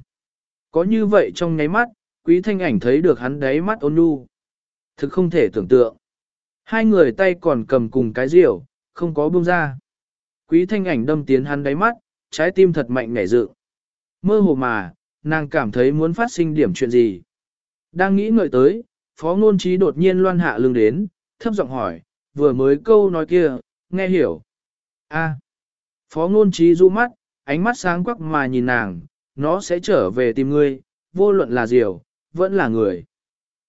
Speaker 1: Có như vậy trong nháy mắt, quý thanh ảnh thấy được hắn đáy mắt ôn nhu. Thực không thể tưởng tượng. Hai người tay còn cầm cùng cái rượu, không có buông ra. Quý thanh ảnh đâm tiến hắn đáy mắt, trái tim thật mạnh ngảy dự. Mơ hồ mà, nàng cảm thấy muốn phát sinh điểm chuyện gì. Đang nghĩ ngợi tới, phó ngôn trí đột nhiên loan hạ lưng đến, thấp giọng hỏi, vừa mới câu nói kia, nghe hiểu. a phó ngôn trí du mắt, ánh mắt sáng quắc mà nhìn nàng, nó sẽ trở về tìm ngươi, vô luận là diều, vẫn là người.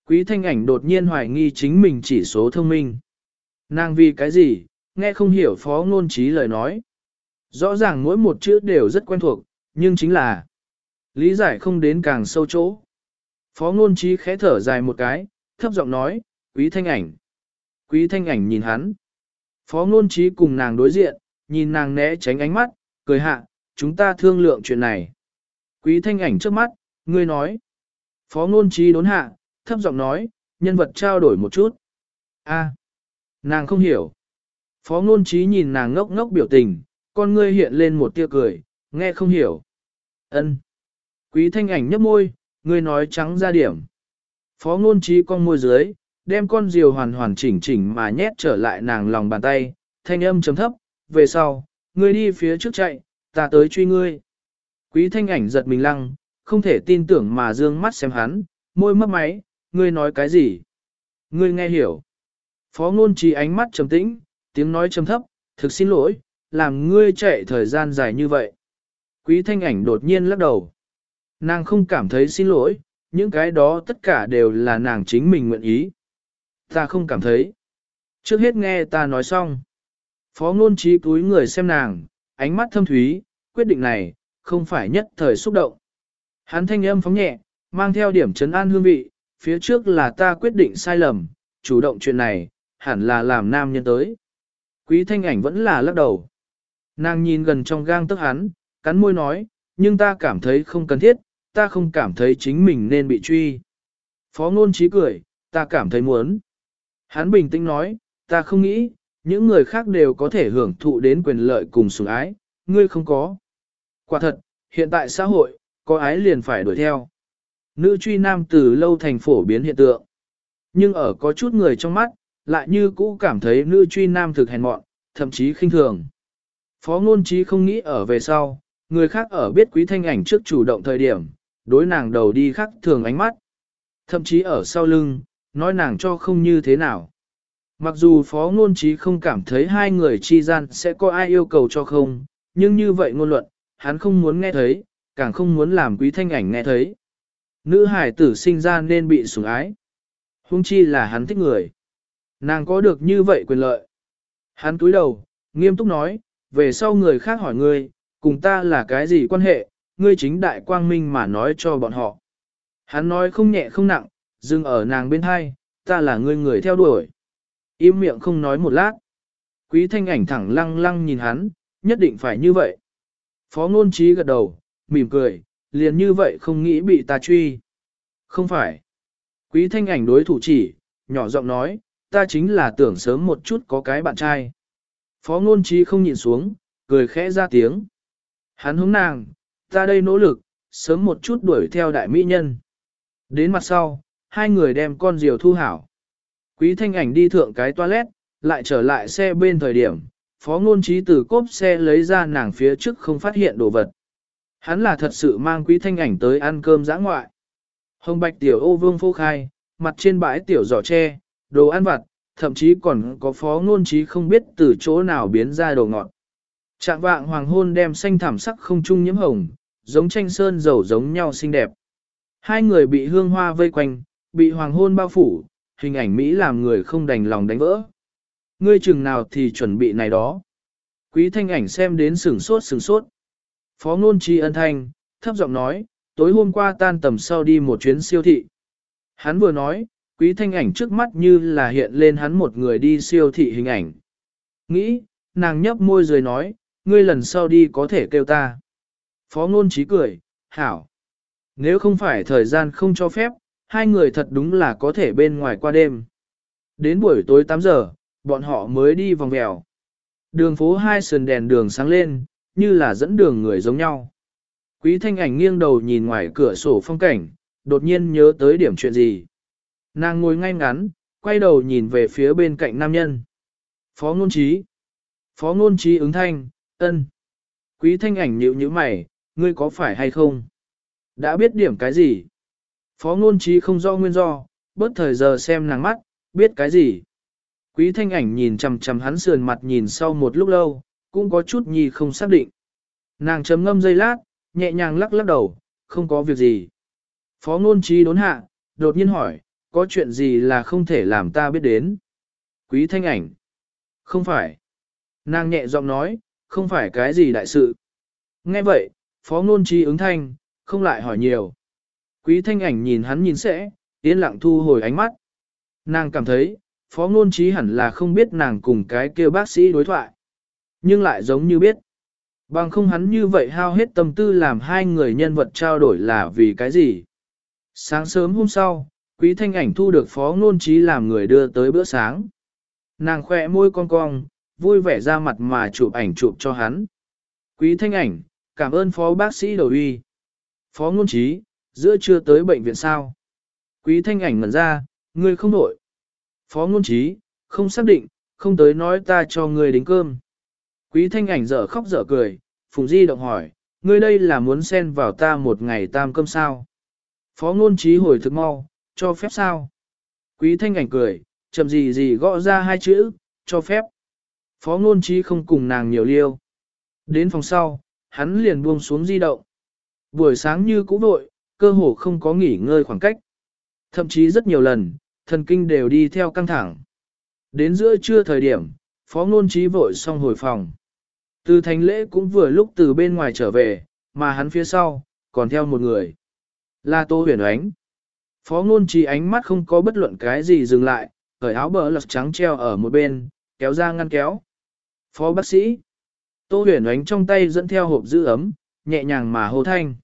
Speaker 1: Quý thanh ảnh đột nhiên hoài nghi chính mình chỉ số thông minh. Nàng vì cái gì, nghe không hiểu phó ngôn trí lời nói. Rõ ràng mỗi một chữ đều rất quen thuộc, nhưng chính là lý giải không đến càng sâu chỗ. Phó ngôn trí khẽ thở dài một cái, thấp giọng nói, quý thanh ảnh. Quý thanh ảnh nhìn hắn. Phó ngôn trí cùng nàng đối diện, nhìn nàng né tránh ánh mắt, cười hạ, chúng ta thương lượng chuyện này. Quý thanh ảnh trước mắt, ngươi nói. Phó ngôn trí đốn hạ, thấp giọng nói, nhân vật trao đổi một chút. A, nàng không hiểu. Phó ngôn trí nhìn nàng ngốc ngốc biểu tình, con ngươi hiện lên một tia cười, nghe không hiểu. Ân. Quý thanh ảnh nhấp môi, ngươi nói trắng ra điểm. Phó ngôn trí con môi dưới, đem con diều hoàn hoàn chỉnh chỉnh mà nhét trở lại nàng lòng bàn tay, thanh âm chấm thấp, về sau, ngươi đi phía trước chạy, ta tới truy ngươi. Quý thanh ảnh giật mình lăng, không thể tin tưởng mà dương mắt xem hắn, môi mấp máy, ngươi nói cái gì? Ngươi nghe hiểu. Phó ngôn trí ánh mắt trầm tĩnh, tiếng nói trầm thấp, thực xin lỗi, làm ngươi chạy thời gian dài như vậy. Quý thanh ảnh đột nhiên lắc đầu. Nàng không cảm thấy xin lỗi, những cái đó tất cả đều là nàng chính mình nguyện ý. Ta không cảm thấy. Trước hết nghe ta nói xong. Phó ngôn trí túi người xem nàng, ánh mắt thâm thúy, quyết định này, không phải nhất thời xúc động. Hắn thanh âm phóng nhẹ, mang theo điểm chấn an hương vị, phía trước là ta quyết định sai lầm, chủ động chuyện này, hẳn là làm nam nhân tới. Quý thanh ảnh vẫn là lắc đầu. Nàng nhìn gần trong gang tức hắn, cắn môi nói, nhưng ta cảm thấy không cần thiết, ta không cảm thấy chính mình nên bị truy. Phó ngôn trí cười, ta cảm thấy muốn. Hắn bình tĩnh nói, ta không nghĩ, những người khác đều có thể hưởng thụ đến quyền lợi cùng sủng ái, ngươi không có. Quả thật, hiện tại xã hội, có ái liền phải đuổi theo. Nữ truy nam từ lâu thành phổ biến hiện tượng. Nhưng ở có chút người trong mắt, lại như cũ cảm thấy nữ truy nam thực hèn mọn, thậm chí khinh thường. Phó ngôn trí không nghĩ ở về sau, người khác ở biết quý thanh ảnh trước chủ động thời điểm, đối nàng đầu đi khác thường ánh mắt. Thậm chí ở sau lưng, nói nàng cho không như thế nào. Mặc dù phó ngôn trí không cảm thấy hai người chi gian sẽ có ai yêu cầu cho không, nhưng như vậy ngôn luận, hắn không muốn nghe thấy, càng không muốn làm quý thanh ảnh nghe thấy. Nữ hải tử sinh ra nên bị sủng ái. Hung chi là hắn thích người. Nàng có được như vậy quyền lợi. Hắn túi đầu, nghiêm túc nói, về sau người khác hỏi ngươi, cùng ta là cái gì quan hệ, ngươi chính đại quang minh mà nói cho bọn họ. Hắn nói không nhẹ không nặng, dừng ở nàng bên hai, ta là ngươi người theo đuổi. Im miệng không nói một lát. Quý thanh ảnh thẳng lăng lăng nhìn hắn, nhất định phải như vậy. Phó ngôn trí gật đầu, mỉm cười, liền như vậy không nghĩ bị ta truy. Không phải. Quý thanh ảnh đối thủ chỉ, nhỏ giọng nói, ta chính là tưởng sớm một chút có cái bạn trai. Phó ngôn trí không nhìn xuống, cười khẽ ra tiếng. Hắn hướng nàng, ta đây nỗ lực, sớm một chút đuổi theo đại mỹ nhân. Đến mặt sau, hai người đem con diều thu hảo. Quý thanh ảnh đi thượng cái toilet, lại trở lại xe bên thời điểm, phó ngôn trí từ cốp xe lấy ra nàng phía trước không phát hiện đồ vật. Hắn là thật sự mang quý thanh ảnh tới ăn cơm giã ngoại. Hồng bạch tiểu ô vương phô khai, mặt trên bãi tiểu giỏ tre, đồ ăn vặt, thậm chí còn có phó ngôn trí không biết từ chỗ nào biến ra đồ ngọt. Trạng vạng hoàng hôn đem xanh thảm sắc không trung nhiễm hồng, giống tranh sơn dầu giống nhau xinh đẹp. Hai người bị hương hoa vây quanh, bị hoàng hôn bao phủ, hình ảnh Mỹ làm người không đành lòng đánh vỡ. Ngươi chừng nào thì chuẩn bị này đó. Quý thanh ảnh xem đến sừng sốt sừng sốt. Phó ngôn tri ân thanh, thấp giọng nói, tối hôm qua tan tầm sau đi một chuyến siêu thị. Hắn vừa nói, quý thanh ảnh trước mắt như là hiện lên hắn một người đi siêu thị hình ảnh. Nghĩ, nàng nhấp môi rồi nói, ngươi lần sau đi có thể kêu ta. Phó ngôn trí cười, hảo. Nếu không phải thời gian không cho phép, hai người thật đúng là có thể bên ngoài qua đêm. Đến buổi tối 8 giờ, bọn họ mới đi vòng vèo. Đường phố hai sườn đèn đường sáng lên, như là dẫn đường người giống nhau. Quý thanh ảnh nghiêng đầu nhìn ngoài cửa sổ phong cảnh, đột nhiên nhớ tới điểm chuyện gì. Nàng ngồi ngay ngắn, quay đầu nhìn về phía bên cạnh nam nhân. Phó ngôn trí. Phó ngôn trí ứng thanh, ân. Quý thanh ảnh nhịu như mày, ngươi có phải hay không? Đã biết điểm cái gì? Phó ngôn trí không do nguyên do, bớt thời giờ xem nàng mắt, biết cái gì? Quý thanh ảnh nhìn chằm chằm hắn sườn mặt nhìn sau một lúc lâu, cũng có chút nhi không xác định. Nàng chấm ngâm dây lát, nhẹ nhàng lắc lắc đầu, không có việc gì. Phó ngôn trí đốn hạ, đột nhiên hỏi, có chuyện gì là không thể làm ta biết đến? Quý thanh ảnh. Không phải. Nàng nhẹ giọng nói, không phải cái gì đại sự. Nghe vậy, phó ngôn trí ứng thanh, không lại hỏi nhiều. Quý thanh ảnh nhìn hắn nhìn sẽ, yên lặng thu hồi ánh mắt. Nàng cảm thấy, phó ngôn trí hẳn là không biết nàng cùng cái kêu bác sĩ đối thoại. Nhưng lại giống như biết. Bằng không hắn như vậy hao hết tâm tư làm hai người nhân vật trao đổi là vì cái gì. Sáng sớm hôm sau, quý thanh ảnh thu được phó ngôn trí làm người đưa tới bữa sáng. Nàng khỏe môi cong cong, vui vẻ ra mặt mà chụp ảnh chụp cho hắn. Quý thanh ảnh, cảm ơn phó bác sĩ đầu uy. Phó ngôn trí, giữa trưa tới bệnh viện sao? Quý thanh ảnh ngẩn ra, ngươi không đổi. Phó ngôn trí, không xác định, không tới nói ta cho ngươi đính cơm. Quý thanh ảnh dở khóc dở cười, Phùng Di động hỏi, ngươi đây là muốn xen vào ta một ngày tam cơm sao? Phó ngôn trí hồi thực mau, cho phép sao? Quý thanh ảnh cười, chậm gì gì gõ ra hai chữ, cho phép. Phó ngôn trí không cùng nàng nhiều liêu. Đến phòng sau, hắn liền buông xuống di động. Buổi sáng như cũ vội, cơ hồ không có nghỉ ngơi khoảng cách. Thậm chí rất nhiều lần, thần kinh đều đi theo căng thẳng. Đến giữa trưa thời điểm, phó ngôn trí vội xong hồi phòng. Từ thành lễ cũng vừa lúc từ bên ngoài trở về, mà hắn phía sau, còn theo một người. Là Tô huyền ánh. Phó ngôn trí ánh mắt không có bất luận cái gì dừng lại, cởi áo bờ lật trắng treo ở một bên, kéo ra ngăn kéo. Phó bác sĩ. Tô huyền ánh trong tay dẫn theo hộp giữ ấm, nhẹ nhàng mà hô thanh.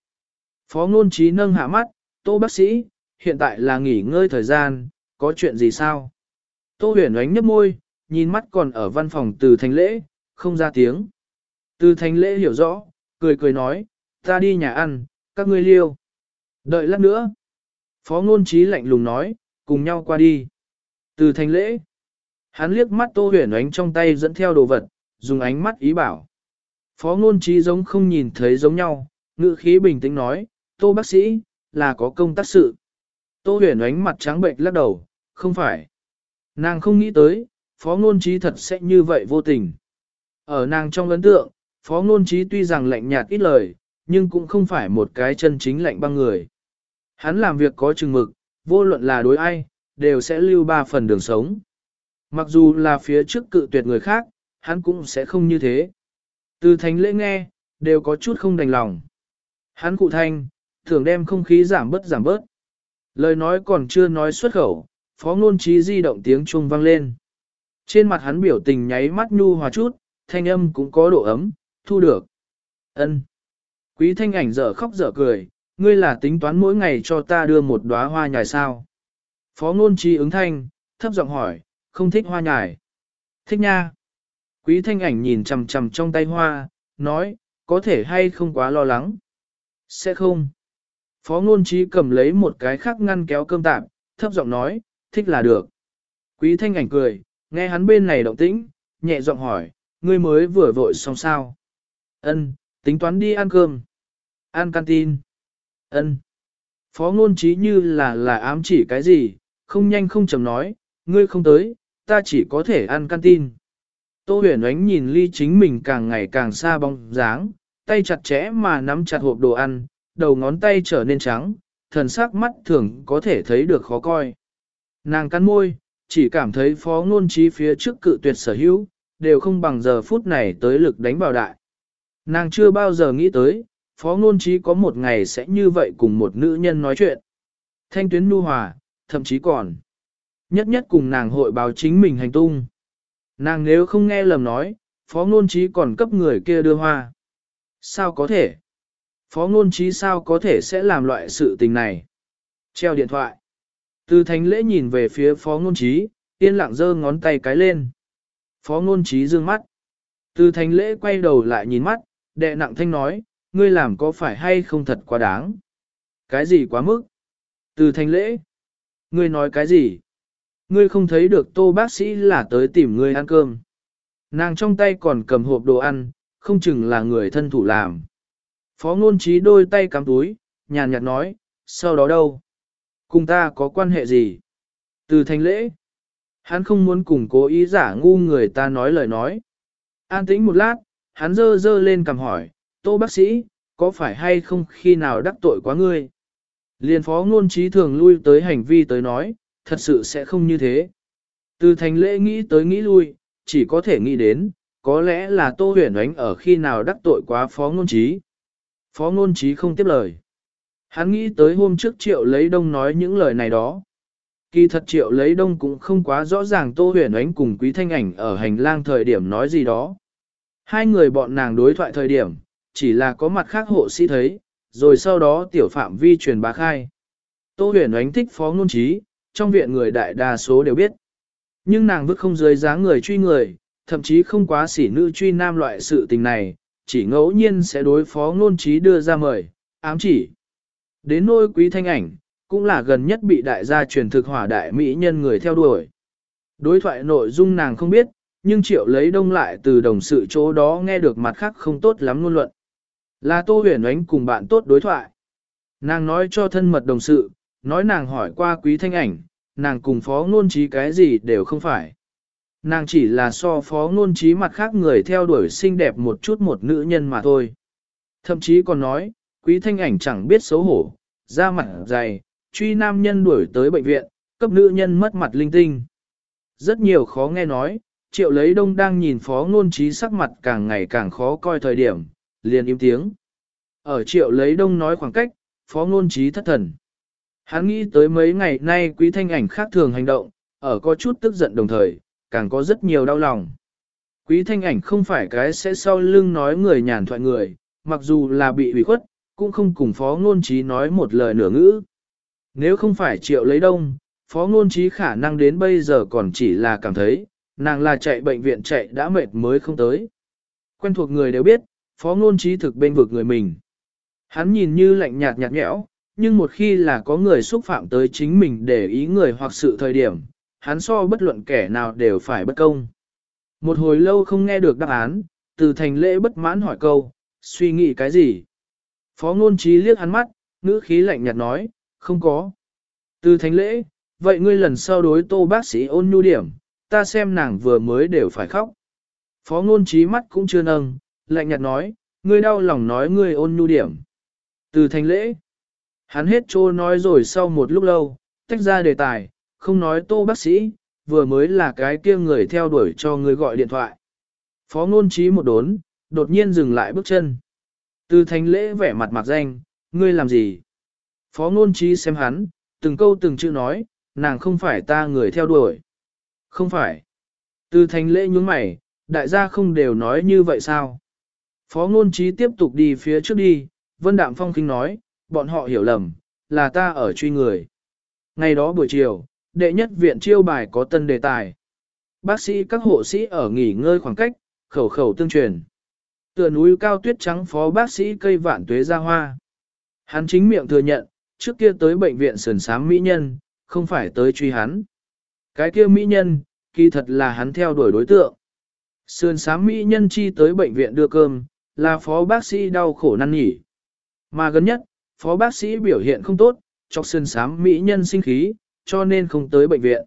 Speaker 1: Phó ngôn trí nâng hạ mắt, tô bác sĩ, hiện tại là nghỉ ngơi thời gian, có chuyện gì sao? Tô huyền ánh nhấp môi, nhìn mắt còn ở văn phòng từ thành lễ, không ra tiếng. Từ thành lễ hiểu rõ, cười cười nói, ta đi nhà ăn, các ngươi liêu. Đợi lát nữa. Phó ngôn trí lạnh lùng nói, cùng nhau qua đi. Từ thành lễ. Hắn liếc mắt tô huyền ánh trong tay dẫn theo đồ vật, dùng ánh mắt ý bảo. Phó ngôn trí giống không nhìn thấy giống nhau, ngữ khí bình tĩnh nói, tô bác sĩ, là có công tác sự. Tô huyền ánh mặt trắng bệnh lắc đầu, không phải. Nàng không nghĩ tới, phó ngôn trí thật sẽ như vậy vô tình. Ở nàng trong ấn tượng, phó ngôn trí tuy rằng lạnh nhạt ít lời, nhưng cũng không phải một cái chân chính lạnh băng người. Hắn làm việc có chừng mực, vô luận là đối ai, đều sẽ lưu ba phần đường sống. Mặc dù là phía trước cự tuyệt người khác, hắn cũng sẽ không như thế. Từ thánh lễ nghe, đều có chút không đành lòng. Hắn cụ thanh, thường đem không khí giảm bớt giảm bớt. Lời nói còn chưa nói xuất khẩu, phó ngôn trí di động tiếng chuông vang lên. Trên mặt hắn biểu tình nháy mắt nhu hòa chút, thanh âm cũng có độ ấm, thu được. ân Quý thanh ảnh dở khóc dở cười, ngươi là tính toán mỗi ngày cho ta đưa một đóa hoa nhài sao. Phó ngôn trí ứng thanh, thấp giọng hỏi, không thích hoa nhài. Thích nha. Quý thanh ảnh nhìn chằm chằm trong tay hoa, nói, có thể hay không quá lo lắng. Sẽ không. Phó ngôn trí cầm lấy một cái khác ngăn kéo cơm tạm, thấp giọng nói, thích là được. Quý thanh ảnh cười, nghe hắn bên này động tĩnh, nhẹ giọng hỏi, ngươi mới vừa vội xong sao. Ân, tính toán đi ăn cơm. Ăn canteen. Ân. Phó ngôn trí như là là ám chỉ cái gì, không nhanh không chậm nói, ngươi không tới, ta chỉ có thể ăn canteen. Tô huyền ánh nhìn ly chính mình càng ngày càng xa bóng dáng, tay chặt chẽ mà nắm chặt hộp đồ ăn, đầu ngón tay trở nên trắng, thần sắc mắt thường có thể thấy được khó coi. Nàng cắn môi, chỉ cảm thấy phó ngôn trí phía trước cự tuyệt sở hữu, đều không bằng giờ phút này tới lực đánh vào đại. Nàng chưa bao giờ nghĩ tới, phó ngôn trí có một ngày sẽ như vậy cùng một nữ nhân nói chuyện. Thanh tuyến nu hòa, thậm chí còn. Nhất nhất cùng nàng hội báo chính mình hành tung. Nàng nếu không nghe lầm nói, phó ngôn trí còn cấp người kia đưa hoa. Sao có thể? Phó ngôn trí sao có thể sẽ làm loại sự tình này? Treo điện thoại. Từ thánh lễ nhìn về phía phó ngôn trí, yên lặng giơ ngón tay cái lên. Phó ngôn trí dương mắt. Từ thánh lễ quay đầu lại nhìn mắt, đệ nặng thanh nói, ngươi làm có phải hay không thật quá đáng? Cái gì quá mức? Từ thánh lễ. Ngươi nói cái gì? Ngươi không thấy được tô bác sĩ là tới tìm ngươi ăn cơm. Nàng trong tay còn cầm hộp đồ ăn, không chừng là người thân thủ làm. Phó ngôn trí đôi tay cắm túi, nhàn nhạt nói, sau đó đâu? Cùng ta có quan hệ gì? Từ thành lễ, hắn không muốn cùng cố ý giả ngu người ta nói lời nói. An tĩnh một lát, hắn dơ dơ lên cầm hỏi, tô bác sĩ, có phải hay không khi nào đắc tội quá ngươi? Liên phó ngôn trí thường lui tới hành vi tới nói, thật sự sẽ không như thế. Từ thành lễ nghĩ tới nghĩ lui, chỉ có thể nghĩ đến, có lẽ là tô huyền ánh ở khi nào đắc tội quá phó ngôn trí. Phó ngôn trí không tiếp lời. Hắn nghĩ tới hôm trước triệu lấy đông nói những lời này đó. Kỳ thật triệu lấy đông cũng không quá rõ ràng tô huyền ánh cùng quý thanh ảnh ở hành lang thời điểm nói gì đó. Hai người bọn nàng đối thoại thời điểm, chỉ là có mặt khác hộ sĩ thấy, rồi sau đó tiểu phạm vi truyền bá khai. Tô huyền ánh thích phó ngôn trí, trong viện người đại đa số đều biết. Nhưng nàng vứt không dưới dáng người truy người, thậm chí không quá xỉ nữ truy nam loại sự tình này, chỉ ngẫu nhiên sẽ đối phó ngôn trí đưa ra mời, ám chỉ. Đến nôi quý thanh ảnh, cũng là gần nhất bị đại gia truyền thực hỏa đại mỹ nhân người theo đuổi. Đối thoại nội dung nàng không biết, nhưng triệu lấy đông lại từ đồng sự chỗ đó nghe được mặt khác không tốt lắm ngôn luận. Là tô huyền ánh cùng bạn tốt đối thoại. Nàng nói cho thân mật đồng sự, nói nàng hỏi qua quý thanh ảnh, nàng cùng phó ngôn trí cái gì đều không phải. Nàng chỉ là so phó ngôn trí mặt khác người theo đuổi xinh đẹp một chút một nữ nhân mà thôi. Thậm chí còn nói, quý thanh ảnh chẳng biết xấu hổ, da mặt dày, truy nam nhân đuổi tới bệnh viện, cấp nữ nhân mất mặt linh tinh. Rất nhiều khó nghe nói, triệu lấy đông đang nhìn phó ngôn trí sắc mặt càng ngày càng khó coi thời điểm, liền im tiếng. Ở triệu lấy đông nói khoảng cách, phó ngôn trí thất thần. Hắn nghĩ tới mấy ngày nay quý thanh ảnh khác thường hành động, ở có chút tức giận đồng thời, càng có rất nhiều đau lòng. Quý thanh ảnh không phải cái sẽ sau lưng nói người nhàn thoại người, mặc dù là bị ủy khuất, cũng không cùng phó ngôn trí nói một lời nửa ngữ. Nếu không phải triệu lấy đông, phó ngôn trí khả năng đến bây giờ còn chỉ là cảm thấy, nàng là chạy bệnh viện chạy đã mệt mới không tới. Quen thuộc người đều biết, phó ngôn trí thực bên vực người mình. Hắn nhìn như lạnh nhạt nhạt nhẽo, nhưng một khi là có người xúc phạm tới chính mình để ý người hoặc sự thời điểm, hắn so bất luận kẻ nào đều phải bất công. Một hồi lâu không nghe được đáp án, từ thành lễ bất mãn hỏi câu, suy nghĩ cái gì? Phó ngôn trí liếc hắn mắt, ngữ khí lạnh nhạt nói, không có. Từ thành lễ, vậy ngươi lần sau đối tô bác sĩ ôn nhu điểm, ta xem nàng vừa mới đều phải khóc. Phó ngôn trí mắt cũng chưa nâng, lạnh nhạt nói, ngươi đau lòng nói ngươi ôn nhu điểm. Từ thành lễ, hắn hết trô nói rồi sau một lúc lâu, tách ra đề tài, không nói tô bác sĩ, vừa mới là cái kia người theo đuổi cho người gọi điện thoại. Phó ngôn trí một đốn, đột nhiên dừng lại bước chân. Từ thành lễ vẻ mặt mặt danh, ngươi làm gì? Phó ngôn trí xem hắn, từng câu từng chữ nói, nàng không phải ta người theo đuổi. Không phải. Từ thành lễ nhúng mày, đại gia không đều nói như vậy sao? Phó ngôn trí tiếp tục đi phía trước đi, Vân Đạm Phong kinh nói, bọn họ hiểu lầm, là ta ở truy người. Ngày đó buổi chiều, đệ nhất viện chiêu bài có tân đề tài. Bác sĩ các hộ sĩ ở nghỉ ngơi khoảng cách, khẩu khẩu tương truyền. Tựa núi cao tuyết trắng phó bác sĩ cây vạn tuế ra hoa. Hắn chính miệng thừa nhận, trước kia tới bệnh viện sườn sám mỹ nhân, không phải tới truy hắn. Cái kia mỹ nhân, kỳ thật là hắn theo đuổi đối tượng. Sườn sám mỹ nhân chi tới bệnh viện đưa cơm, là phó bác sĩ đau khổ năn nhỉ. Mà gần nhất, phó bác sĩ biểu hiện không tốt, chọc sơn sám mỹ nhân sinh khí, cho nên không tới bệnh viện.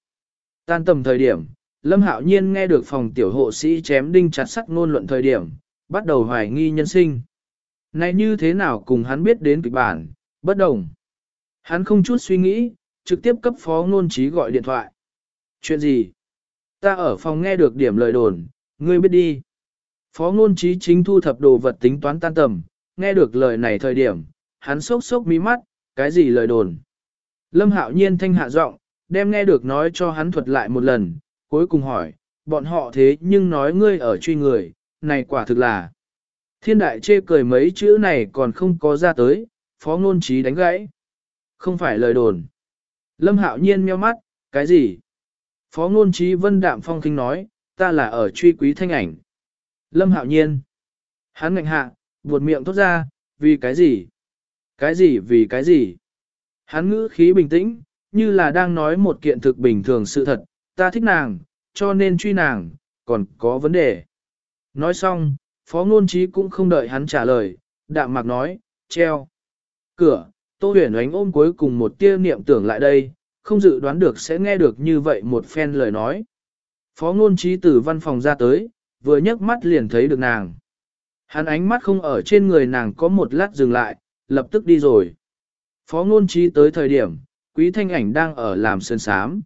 Speaker 1: Tan tầm thời điểm, Lâm Hạo Nhiên nghe được phòng tiểu hộ sĩ chém đinh chặt sắt ngôn luận thời điểm, bắt đầu hoài nghi nhân sinh. Này như thế nào cùng hắn biết đến kịch bản, bất đồng. Hắn không chút suy nghĩ, trực tiếp cấp phó ngôn trí gọi điện thoại. Chuyện gì? Ta ở phòng nghe được điểm lời đồn, ngươi biết đi. Phó ngôn trí chính thu thập đồ vật tính toán tan tầm, nghe được lời này thời điểm, hắn sốc sốc mí mắt, cái gì lời đồn. Lâm hạo nhiên thanh hạ giọng, đem nghe được nói cho hắn thuật lại một lần, cuối cùng hỏi, bọn họ thế nhưng nói ngươi ở truy người, này quả thực là. Thiên đại chê cười mấy chữ này còn không có ra tới, phó ngôn trí đánh gãy. Không phải lời đồn. Lâm hạo nhiên meo mắt, cái gì? Phó ngôn trí vân đạm phong kinh nói, ta là ở truy quý thanh ảnh. Lâm hạo nhiên. Hắn ngạnh hạ, buột miệng thốt ra, vì cái gì? Cái gì vì cái gì? Hắn ngữ khí bình tĩnh, như là đang nói một kiện thực bình thường sự thật, ta thích nàng, cho nên truy nàng, còn có vấn đề. Nói xong, phó ngôn trí cũng không đợi hắn trả lời, đạm mạc nói, treo. Cửa, tô huyền ánh ôm cuối cùng một tia niệm tưởng lại đây, không dự đoán được sẽ nghe được như vậy một phen lời nói. Phó ngôn trí từ văn phòng ra tới, vừa nhấc mắt liền thấy được nàng. Hắn ánh mắt không ở trên người nàng có một lát dừng lại, lập tức đi rồi. Phó ngôn trí tới thời điểm, quý thanh ảnh đang ở làm sơn sám.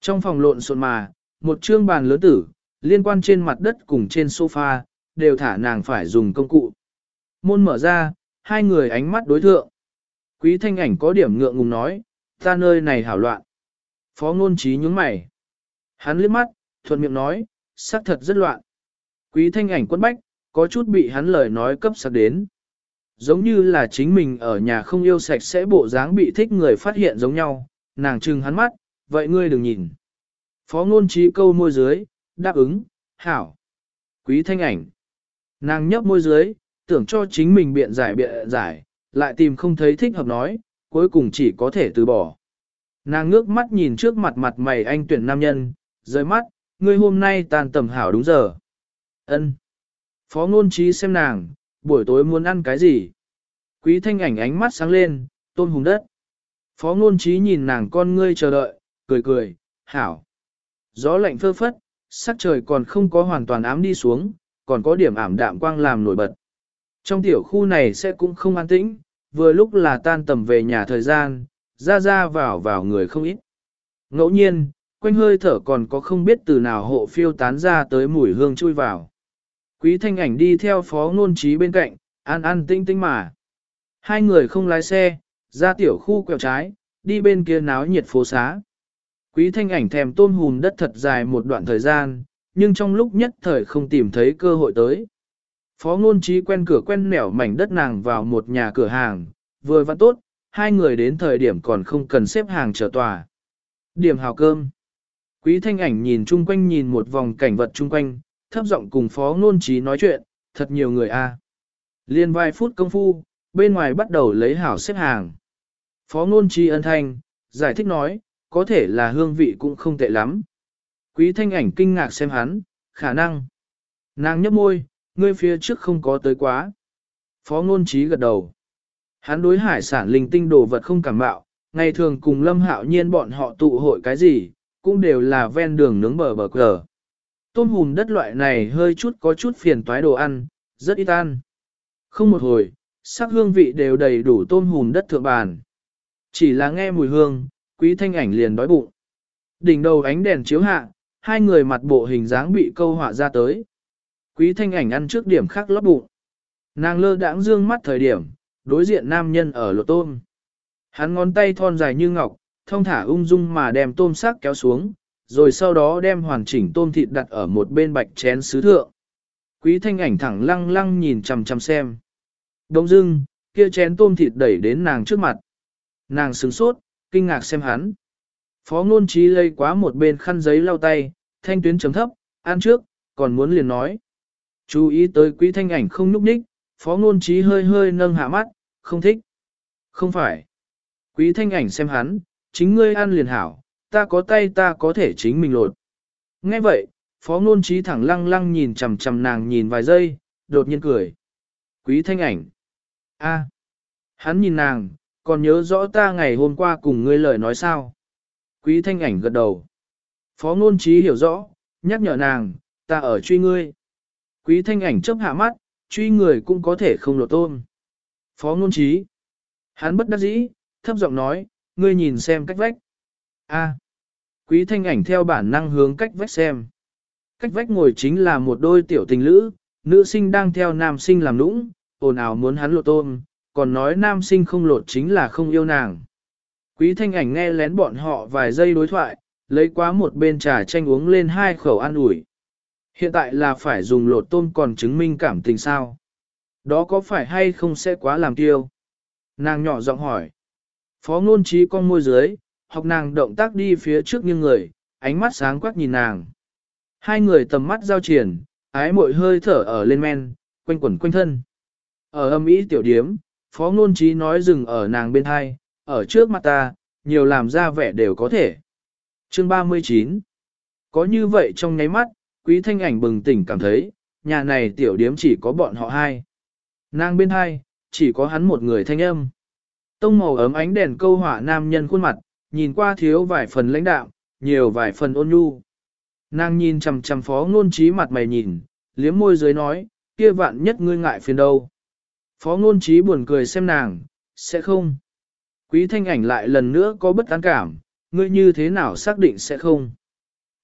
Speaker 1: Trong phòng lộn xộn mà, một trương bàn lớn tử, liên quan trên mặt đất cùng trên sofa, đều thả nàng phải dùng công cụ. Môn mở ra, hai người ánh mắt đối thượng. Quý thanh ảnh có điểm ngượng ngùng nói, ta nơi này hảo loạn. Phó ngôn trí nhướng mày. Hắn liếc mắt, thuận miệng nói, xác thật rất loạn. Quý thanh ảnh quân bách, có chút bị hắn lời nói cấp sạc đến. Giống như là chính mình ở nhà không yêu sạch sẽ bộ dáng bị thích người phát hiện giống nhau, nàng trừng hắn mắt, vậy ngươi đừng nhìn. Phó ngôn trí câu môi dưới, đáp ứng, hảo. Quý thanh ảnh. Nàng nhấp môi dưới, tưởng cho chính mình biện giải biện giải, lại tìm không thấy thích hợp nói, cuối cùng chỉ có thể từ bỏ. Nàng ngước mắt nhìn trước mặt mặt mày anh tuyển nam nhân, rời mắt, ngươi hôm nay tàn tầm hảo đúng giờ. ân Phó ngôn trí xem nàng, buổi tối muốn ăn cái gì? Quý thanh ảnh ánh mắt sáng lên, tôn hùng đất. Phó ngôn trí nhìn nàng con ngươi chờ đợi, cười cười, hảo. Gió lạnh phơ phất, sắc trời còn không có hoàn toàn ám đi xuống, còn có điểm ảm đạm quang làm nổi bật. Trong tiểu khu này sẽ cũng không an tĩnh, vừa lúc là tan tầm về nhà thời gian, ra ra vào vào người không ít. Ngẫu nhiên, quanh hơi thở còn có không biết từ nào hộ phiêu tán ra tới mùi hương chui vào. Quý thanh ảnh đi theo phó ngôn trí bên cạnh, an an tinh tinh mà. Hai người không lái xe, ra tiểu khu quẹo trái, đi bên kia náo nhiệt phố xá. Quý thanh ảnh thèm tôm hùm đất thật dài một đoạn thời gian, nhưng trong lúc nhất thời không tìm thấy cơ hội tới. Phó ngôn trí quen cửa quen nẻo mảnh đất nàng vào một nhà cửa hàng, vừa văn tốt, hai người đến thời điểm còn không cần xếp hàng chờ tòa. Điểm hào cơm. Quý thanh ảnh nhìn chung quanh nhìn một vòng cảnh vật chung quanh, thấp giọng cùng phó ngôn trí nói chuyện, thật nhiều người a. Liên vài phút công phu, bên ngoài bắt đầu lấy hảo xếp hàng. Phó ngôn trí ân thanh, giải thích nói, có thể là hương vị cũng không tệ lắm. Quý thanh ảnh kinh ngạc xem hắn, khả năng. Nàng nhấp môi, ngươi phía trước không có tới quá. Phó ngôn trí gật đầu. Hắn đối hải sản linh tinh đồ vật không cảm bạo, ngày thường cùng lâm hạo nhiên bọn họ tụ hội cái gì, cũng đều là ven đường nướng bờ bờ cờ. Tôm hùm đất loại này hơi chút có chút phiền toái đồ ăn, rất ít ăn. Không một hồi, sắc hương vị đều đầy đủ tôm hùm đất thượng bàn. Chỉ là nghe mùi hương, quý thanh ảnh liền đói bụng. Đỉnh đầu ánh đèn chiếu hạ, hai người mặt bộ hình dáng bị câu họa ra tới. Quý thanh ảnh ăn trước điểm khác lót bụng. Nàng lơ đãng dương mắt thời điểm, đối diện nam nhân ở lột tôm. Hắn ngón tay thon dài như ngọc, thông thả ung dung mà đem tôm sắc kéo xuống, rồi sau đó đem hoàn chỉnh tôm thịt đặt ở một bên bạch chén sứ thượng. Quý thanh ảnh thẳng lăng lăng nhìn chằm chằm xem. Đông dưng, kia chén tôm thịt đẩy đến nàng trước mặt. Nàng sửng sốt, kinh ngạc xem hắn. Phó ngôn trí lây quá một bên khăn giấy lau tay, thanh tuyến chấm thấp, ăn trước, còn muốn liền nói. Chú ý tới quý thanh ảnh không nhúc nhích, phó ngôn trí hơi hơi nâng hạ mắt, không thích. Không phải. Quý thanh ảnh xem hắn, chính ngươi ăn liền hảo, ta có tay ta có thể chính mình lột. Nghe vậy, phó ngôn trí thẳng lăng lăng nhìn chằm chằm nàng nhìn vài giây, đột nhiên cười. Quý thanh ảnh. a Hắn nhìn nàng, còn nhớ rõ ta ngày hôm qua cùng ngươi lời nói sao. Quý thanh ảnh gật đầu. Phó ngôn trí hiểu rõ, nhắc nhở nàng, ta ở truy ngươi. Quý thanh ảnh chấp hạ mắt, truy người cũng có thể không lộ tôm. Phó ngôn trí. Hắn bất đắc dĩ, thấp giọng nói, ngươi nhìn xem cách vách. A. Quý thanh ảnh theo bản năng hướng cách vách xem. Cách vách ngồi chính là một đôi tiểu tình lữ, nữ sinh đang theo nam sinh làm nũng, ồn ào muốn hắn lộ tôm, còn nói nam sinh không lột chính là không yêu nàng. Quý thanh ảnh nghe lén bọn họ vài giây đối thoại, lấy quá một bên trà chanh uống lên hai khẩu ăn ủi. Hiện tại là phải dùng lột tôm còn chứng minh cảm tình sao? Đó có phải hay không sẽ quá làm tiêu? Nàng nhỏ giọng hỏi. Phó ngôn trí con môi dưới, học nàng động tác đi phía trước nghiêng người, ánh mắt sáng quắc nhìn nàng. Hai người tầm mắt giao triển, ái mội hơi thở ở lên men, quanh quẩn quanh thân. Ở âm ý tiểu điếm, phó ngôn trí nói dừng ở nàng bên hai, ở trước mặt ta, nhiều làm ra vẻ đều có thể. Chương 39 Có như vậy trong nháy mắt, quý thanh ảnh bừng tỉnh cảm thấy, nhà này tiểu điếm chỉ có bọn họ hai. Nàng bên hai, chỉ có hắn một người thanh âm. Tông màu ấm ánh đèn câu hỏa nam nhân khuôn mặt, nhìn qua thiếu vài phần lãnh đạo, nhiều vài phần ôn nhu. Nàng nhìn chằm chằm phó ngôn trí mặt mày nhìn, liếm môi dưới nói, kia vạn nhất ngươi ngại phiền đâu. Phó ngôn trí buồn cười xem nàng, sẽ không. Quý thanh ảnh lại lần nữa có bất tán cảm, ngươi như thế nào xác định sẽ không.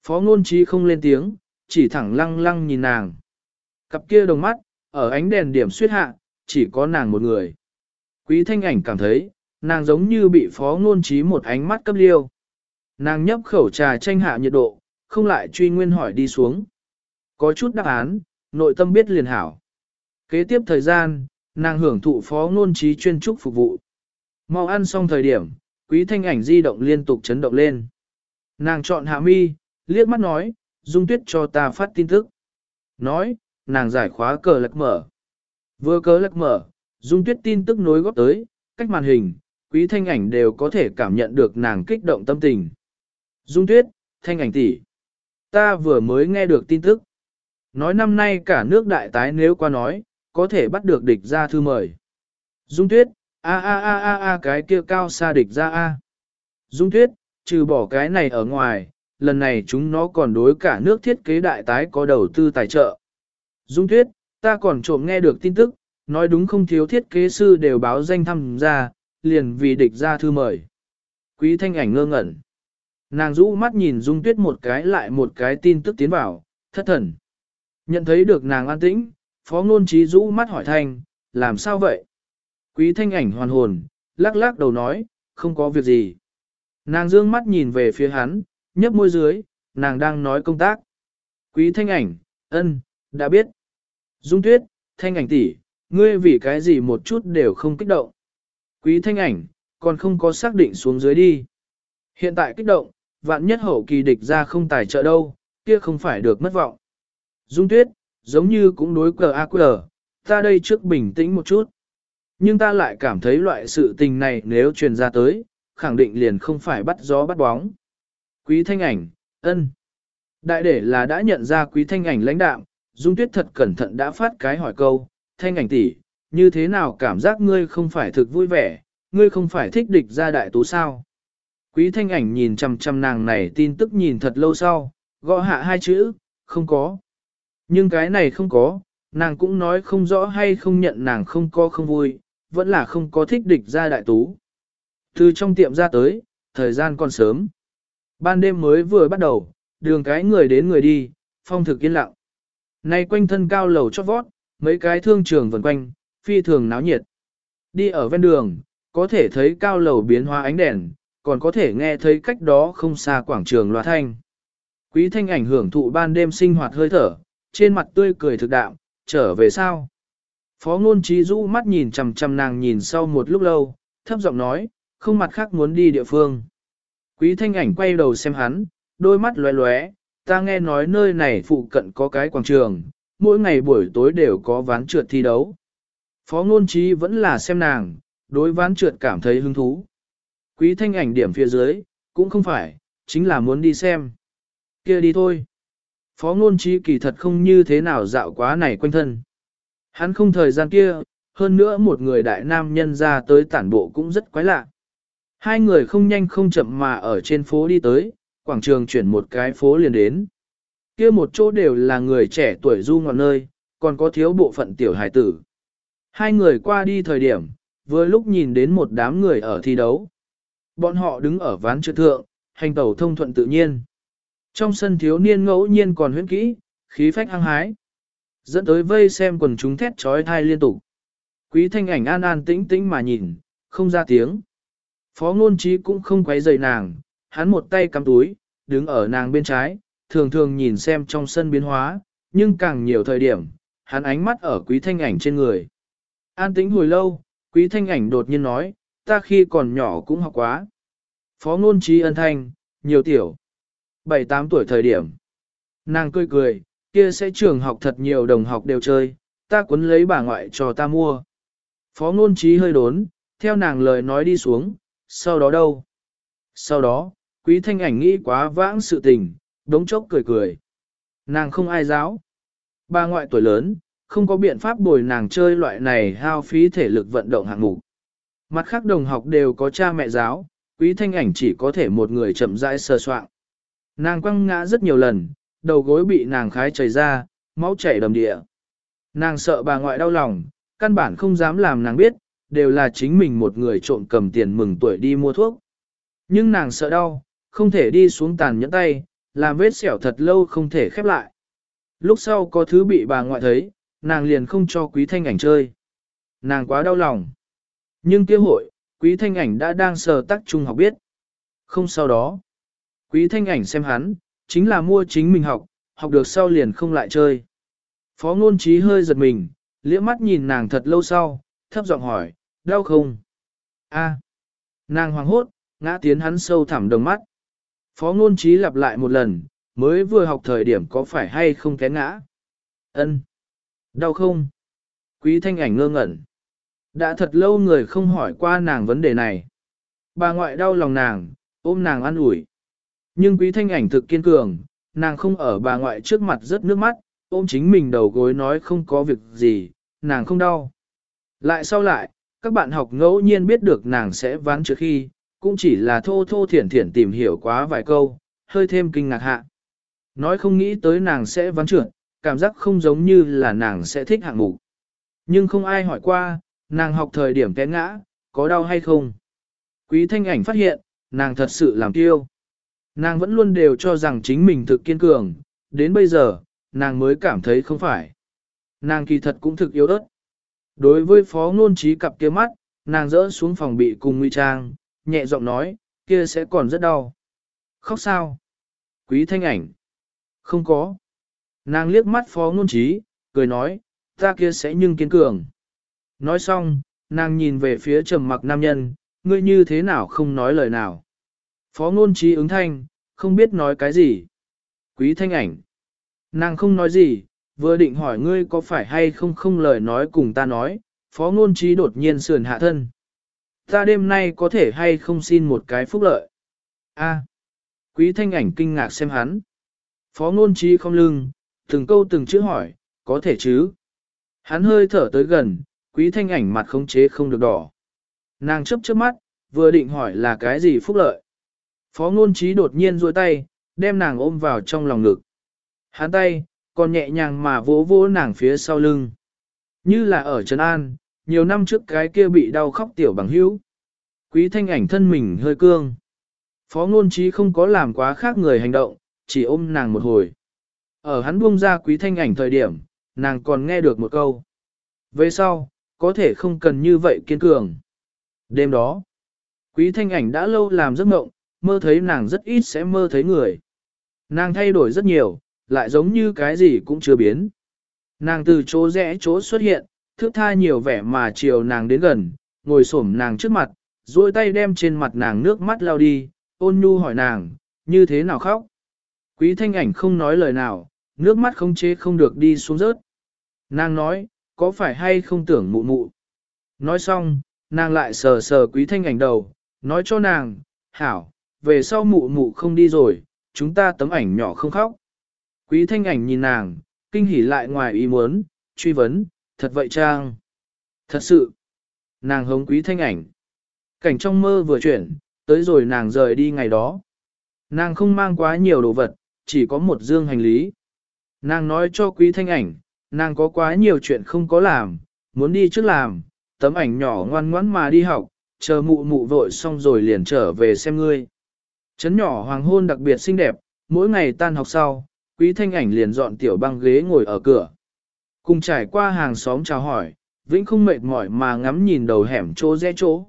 Speaker 1: Phó ngôn trí không lên tiếng, chỉ thẳng lăng lăng nhìn nàng. Cặp kia đồng mắt, ở ánh đèn điểm suyết hạ, chỉ có nàng một người. Quý thanh ảnh cảm thấy, nàng giống như bị phó ngôn trí một ánh mắt cấp liêu. Nàng nhấp khẩu trà tranh hạ nhiệt độ, không lại truy nguyên hỏi đi xuống. Có chút đáp án, nội tâm biết liền hảo. Kế tiếp thời gian, nàng hưởng thụ phó ngôn trí chuyên trúc phục vụ. Mau ăn xong thời điểm, quý thanh ảnh di động liên tục chấn động lên. Nàng chọn hạ mi, liếc mắt nói, dung tuyết cho ta phát tin tức. Nói, nàng giải khóa cờ lật mở. Vừa cờ lật mở, dung tuyết tin tức nối góp tới, cách màn hình, quý thanh ảnh đều có thể cảm nhận được nàng kích động tâm tình. Dung tuyết, thanh ảnh tỷ, Ta vừa mới nghe được tin tức. Nói năm nay cả nước đại tái nếu qua nói, có thể bắt được địch ra thư mời. Dung tuyết, a a a a a cái kia cao xa địch ra a. Dung tuyết, trừ bỏ cái này ở ngoài, lần này chúng nó còn đối cả nước thiết kế đại tái có đầu tư tài trợ. Dung tuyết, ta còn trộm nghe được tin tức, nói đúng không thiếu thiết kế sư đều báo danh thăm ra, liền vì địch ra thư mời. Quý thanh ảnh ngơ ngẩn. Nàng rũ mắt nhìn Dung Tuyết một cái lại một cái tin tức tiến vào, thất thần. Nhận thấy được nàng an tĩnh, Phó Ngôn Trí rũ mắt hỏi thanh, làm sao vậy? Quý thanh ảnh hoàn hồn, lắc lắc đầu nói, không có việc gì. Nàng dương mắt nhìn về phía hắn, nhấp môi dưới, nàng đang nói công tác. Quý thanh ảnh, ân, đã biết. Dung Tuyết, thanh ảnh tỷ, ngươi vì cái gì một chút đều không kích động. Quý thanh ảnh, còn không có xác định xuống dưới đi. Hiện tại kích động, vạn nhất hậu kỳ địch ra không tài trợ đâu, kia không phải được mất vọng. Dung tuyết, giống như cũng đối cờ ác cờ, ta đây trước bình tĩnh một chút. Nhưng ta lại cảm thấy loại sự tình này nếu truyền ra tới, khẳng định liền không phải bắt gió bắt bóng. Quý thanh ảnh, ân. Đại để là đã nhận ra quý thanh ảnh lãnh đạo, Dung Tuyết thật cẩn thận đã phát cái hỏi câu, thanh ảnh tỷ, như thế nào cảm giác ngươi không phải thực vui vẻ, ngươi không phải thích địch ra đại tú sao? Quý thanh ảnh nhìn chằm chằm nàng này tin tức nhìn thật lâu sau, gõ hạ hai chữ, không có. Nhưng cái này không có, nàng cũng nói không rõ hay không nhận nàng không có không vui, vẫn là không có thích địch ra đại tú. Từ trong tiệm ra tới, thời gian còn sớm. Ban đêm mới vừa bắt đầu, đường cái người đến người đi, phong thực yên lặng. Nay quanh thân cao lầu chót vót, mấy cái thương trường vần quanh, phi thường náo nhiệt. Đi ở ven đường, có thể thấy cao lầu biến hóa ánh đèn, còn có thể nghe thấy cách đó không xa quảng trường loa thanh. Quý thanh ảnh hưởng thụ ban đêm sinh hoạt hơi thở, trên mặt tươi cười thực đạo, trở về sao? Phó ngôn trí rũ mắt nhìn chằm chằm nàng nhìn sau một lúc lâu, thấp giọng nói, không mặt khác muốn đi địa phương. Quý thanh ảnh quay đầu xem hắn, đôi mắt lóe lóe, ta nghe nói nơi này phụ cận có cái quảng trường, mỗi ngày buổi tối đều có ván trượt thi đấu. Phó ngôn trí vẫn là xem nàng, đối ván trượt cảm thấy hứng thú. Quý thanh ảnh điểm phía dưới, cũng không phải, chính là muốn đi xem. kia đi thôi. Phó ngôn trí kỳ thật không như thế nào dạo quá này quanh thân. Hắn không thời gian kia, hơn nữa một người đại nam nhân ra tới tản bộ cũng rất quái lạ. Hai người không nhanh không chậm mà ở trên phố đi tới, quảng trường chuyển một cái phố liền đến. kia một chỗ đều là người trẻ tuổi du ngọn nơi, còn có thiếu bộ phận tiểu hải tử. Hai người qua đi thời điểm, vừa lúc nhìn đến một đám người ở thi đấu. Bọn họ đứng ở ván trượt thượng, hành tẩu thông thuận tự nhiên. Trong sân thiếu niên ngẫu nhiên còn huyễn kỹ, khí phách hăng hái. Dẫn tới vây xem quần chúng thét trói thai liên tục. Quý thanh ảnh an an tĩnh tĩnh mà nhìn, không ra tiếng. Phó ngôn trí cũng không quấy rầy nàng, hắn một tay cắm túi, đứng ở nàng bên trái, thường thường nhìn xem trong sân biến hóa, nhưng càng nhiều thời điểm, hắn ánh mắt ở quý thanh ảnh trên người. An tĩnh hồi lâu, quý thanh ảnh đột nhiên nói, ta khi còn nhỏ cũng học quá. Phó ngôn trí ân thanh, nhiều tiểu. 7-8 tuổi thời điểm. Nàng cười cười, kia sẽ trường học thật nhiều đồng học đều chơi, ta cuốn lấy bà ngoại cho ta mua. Phó ngôn trí hơi đốn, theo nàng lời nói đi xuống, sau đó đâu? Sau đó, quý thanh ảnh nghĩ quá vãng sự tình, đống chốc cười cười. Nàng không ai giáo. Bà ngoại tuổi lớn, không có biện pháp bồi nàng chơi loại này hao phí thể lực vận động hạng mục. Mặt khác đồng học đều có cha mẹ giáo, quý thanh ảnh chỉ có thể một người chậm rãi sơ soạn. Nàng quăng ngã rất nhiều lần, đầu gối bị nàng khái chảy ra, máu chảy đầm địa. Nàng sợ bà ngoại đau lòng, căn bản không dám làm nàng biết, đều là chính mình một người trộm cầm tiền mừng tuổi đi mua thuốc. Nhưng nàng sợ đau, không thể đi xuống tàn nhẫn tay, làm vết sẹo thật lâu không thể khép lại. Lúc sau có thứ bị bà ngoại thấy, nàng liền không cho quý thanh ảnh chơi. Nàng quá đau lòng. Nhưng kia hội, quý thanh ảnh đã đang sờ tắc trung học biết. Không sau đó. Quý thanh ảnh xem hắn, chính là mua chính mình học, học được sau liền không lại chơi. Phó ngôn trí hơi giật mình, liếc mắt nhìn nàng thật lâu sau, thấp giọng hỏi, đau không? A. Nàng hoàng hốt, ngã tiến hắn sâu thẳm đồng mắt. Phó ngôn trí lặp lại một lần, mới vừa học thời điểm có phải hay không té ngã? Ân. Đau không? Quý thanh ảnh ngơ ngẩn. Đã thật lâu người không hỏi qua nàng vấn đề này. Bà ngoại đau lòng nàng, ôm nàng ăn ủi. Nhưng quý thanh ảnh thực kiên cường, nàng không ở bà ngoại trước mặt rớt nước mắt, ôm chính mình đầu gối nói không có việc gì, nàng không đau. Lại sau lại, các bạn học ngẫu nhiên biết được nàng sẽ ván trước khi, cũng chỉ là thô thô thiển thiển tìm hiểu quá vài câu, hơi thêm kinh ngạc hạ. Nói không nghĩ tới nàng sẽ ván trượt, cảm giác không giống như là nàng sẽ thích hạng mục. Nhưng không ai hỏi qua, nàng học thời điểm té ngã, có đau hay không. Quý thanh ảnh phát hiện, nàng thật sự làm kiêu. Nàng vẫn luôn đều cho rằng chính mình thực kiên cường, đến bây giờ, nàng mới cảm thấy không phải. Nàng kỳ thật cũng thực yếu ớt. Đối với phó ngôn trí cặp kia mắt, nàng dỡ xuống phòng bị cùng nguy trang, nhẹ giọng nói, kia sẽ còn rất đau. Khóc sao? Quý thanh ảnh. Không có. Nàng liếc mắt phó ngôn trí, cười nói, ta kia sẽ nhưng kiên cường. Nói xong, nàng nhìn về phía trầm mặc nam nhân, ngươi như thế nào không nói lời nào. Phó ngôn trí ứng thanh, không biết nói cái gì. Quý thanh ảnh. Nàng không nói gì, vừa định hỏi ngươi có phải hay không không lời nói cùng ta nói, phó ngôn trí đột nhiên sườn hạ thân. Ta đêm nay có thể hay không xin một cái phúc lợi. A. Quý thanh ảnh kinh ngạc xem hắn. Phó ngôn trí không lưng, từng câu từng chữ hỏi, có thể chứ. Hắn hơi thở tới gần, quý thanh ảnh mặt khống chế không được đỏ. Nàng chấp trước mắt, vừa định hỏi là cái gì phúc lợi. Phó ngôn trí đột nhiên duỗi tay, đem nàng ôm vào trong lòng ngực. Hắn tay, còn nhẹ nhàng mà vỗ vỗ nàng phía sau lưng. Như là ở Trần An, nhiều năm trước cái kia bị đau khóc tiểu bằng hữu. Quý thanh ảnh thân mình hơi cương. Phó ngôn trí không có làm quá khác người hành động, chỉ ôm nàng một hồi. Ở hắn buông ra quý thanh ảnh thời điểm, nàng còn nghe được một câu. Về sau, có thể không cần như vậy kiên cường. Đêm đó, quý thanh ảnh đã lâu làm giấc mộng, mơ thấy nàng rất ít sẽ mơ thấy người. Nàng thay đổi rất nhiều, lại giống như cái gì cũng chưa biến. Nàng từ chỗ rẽ chỗ xuất hiện, thước tha nhiều vẻ mà chiều nàng đến gần, ngồi xổm nàng trước mặt, duỗi tay đem trên mặt nàng nước mắt lao đi, ôn nhu hỏi nàng, như thế nào khóc. Quý thanh ảnh không nói lời nào, nước mắt không chế không được đi xuống rớt. Nàng nói, có phải hay không tưởng mụ mụ. Nói xong, nàng lại sờ sờ quý thanh ảnh đầu, nói cho nàng, hảo, về sau mụ mụ không đi rồi, chúng ta tấm ảnh nhỏ không khóc. Quý thanh ảnh nhìn nàng, kinh hỉ lại ngoài ý muốn, truy vấn, thật vậy trang. Thật sự, nàng hống quý thanh ảnh. Cảnh trong mơ vừa chuyển, tới rồi nàng rời đi ngày đó. Nàng không mang quá nhiều đồ vật, chỉ có một dương hành lý. Nàng nói cho quý thanh ảnh, nàng có quá nhiều chuyện không có làm, muốn đi trước làm, tấm ảnh nhỏ ngoan ngoãn mà đi học, chờ mụ mụ vội xong rồi liền trở về xem ngươi. Chấn nhỏ hoàng hôn đặc biệt xinh đẹp, mỗi ngày tan học sau, quý thanh ảnh liền dọn tiểu băng ghế ngồi ở cửa. Cùng trải qua hàng xóm chào hỏi, vĩnh không mệt mỏi mà ngắm nhìn đầu hẻm chỗ rẽ chỗ.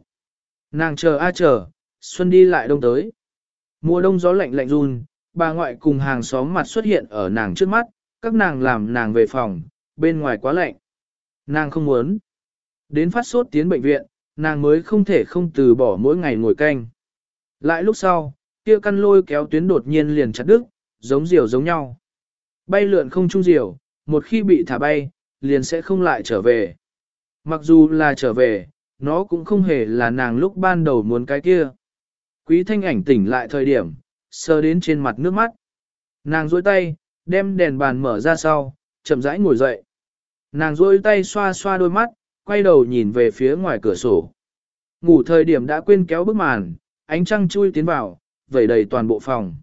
Speaker 1: Nàng chờ a chờ, xuân đi lại đông tới. Mùa đông gió lạnh lạnh run, bà ngoại cùng hàng xóm mặt xuất hiện ở nàng trước mắt, các nàng làm nàng về phòng, bên ngoài quá lạnh. Nàng không muốn. Đến phát sốt tiến bệnh viện, nàng mới không thể không từ bỏ mỗi ngày ngồi canh. Lại lúc sau, kia căn lôi kéo tuyến đột nhiên liền chặt đứt, giống diều giống nhau. Bay lượn không trung diều, một khi bị thả bay, liền sẽ không lại trở về. Mặc dù là trở về, nó cũng không hề là nàng lúc ban đầu muốn cái kia. Quý thanh ảnh tỉnh lại thời điểm, sờ đến trên mặt nước mắt. Nàng duỗi tay, đem đèn bàn mở ra sau, chậm rãi ngồi dậy. Nàng duỗi tay xoa xoa đôi mắt, quay đầu nhìn về phía ngoài cửa sổ. Ngủ thời điểm đã quên kéo bức màn, ánh trăng chui tiến vào, vẩy đầy toàn bộ phòng.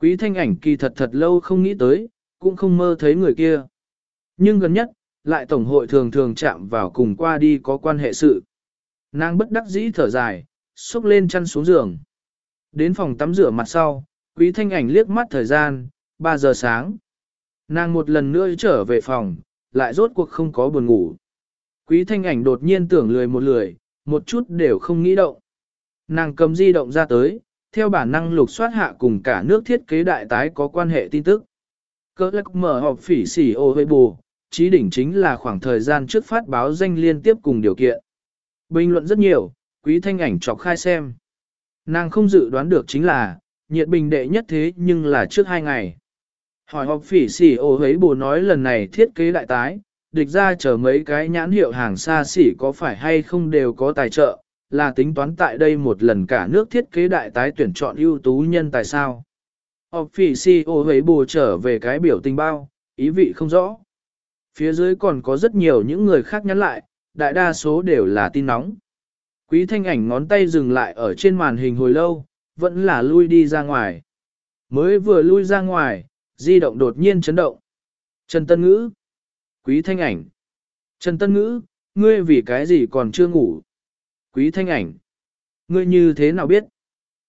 Speaker 1: Quý thanh ảnh kỳ thật thật lâu không nghĩ tới, cũng không mơ thấy người kia. Nhưng gần nhất, lại tổng hội thường thường chạm vào cùng qua đi có quan hệ sự. Nàng bất đắc dĩ thở dài, xúc lên chăn xuống giường. Đến phòng tắm rửa mặt sau, quý thanh ảnh liếc mắt thời gian, 3 giờ sáng. Nàng một lần nữa trở về phòng, lại rốt cuộc không có buồn ngủ. Quý thanh ảnh đột nhiên tưởng lười một lười, một chút đều không nghĩ động. Nàng cầm di động ra tới, theo bản năng lục soát hạ cùng cả nước thiết kế đại tái có quan hệ tin tức. Cơ lắc mở họp phỉ xỉ ô với bù, trí đỉnh chính là khoảng thời gian trước phát báo danh liên tiếp cùng điều kiện. Bình luận rất nhiều, quý thanh ảnh chọc khai xem. Nàng không dự đoán được chính là, nhiệt bình đệ nhất thế nhưng là trước hai ngày. Hỏi học phỉ xỉ ô ấy bù nói lần này thiết kế đại tái, địch ra chờ mấy cái nhãn hiệu hàng xa xỉ có phải hay không đều có tài trợ, là tính toán tại đây một lần cả nước thiết kế đại tái tuyển chọn ưu tú nhân tài sao. Officio hấy bù trở về cái biểu tình bao, ý vị không rõ. Phía dưới còn có rất nhiều những người khác nhắn lại, đại đa số đều là tin nóng. Quý thanh ảnh ngón tay dừng lại ở trên màn hình hồi lâu, vẫn là lui đi ra ngoài. Mới vừa lui ra ngoài, di động đột nhiên chấn động. Trần Tân Ngữ. Quý thanh ảnh. Trần Tân Ngữ, ngươi vì cái gì còn chưa ngủ? Quý thanh ảnh. Ngươi như thế nào biết?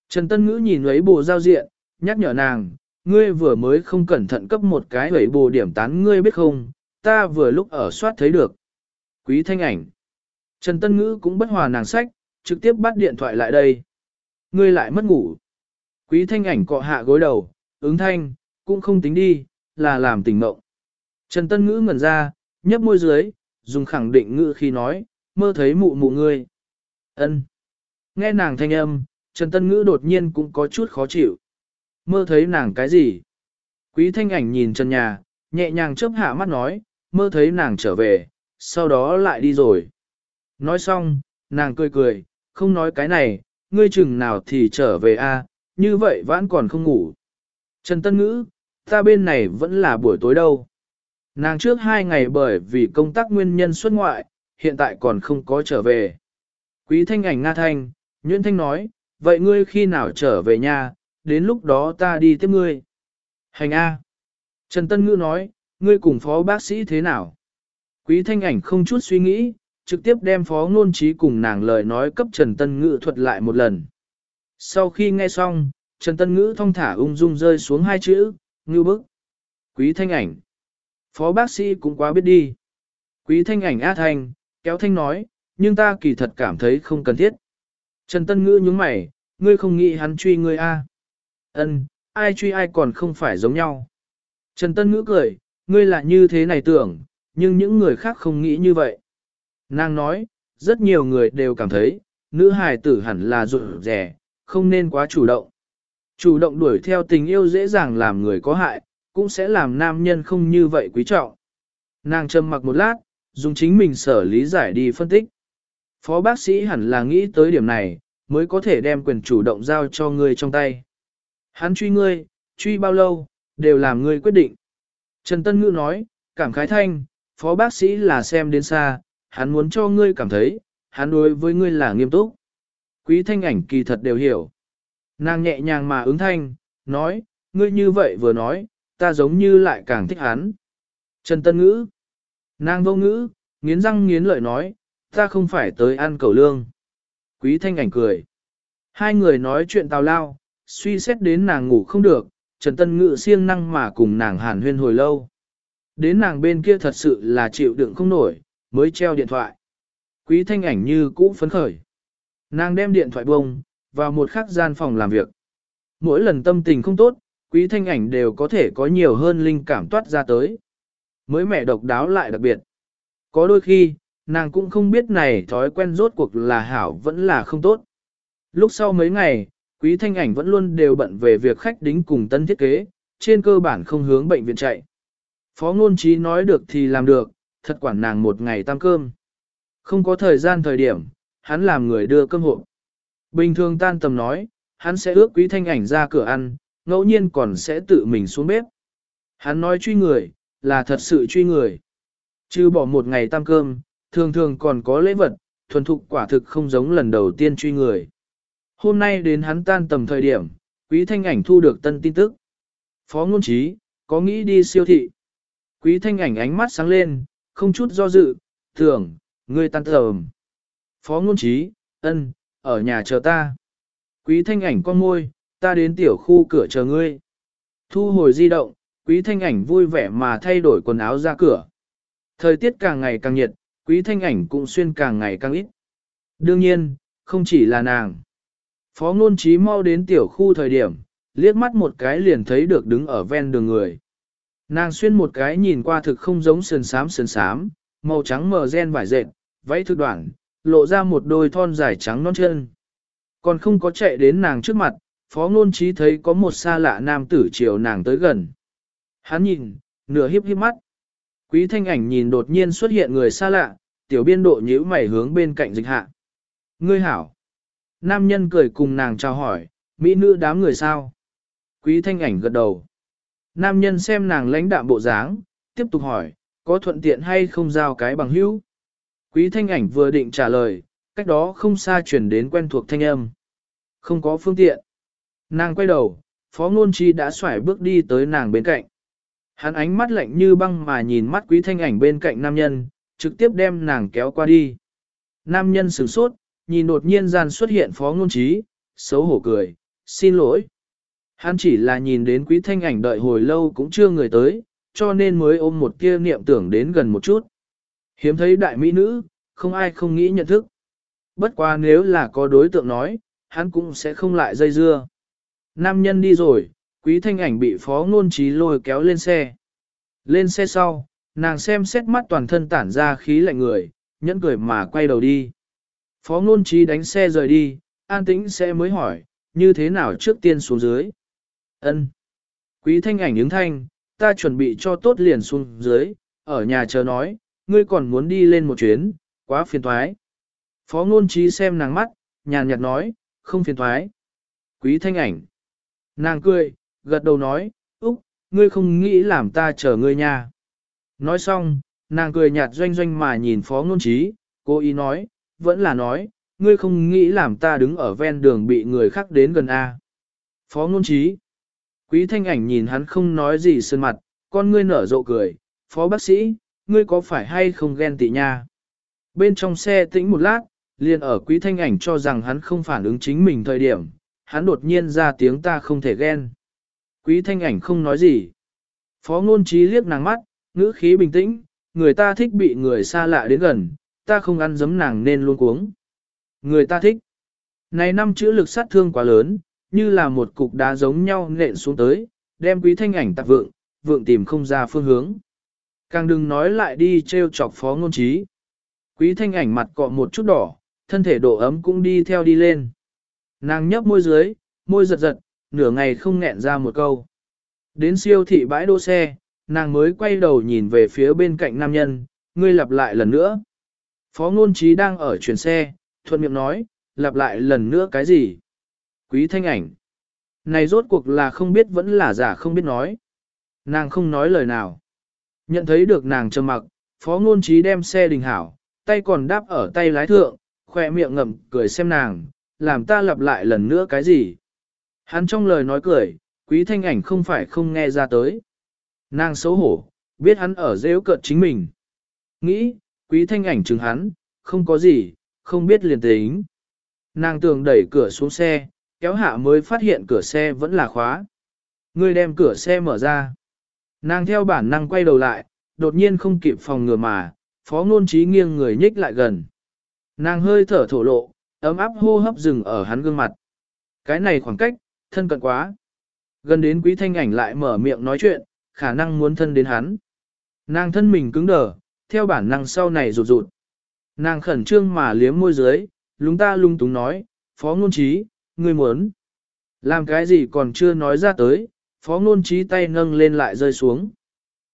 Speaker 1: Trần Tân Ngữ nhìn lấy bộ giao diện, nhắc nhở nàng, ngươi vừa mới không cẩn thận cấp một cái lấy bộ điểm tán ngươi biết không, ta vừa lúc ở soát thấy được. Quý thanh ảnh. Trần Tân Ngữ cũng bất hòa nàng sách, trực tiếp bắt điện thoại lại đây. Ngươi lại mất ngủ. Quý thanh ảnh cọ hạ gối đầu, ứng thanh, cũng không tính đi, là làm tình mộng. Trần Tân Ngữ ngẩn ra, nhấp môi dưới, dùng khẳng định ngữ khi nói, mơ thấy mụ mụ ngươi. ân Nghe nàng thanh âm, Trần Tân Ngữ đột nhiên cũng có chút khó chịu. Mơ thấy nàng cái gì? Quý thanh ảnh nhìn Trần nhà, nhẹ nhàng chớp hạ mắt nói, mơ thấy nàng trở về, sau đó lại đi rồi. Nói xong, nàng cười cười, không nói cái này, ngươi chừng nào thì trở về a, như vậy vẫn còn không ngủ. Trần Tân Ngữ, ta bên này vẫn là buổi tối đâu. Nàng trước hai ngày bởi vì công tác nguyên nhân xuất ngoại, hiện tại còn không có trở về. Quý thanh ảnh Nga Thanh, Nguyễn Thanh nói, vậy ngươi khi nào trở về nhà, đến lúc đó ta đi tiếp ngươi. Hành A. Trần Tân Ngữ nói, ngươi cùng phó bác sĩ thế nào? Quý thanh ảnh không chút suy nghĩ, trực tiếp đem phó ngôn trí cùng nàng lời nói cấp Trần Tân Ngữ thuật lại một lần. Sau khi nghe xong, Trần Tân Ngữ thong thả ung dung rơi xuống hai chữ, ngư bức. Quý thanh ảnh. Phó bác sĩ cũng quá biết đi. Quý thanh ảnh A Thanh, kéo Thanh nói, nhưng ta kỳ thật cảm thấy không cần thiết. Trần Tân Ngữ nhướng mày, ngươi không nghĩ hắn truy ngươi A. Ân, ai truy ai còn không phải giống nhau. Trần Tân Ngữ cười, ngươi là như thế này tưởng, nhưng những người khác không nghĩ như vậy. Nàng nói, rất nhiều người đều cảm thấy, nữ hài tử hẳn là rụt rẻ, không nên quá chủ động. Chủ động đuổi theo tình yêu dễ dàng làm người có hại, cũng sẽ làm nam nhân không như vậy quý trọng. Nàng trầm mặc một lát, dùng chính mình sở lý giải đi phân tích. Phó bác sĩ hẳn là nghĩ tới điểm này, mới có thể đem quyền chủ động giao cho ngươi trong tay. Hắn truy ngươi, truy bao lâu, đều làm ngươi quyết định. Trần Tân Ngữ nói, cảm khái thanh, phó bác sĩ là xem đến xa, hắn muốn cho ngươi cảm thấy, hắn đối với ngươi là nghiêm túc. Quý thanh ảnh kỳ thật đều hiểu. Nàng nhẹ nhàng mà ứng thanh, nói, ngươi như vậy vừa nói, ta giống như lại càng thích hắn. Trần Tân Ngữ. Nàng vô ngữ, nghiến răng nghiến lợi nói, ta không phải tới ăn cầu lương. Quý thanh ảnh cười. Hai người nói chuyện tào lao, suy xét đến nàng ngủ không được, Trần Tân Ngữ siêng năng mà cùng nàng hàn huyên hồi lâu. Đến nàng bên kia thật sự là chịu đựng không nổi, mới treo điện thoại. Quý thanh ảnh như cũ phấn khởi. Nàng đem điện thoại bông, vào một khắc gian phòng làm việc. Mỗi lần tâm tình không tốt, quý thanh ảnh đều có thể có nhiều hơn linh cảm toát ra tới. Mới mẹ độc đáo lại đặc biệt. Có đôi khi, nàng cũng không biết này thói quen rốt cuộc là hảo vẫn là không tốt. Lúc sau mấy ngày, quý thanh ảnh vẫn luôn đều bận về việc khách đính cùng tân thiết kế, trên cơ bản không hướng bệnh viện chạy. Phó ngôn trí nói được thì làm được, thật quản nàng một ngày tăng cơm. Không có thời gian thời điểm, hắn làm người đưa cơm hộp. Bình thường tan tầm nói, hắn sẽ ước quý thanh ảnh ra cửa ăn, ngẫu nhiên còn sẽ tự mình xuống bếp. Hắn nói truy người, là thật sự truy người. Chứ bỏ một ngày tam cơm, thường thường còn có lễ vật, thuần thục quả thực không giống lần đầu tiên truy người. Hôm nay đến hắn tan tầm thời điểm, quý thanh ảnh thu được tân tin tức. Phó ngôn trí, có nghĩ đi siêu thị. Quý thanh ảnh ánh mắt sáng lên, không chút do dự, tưởng, ngươi tan tầm. Phó ngôn trí, ân, ở nhà chờ ta. Quý thanh ảnh con môi, ta đến tiểu khu cửa chờ ngươi. Thu hồi di động, quý thanh ảnh vui vẻ mà thay đổi quần áo ra cửa. Thời tiết càng ngày càng nhiệt, quý thanh ảnh cũng xuyên càng ngày càng ít. Đương nhiên, không chỉ là nàng. Phó ngôn trí mau đến tiểu khu thời điểm, liếc mắt một cái liền thấy được đứng ở ven đường người. Nàng xuyên một cái nhìn qua thực không giống sườn sám sườn sám, màu trắng mờ gen vải dệt, váy thực đoạn, lộ ra một đôi thon dài trắng non chân. Còn không có chạy đến nàng trước mặt, phó ngôn trí thấy có một xa lạ nam tử chiều nàng tới gần. Hắn nhìn, nửa hiếp hiếp mắt. Quý thanh ảnh nhìn đột nhiên xuất hiện người xa lạ, tiểu biên độ nhíu mày hướng bên cạnh dịch hạ. Ngươi hảo. Nam nhân cười cùng nàng chào hỏi, mỹ nữ đám người sao. Quý thanh ảnh gật đầu. Nam nhân xem nàng lãnh đạm bộ dáng, tiếp tục hỏi, có thuận tiện hay không giao cái bằng hữu? Quý thanh ảnh vừa định trả lời, cách đó không xa chuyển đến quen thuộc thanh âm. Không có phương tiện. Nàng quay đầu, phó ngôn chi đã xoải bước đi tới nàng bên cạnh. Hắn ánh mắt lạnh như băng mà nhìn mắt quý thanh ảnh bên cạnh nam nhân, trực tiếp đem nàng kéo qua đi. Nam nhân sửng sốt, nhìn đột nhiên gian xuất hiện phó ngôn trí, xấu hổ cười, xin lỗi. Hắn chỉ là nhìn đến quý thanh ảnh đợi hồi lâu cũng chưa người tới, cho nên mới ôm một tia niệm tưởng đến gần một chút. Hiếm thấy đại mỹ nữ, không ai không nghĩ nhận thức. Bất quá nếu là có đối tượng nói, hắn cũng sẽ không lại dây dưa. Nam nhân đi rồi, quý thanh ảnh bị phó ngôn trí lôi kéo lên xe. Lên xe sau, nàng xem xét mắt toàn thân tản ra khí lạnh người, nhẫn cười mà quay đầu đi. Phó ngôn trí đánh xe rời đi, an tĩnh sẽ mới hỏi, như thế nào trước tiên xuống dưới. ân Quý thanh ảnh ứng thanh, ta chuẩn bị cho tốt liền xuống dưới, ở nhà chờ nói, ngươi còn muốn đi lên một chuyến, quá phiền thoái. Phó ngôn trí xem nàng mắt, nhàn nhạt nói, không phiền thoái. Quý thanh ảnh. Nàng cười, gật đầu nói, Úc, ngươi không nghĩ làm ta chờ ngươi nha. Nói xong, nàng cười nhạt doanh doanh mà nhìn phó ngôn trí, cô ý nói, vẫn là nói, ngươi không nghĩ làm ta đứng ở ven đường bị người khác đến gần A. Phó ngôn trí. Quý thanh ảnh nhìn hắn không nói gì sơn mặt, con ngươi nở rộ cười, phó bác sĩ, ngươi có phải hay không ghen tị nha? Bên trong xe tĩnh một lát, liền ở quý thanh ảnh cho rằng hắn không phản ứng chính mình thời điểm, hắn đột nhiên ra tiếng ta không thể ghen. Quý thanh ảnh không nói gì. Phó ngôn trí liếc nàng mắt, ngữ khí bình tĩnh, người ta thích bị người xa lạ đến gần, ta không ăn giấm nàng nên luôn cuống. Người ta thích. Này năm chữ lực sát thương quá lớn, như là một cục đá giống nhau nện xuống tới, đem quý thanh ảnh tạp vượng, vượng tìm không ra phương hướng. Càng đừng nói lại đi treo chọc phó ngôn trí. Quý thanh ảnh mặt cọ một chút đỏ, thân thể độ ấm cũng đi theo đi lên. Nàng nhấp môi dưới, môi giật giật, nửa ngày không nghẹn ra một câu. Đến siêu thị bãi đỗ xe, nàng mới quay đầu nhìn về phía bên cạnh nam nhân, ngươi lặp lại lần nữa. Phó ngôn trí đang ở chuyển xe, thuận miệng nói, lặp lại lần nữa cái gì? Quý thanh ảnh. Này rốt cuộc là không biết vẫn là giả không biết nói. Nàng không nói lời nào. Nhận thấy được nàng trầm mặc, phó ngôn trí đem xe đình hảo, tay còn đáp ở tay lái thượng, khoe miệng ngậm cười xem nàng, làm ta lặp lại lần nữa cái gì. Hắn trong lời nói cười, quý thanh ảnh không phải không nghe ra tới. Nàng xấu hổ, biết hắn ở rêu cợt chính mình. Nghĩ, quý thanh ảnh chừng hắn, không có gì, không biết liền tính. Nàng tường đẩy cửa xuống xe, kéo hạ mới phát hiện cửa xe vẫn là khóa. Người đem cửa xe mở ra. Nàng theo bản năng quay đầu lại, đột nhiên không kịp phòng ngừa mà, phó ngôn trí nghiêng người nhích lại gần. Nàng hơi thở thổ lộ, ấm áp hô hấp dừng ở hắn gương mặt. Cái này khoảng cách, thân cận quá. Gần đến quý thanh ảnh lại mở miệng nói chuyện, khả năng muốn thân đến hắn. Nàng thân mình cứng đờ, theo bản năng sau này rụt rụt. Nàng khẩn trương mà liếm môi dưới, lúng ta lung túng nói, phó ngôn trí, ngươi muốn. Làm cái gì còn chưa nói ra tới, phó ngôn trí tay nâng lên lại rơi xuống.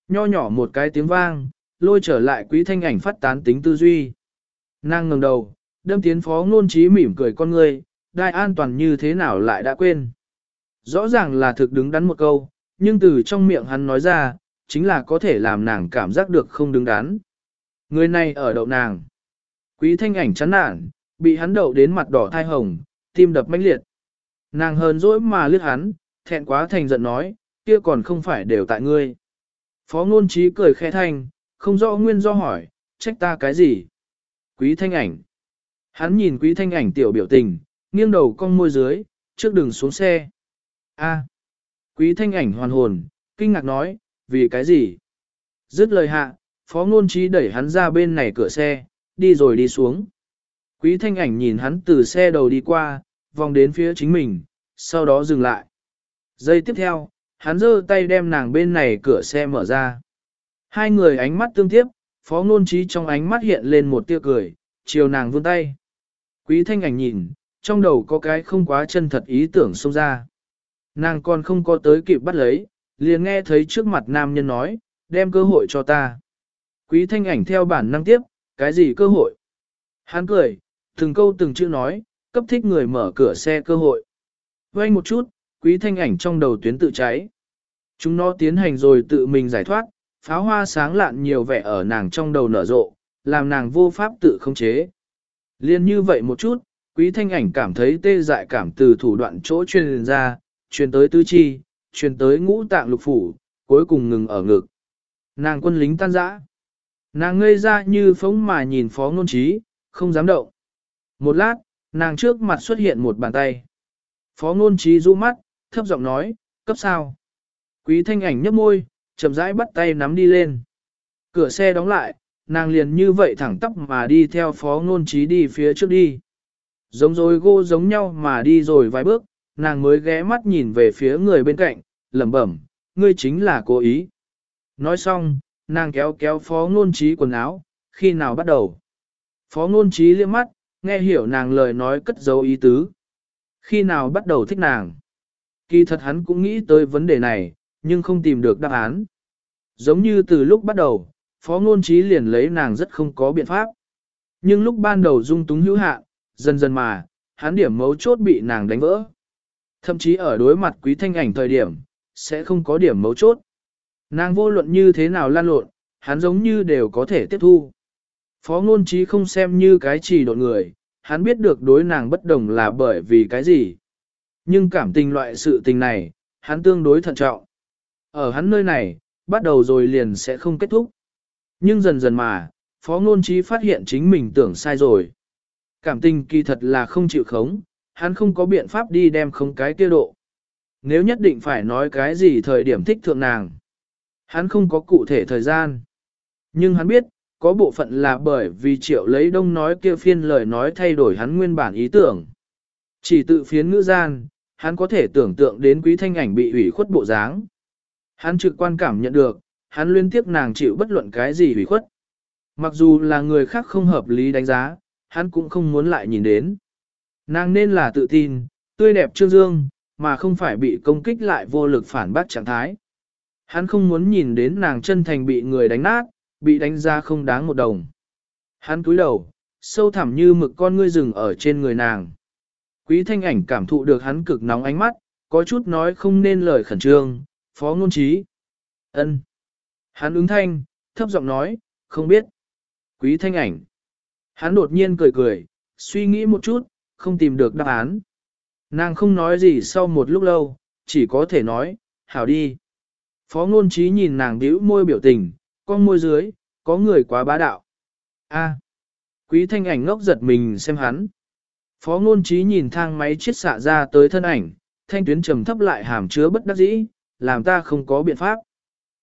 Speaker 1: Nho nhỏ một cái tiếng vang, lôi trở lại quý thanh ảnh phát tán tính tư duy. Nàng ngẩng đầu, đâm tiến phó ngôn trí mỉm cười con ngươi, đai an toàn như thế nào lại đã quên. Rõ ràng là thực đứng đắn một câu, nhưng từ trong miệng hắn nói ra, chính là có thể làm nàng cảm giác được không đứng đắn. Người này ở đậu nàng. Quý thanh ảnh chán nản, bị hắn đậu đến mặt đỏ thai hồng, tim đập mãnh liệt. Nàng hờn dỗi mà lướt hắn, thẹn quá thành giận nói, kia còn không phải đều tại ngươi. Phó ngôn trí cười khẽ thanh, không rõ nguyên do hỏi, trách ta cái gì? Quý thanh ảnh. Hắn nhìn quý thanh ảnh tiểu biểu tình, nghiêng đầu cong môi dưới, trước đường xuống xe. A. Quý thanh ảnh hoàn hồn, kinh ngạc nói, vì cái gì? Dứt lời hạ, phó ngôn trí đẩy hắn ra bên này cửa xe, đi rồi đi xuống. Quý thanh ảnh nhìn hắn từ xe đầu đi qua, vòng đến phía chính mình, sau đó dừng lại. Giây tiếp theo, hắn giơ tay đem nàng bên này cửa xe mở ra. Hai người ánh mắt tương tiếp, phó ngôn trí trong ánh mắt hiện lên một tia cười, chiều nàng vươn tay. Quý thanh ảnh nhìn, trong đầu có cái không quá chân thật ý tưởng xông ra. Nàng còn không có tới kịp bắt lấy, liền nghe thấy trước mặt nam nhân nói, đem cơ hội cho ta. Quý thanh ảnh theo bản năng tiếp, cái gì cơ hội? Hắn cười, từng câu từng chữ nói, cấp thích người mở cửa xe cơ hội. Quay một chút, quý thanh ảnh trong đầu tuyến tự cháy. Chúng nó tiến hành rồi tự mình giải thoát, pháo hoa sáng lạn nhiều vẻ ở nàng trong đầu nở rộ, làm nàng vô pháp tự khống chế. Liên như vậy một chút, quý thanh ảnh cảm thấy tê dại cảm từ thủ đoạn chỗ truyền ra, truyền tới tứ chi, truyền tới ngũ tạng lục phủ, cuối cùng ngừng ở ngực. Nàng quân lính tan rã. Nàng ngây ra như phóng mà nhìn phó ngôn trí, không dám động. Một lát, nàng trước mặt xuất hiện một bàn tay. Phó ngôn trí rũ mắt, thấp giọng nói, cấp sao. Quý thanh ảnh nhấp môi, chậm rãi bắt tay nắm đi lên. Cửa xe đóng lại, nàng liền như vậy thẳng tóc mà đi theo phó ngôn trí đi phía trước đi. Giống rồi gô giống nhau mà đi rồi vài bước, nàng mới ghé mắt nhìn về phía người bên cạnh, lẩm bẩm, ngươi chính là cố ý. Nói xong, nàng kéo kéo phó ngôn trí quần áo, khi nào bắt đầu. Phó ngôn trí liếc mắt, nghe hiểu nàng lời nói cất dấu ý tứ. Khi nào bắt đầu thích nàng. Kỳ thật hắn cũng nghĩ tới vấn đề này, nhưng không tìm được đáp án. Giống như từ lúc bắt đầu, phó ngôn trí liền lấy nàng rất không có biện pháp. Nhưng lúc ban đầu dung túng hữu hạn, dần dần mà, hắn điểm mấu chốt bị nàng đánh vỡ. Thậm chí ở đối mặt quý thanh ảnh thời điểm, sẽ không có điểm mấu chốt. Nàng vô luận như thế nào lan lộn, hắn giống như đều có thể tiếp thu. Phó ngôn trí không xem như cái chỉ độn người, hắn biết được đối nàng bất đồng là bởi vì cái gì. Nhưng cảm tình loại sự tình này, hắn tương đối thận trọng. Ở hắn nơi này, bắt đầu rồi liền sẽ không kết thúc. Nhưng dần dần mà, phó ngôn trí phát hiện chính mình tưởng sai rồi. Cảm tình kỳ thật là không chịu khống, hắn không có biện pháp đi đem không cái tiêu độ. Nếu nhất định phải nói cái gì thời điểm thích thượng nàng, hắn không có cụ thể thời gian. Nhưng hắn biết, có bộ phận là bởi vì triệu lấy đông nói kia phiên lời nói thay đổi hắn nguyên bản ý tưởng. Chỉ tự phiến ngữ gian, hắn có thể tưởng tượng đến quý thanh ảnh bị ủy khuất bộ dáng. Hắn trực quan cảm nhận được, hắn liên tiếp nàng chịu bất luận cái gì ủy khuất. Mặc dù là người khác không hợp lý đánh giá, hắn cũng không muốn lại nhìn đến. Nàng nên là tự tin, tươi đẹp trương dương, mà không phải bị công kích lại vô lực phản bác trạng thái. Hắn không muốn nhìn đến nàng chân thành bị người đánh nát, bị đánh ra không đáng một đồng. Hắn cúi đầu, sâu thẳm như mực con ngươi rừng ở trên người nàng. Quý thanh ảnh cảm thụ được hắn cực nóng ánh mắt, có chút nói không nên lời khẩn trương, phó ngôn trí. ân. Hắn ứng thanh, thấp giọng nói, không biết. Quý thanh ảnh. Hắn đột nhiên cười cười, suy nghĩ một chút, không tìm được đáp án. Nàng không nói gì sau một lúc lâu, chỉ có thể nói, hảo đi. Phó ngôn trí nhìn nàng bĩu môi biểu tình, con môi dưới, có người quá bá đạo. A. quý thanh ảnh ngốc giật mình xem hắn. Phó ngôn trí nhìn thang máy chiết xạ ra tới thân ảnh, thanh tuyến trầm thấp lại hàm chứa bất đắc dĩ, làm ta không có biện pháp.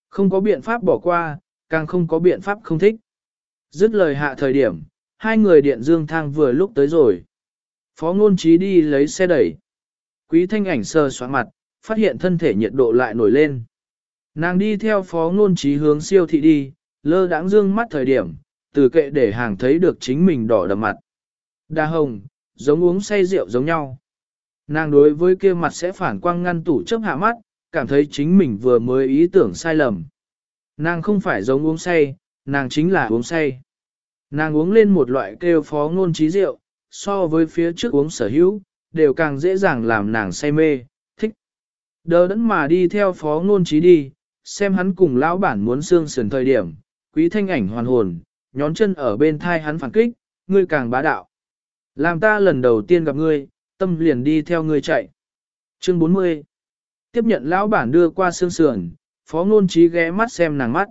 Speaker 1: Không có biện pháp bỏ qua, càng không có biện pháp không thích. Dứt lời hạ thời điểm, hai người điện dương thang vừa lúc tới rồi. Phó ngôn trí đi lấy xe đẩy. Quý thanh ảnh sờ xóa mặt, phát hiện thân thể nhiệt độ lại nổi lên. Nàng đi theo phó ngôn trí hướng siêu thị đi, lơ đãng dương mắt thời điểm, từ kệ để hàng thấy được chính mình đỏ đầm mặt. Đa hồng, giống uống say rượu giống nhau. Nàng đối với kia mặt sẽ phản quang ngăn tủ chấp hạ mắt, cảm thấy chính mình vừa mới ý tưởng sai lầm. Nàng không phải giống uống say, nàng chính là uống say. Nàng uống lên một loại kêu phó ngôn trí rượu, so với phía trước uống sở hữu, đều càng dễ dàng làm nàng say mê, thích. Đờ đẫn mà đi theo phó ngôn trí đi, xem hắn cùng lão bản muốn xương sườn thời điểm, quý thanh ảnh hoàn hồn, nhón chân ở bên thai hắn phản kích, ngươi càng bá đạo. Làm ta lần đầu tiên gặp ngươi, tâm liền đi theo ngươi chạy. Chương 40 Tiếp nhận lão bản đưa qua xương sườn, phó ngôn trí ghé mắt xem nàng mắt.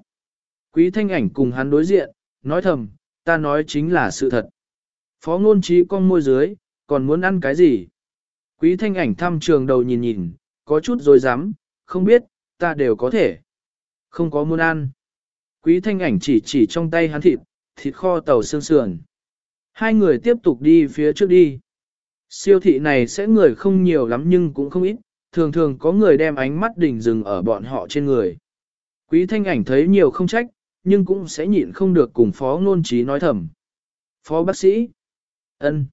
Speaker 1: Quý thanh ảnh cùng hắn đối diện, nói thầm, ta nói chính là sự thật. Phó ngôn trí con môi dưới, còn muốn ăn cái gì? Quý thanh ảnh thăm trường đầu nhìn nhìn, có chút rồi dám, không biết, ta đều có thể. Không có muốn ăn. Quý thanh ảnh chỉ chỉ trong tay hắn thịt, thịt kho tàu xương sườn. Hai người tiếp tục đi phía trước đi. Siêu thị này sẽ người không nhiều lắm nhưng cũng không ít, thường thường có người đem ánh mắt đỉnh dừng ở bọn họ trên người. Quý thanh ảnh thấy nhiều không trách, nhưng cũng sẽ nhịn không được cùng phó ngôn trí nói thầm. Phó bác sĩ. ân,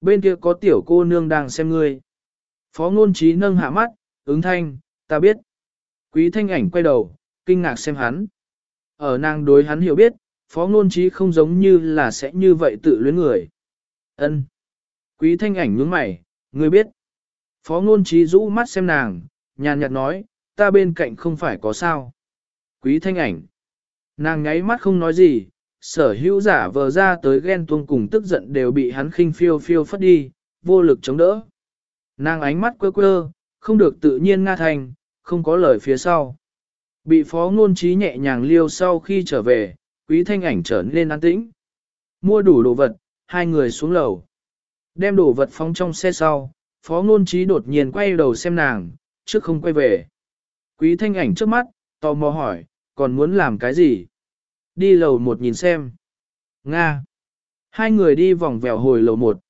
Speaker 1: Bên kia có tiểu cô nương đang xem ngươi. Phó ngôn trí nâng hạ mắt, ứng thanh, ta biết. Quý thanh ảnh quay đầu, kinh ngạc xem hắn. Ở nàng đối hắn hiểu biết, phó ngôn trí không giống như là sẽ như vậy tự luyến người. ân Quý thanh ảnh nhướng mày, ngươi biết. Phó ngôn trí rũ mắt xem nàng, nhàn nhạt nói, ta bên cạnh không phải có sao. Quý thanh ảnh. Nàng nháy mắt không nói gì, sở hữu giả vờ ra tới ghen tuông cùng tức giận đều bị hắn khinh phiêu phiêu phất đi, vô lực chống đỡ. Nàng ánh mắt quơ quơ, không được tự nhiên nga thành, không có lời phía sau. Bị phó ngôn trí nhẹ nhàng liêu sau khi trở về, quý thanh ảnh trở nên an tĩnh. Mua đủ đồ vật, hai người xuống lầu. Đem đồ vật phóng trong xe sau, phó ngôn trí đột nhiên quay đầu xem nàng, trước không quay về. Quý thanh ảnh trước mắt, tò mò hỏi, còn muốn làm cái gì? Đi lầu một nhìn xem. Nga. Hai người đi vòng vèo hồi lầu một.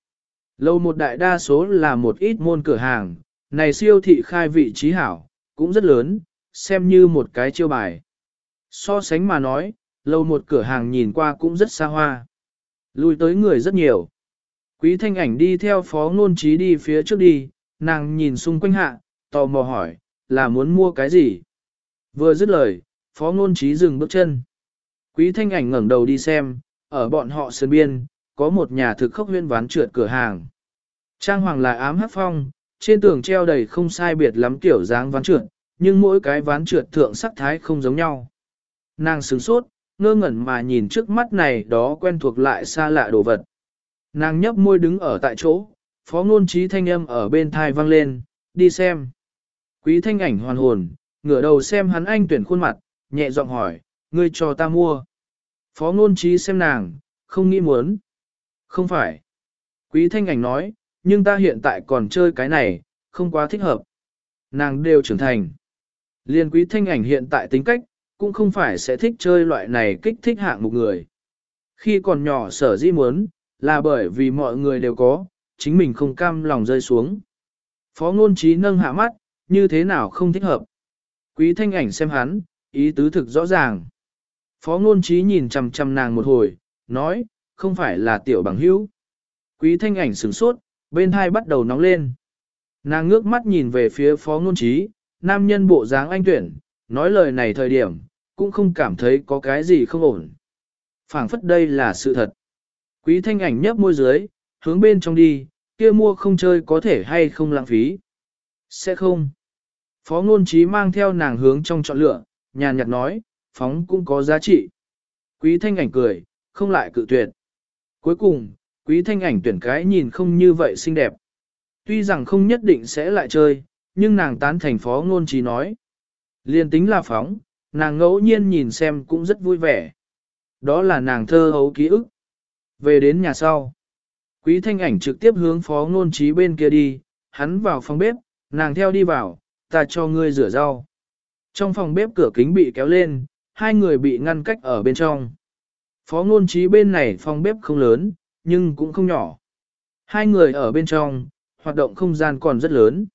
Speaker 1: Lầu một đại đa số là một ít môn cửa hàng, này siêu thị khai vị trí hảo, cũng rất lớn, xem như một cái chiêu bài. So sánh mà nói, lầu một cửa hàng nhìn qua cũng rất xa hoa. Lui tới người rất nhiều. Quý thanh ảnh đi theo phó ngôn trí đi phía trước đi, nàng nhìn xung quanh hạ, tò mò hỏi, là muốn mua cái gì? Vừa dứt lời, phó ngôn trí dừng bước chân. Quý thanh ảnh ngẩng đầu đi xem, ở bọn họ sơn biên, có một nhà thực khốc huyên ván trượt cửa hàng. Trang hoàng là ám hắc phong, trên tường treo đầy không sai biệt lắm kiểu dáng ván trượt, nhưng mỗi cái ván trượt thượng sắc thái không giống nhau. Nàng sửng sốt, ngơ ngẩn mà nhìn trước mắt này đó quen thuộc lại xa lạ đồ vật. Nàng nhấp môi đứng ở tại chỗ, phó ngôn trí thanh âm ở bên thai vang lên, đi xem. Quý thanh ảnh hoàn hồn, ngửa đầu xem hắn anh tuyển khuôn mặt, nhẹ giọng hỏi, ngươi cho ta mua. Phó ngôn trí xem nàng, không nghĩ muốn. Không phải. Quý thanh ảnh nói, nhưng ta hiện tại còn chơi cái này, không quá thích hợp. Nàng đều trưởng thành. Liên quý thanh ảnh hiện tại tính cách, cũng không phải sẽ thích chơi loại này kích thích hạng một người. Khi còn nhỏ sở dĩ muốn, là bởi vì mọi người đều có, chính mình không cam lòng rơi xuống. Phó ngôn trí nâng hạ mắt, như thế nào không thích hợp. Quý thanh ảnh xem hắn, ý tứ thực rõ ràng. Phó ngôn trí nhìn chằm chằm nàng một hồi, nói, không phải là tiểu bằng hữu. Quý thanh ảnh sửng sốt, bên hai bắt đầu nóng lên. Nàng ngước mắt nhìn về phía phó ngôn trí, nam nhân bộ dáng anh tuyển, nói lời này thời điểm, cũng không cảm thấy có cái gì không ổn. phảng phất đây là sự thật. Quý thanh ảnh nhấp môi dưới, hướng bên trong đi, kia mua không chơi có thể hay không lãng phí. Sẽ không. Phó ngôn trí mang theo nàng hướng trong chọn lựa, nhàn nhạt nói, phóng cũng có giá trị. Quý thanh ảnh cười, không lại cự tuyệt. Cuối cùng, quý thanh ảnh tuyển cái nhìn không như vậy xinh đẹp. Tuy rằng không nhất định sẽ lại chơi, nhưng nàng tán thành phó ngôn trí nói. Liên tính là phóng, nàng ngẫu nhiên nhìn xem cũng rất vui vẻ. Đó là nàng thơ hấu ký ức. Về đến nhà sau. Quý thanh ảnh trực tiếp hướng phó ngôn trí bên kia đi, hắn vào phòng bếp, nàng theo đi vào, ta cho ngươi rửa rau. Trong phòng bếp cửa kính bị kéo lên, hai người bị ngăn cách ở bên trong. Phó ngôn trí bên này phòng bếp không lớn, nhưng cũng không nhỏ. Hai người ở bên trong, hoạt động không gian còn rất lớn.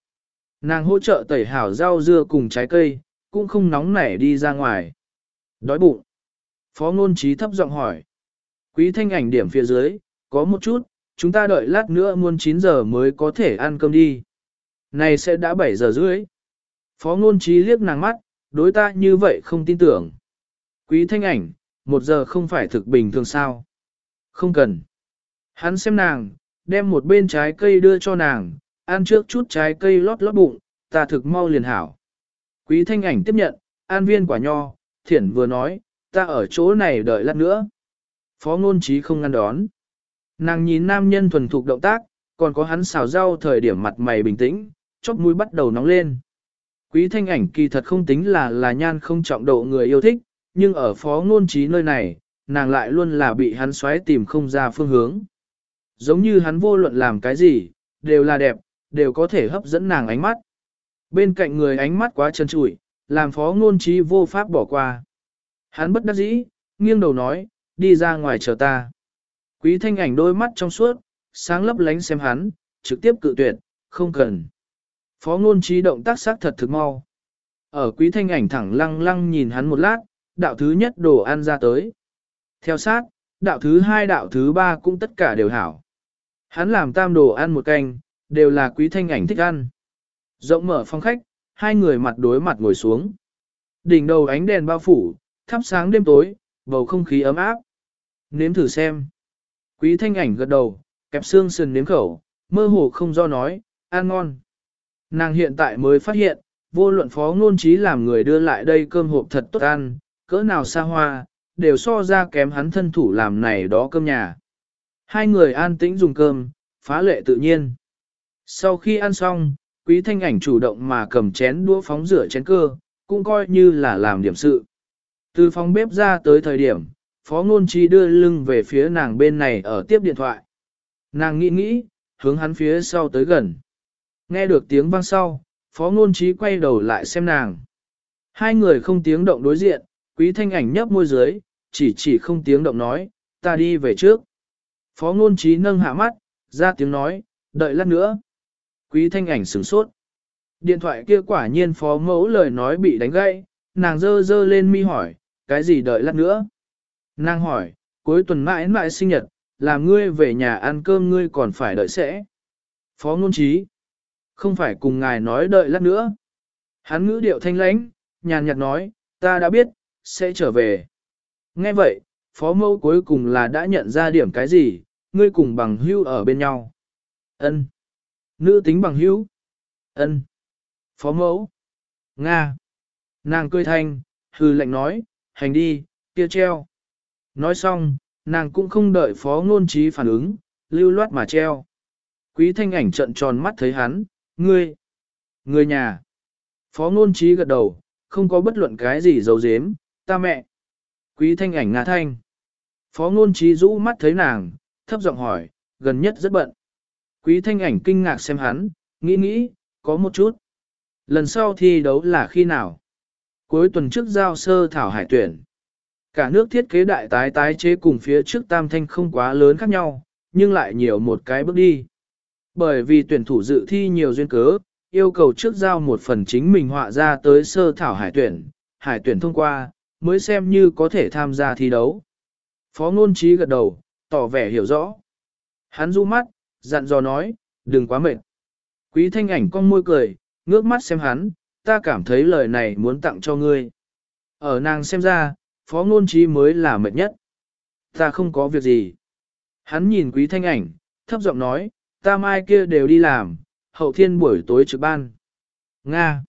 Speaker 1: Nàng hỗ trợ tẩy hảo rau dưa cùng trái cây, cũng không nóng nảy đi ra ngoài. Đói bụng. Phó ngôn trí thấp giọng hỏi. Quý thanh ảnh điểm phía dưới, có một chút, chúng ta đợi lát nữa muôn 9 giờ mới có thể ăn cơm đi. Này sẽ đã 7 giờ rưỡi. Phó ngôn trí liếc nàng mắt, đối ta như vậy không tin tưởng. Quý thanh ảnh, một giờ không phải thực bình thường sao. Không cần. Hắn xem nàng, đem một bên trái cây đưa cho nàng, ăn trước chút trái cây lót lót bụng, ta thực mau liền hảo. Quý thanh ảnh tiếp nhận, an viên quả nho, thiển vừa nói, ta ở chỗ này đợi lát nữa. Phó ngôn trí không ngăn đón. Nàng nhìn nam nhân thuần thục động tác, còn có hắn xào rau thời điểm mặt mày bình tĩnh, chóp mũi bắt đầu nóng lên. Quý thanh ảnh kỳ thật không tính là là nhan không trọng độ người yêu thích, nhưng ở phó ngôn trí nơi này, nàng lại luôn là bị hắn xoáy tìm không ra phương hướng. Giống như hắn vô luận làm cái gì, đều là đẹp, đều có thể hấp dẫn nàng ánh mắt. Bên cạnh người ánh mắt quá chân trụi, làm phó ngôn trí vô pháp bỏ qua. Hắn bất đắc dĩ, nghiêng đầu nói, đi ra ngoài chờ ta. Quý thanh ảnh đôi mắt trong suốt, sáng lấp lánh xem hắn, trực tiếp cự tuyệt, không cần. Phó ngôn trí động tác sắc thật thực mau. Ở quý thanh ảnh thẳng lăng lăng nhìn hắn một lát, đạo thứ nhất đồ ăn ra tới. Theo sát, đạo thứ hai đạo thứ ba cũng tất cả đều hảo. Hắn làm tam đồ ăn một canh, đều là quý thanh ảnh thích ăn. Rộng mở phòng khách, hai người mặt đối mặt ngồi xuống. Đỉnh đầu ánh đèn bao phủ, thắp sáng đêm tối, bầu không khí ấm áp. Nếm thử xem. Quý thanh ảnh gật đầu, kẹp xương sườn nếm khẩu, mơ hồ không do nói, ăn ngon. Nàng hiện tại mới phát hiện, vô luận phó ngôn trí làm người đưa lại đây cơm hộp thật tốt ăn, cỡ nào xa hoa, đều so ra kém hắn thân thủ làm này đó cơm nhà. Hai người an tĩnh dùng cơm, phá lệ tự nhiên. Sau khi ăn xong, quý thanh ảnh chủ động mà cầm chén đũa phóng rửa chén cơ, cũng coi như là làm điểm sự. Từ phòng bếp ra tới thời điểm, phó ngôn trí đưa lưng về phía nàng bên này ở tiếp điện thoại. Nàng nghĩ nghĩ, hướng hắn phía sau tới gần. Nghe được tiếng vang sau, phó ngôn trí quay đầu lại xem nàng. Hai người không tiếng động đối diện, quý thanh ảnh nhấp môi dưới, chỉ chỉ không tiếng động nói, ta đi về trước. Phó ngôn trí nâng hạ mắt, ra tiếng nói, đợi lát nữa. Quý thanh ảnh sửng sốt. Điện thoại kia quả nhiên phó mẫu lời nói bị đánh gãy, nàng dơ dơ lên mi hỏi, cái gì đợi lát nữa? Nàng hỏi, cuối tuần mãi mãi sinh nhật, làm ngươi về nhà ăn cơm ngươi còn phải đợi sẽ. Phó ngôn trí. Không phải cùng ngài nói đợi lát nữa. Hắn ngữ điệu thanh lãnh, nhàn nhạt nói, ta đã biết, sẽ trở về. Nghe vậy, phó mẫu cuối cùng là đã nhận ra điểm cái gì, ngươi cùng bằng hữu ở bên nhau. Ân. Nữ tính bằng hữu. Ân. Phó mẫu. Nga. Nàng cười thanh, hư lệnh nói, hành đi, kia treo. Nói xong, nàng cũng không đợi phó ngôn trí phản ứng, lưu loát mà treo. Quý thanh ảnh trận tròn mắt thấy hắn, ngươi, người nhà. Phó ngôn trí gật đầu, không có bất luận cái gì giấu giếm, ta mẹ. Quý thanh ảnh ngà thanh. Phó ngôn trí rũ mắt thấy nàng, thấp giọng hỏi, gần nhất rất bận. Quý thanh ảnh kinh ngạc xem hắn, nghĩ nghĩ, có một chút. Lần sau thi đấu là khi nào? Cuối tuần trước giao sơ thảo hải tuyển. Cả nước thiết kế đại tái tái chế cùng phía trước tam thanh không quá lớn khác nhau, nhưng lại nhiều một cái bước đi. Bởi vì tuyển thủ dự thi nhiều duyên cớ, yêu cầu trước giao một phần chính mình họa ra tới sơ thảo hải tuyển, hải tuyển thông qua, mới xem như có thể tham gia thi đấu. Phó ngôn trí gật đầu, tỏ vẻ hiểu rõ. Hắn du mắt, dặn dò nói, đừng quá mệt. Quý thanh ảnh con môi cười, ngước mắt xem hắn, ta cảm thấy lời này muốn tặng cho ngươi. Ở nàng xem ra, phó ngôn trí mới là mệt nhất. Ta không có việc gì. Hắn nhìn quý thanh ảnh, thấp giọng nói, ta mai kia đều đi làm, hậu thiên buổi tối trực ban. Nga.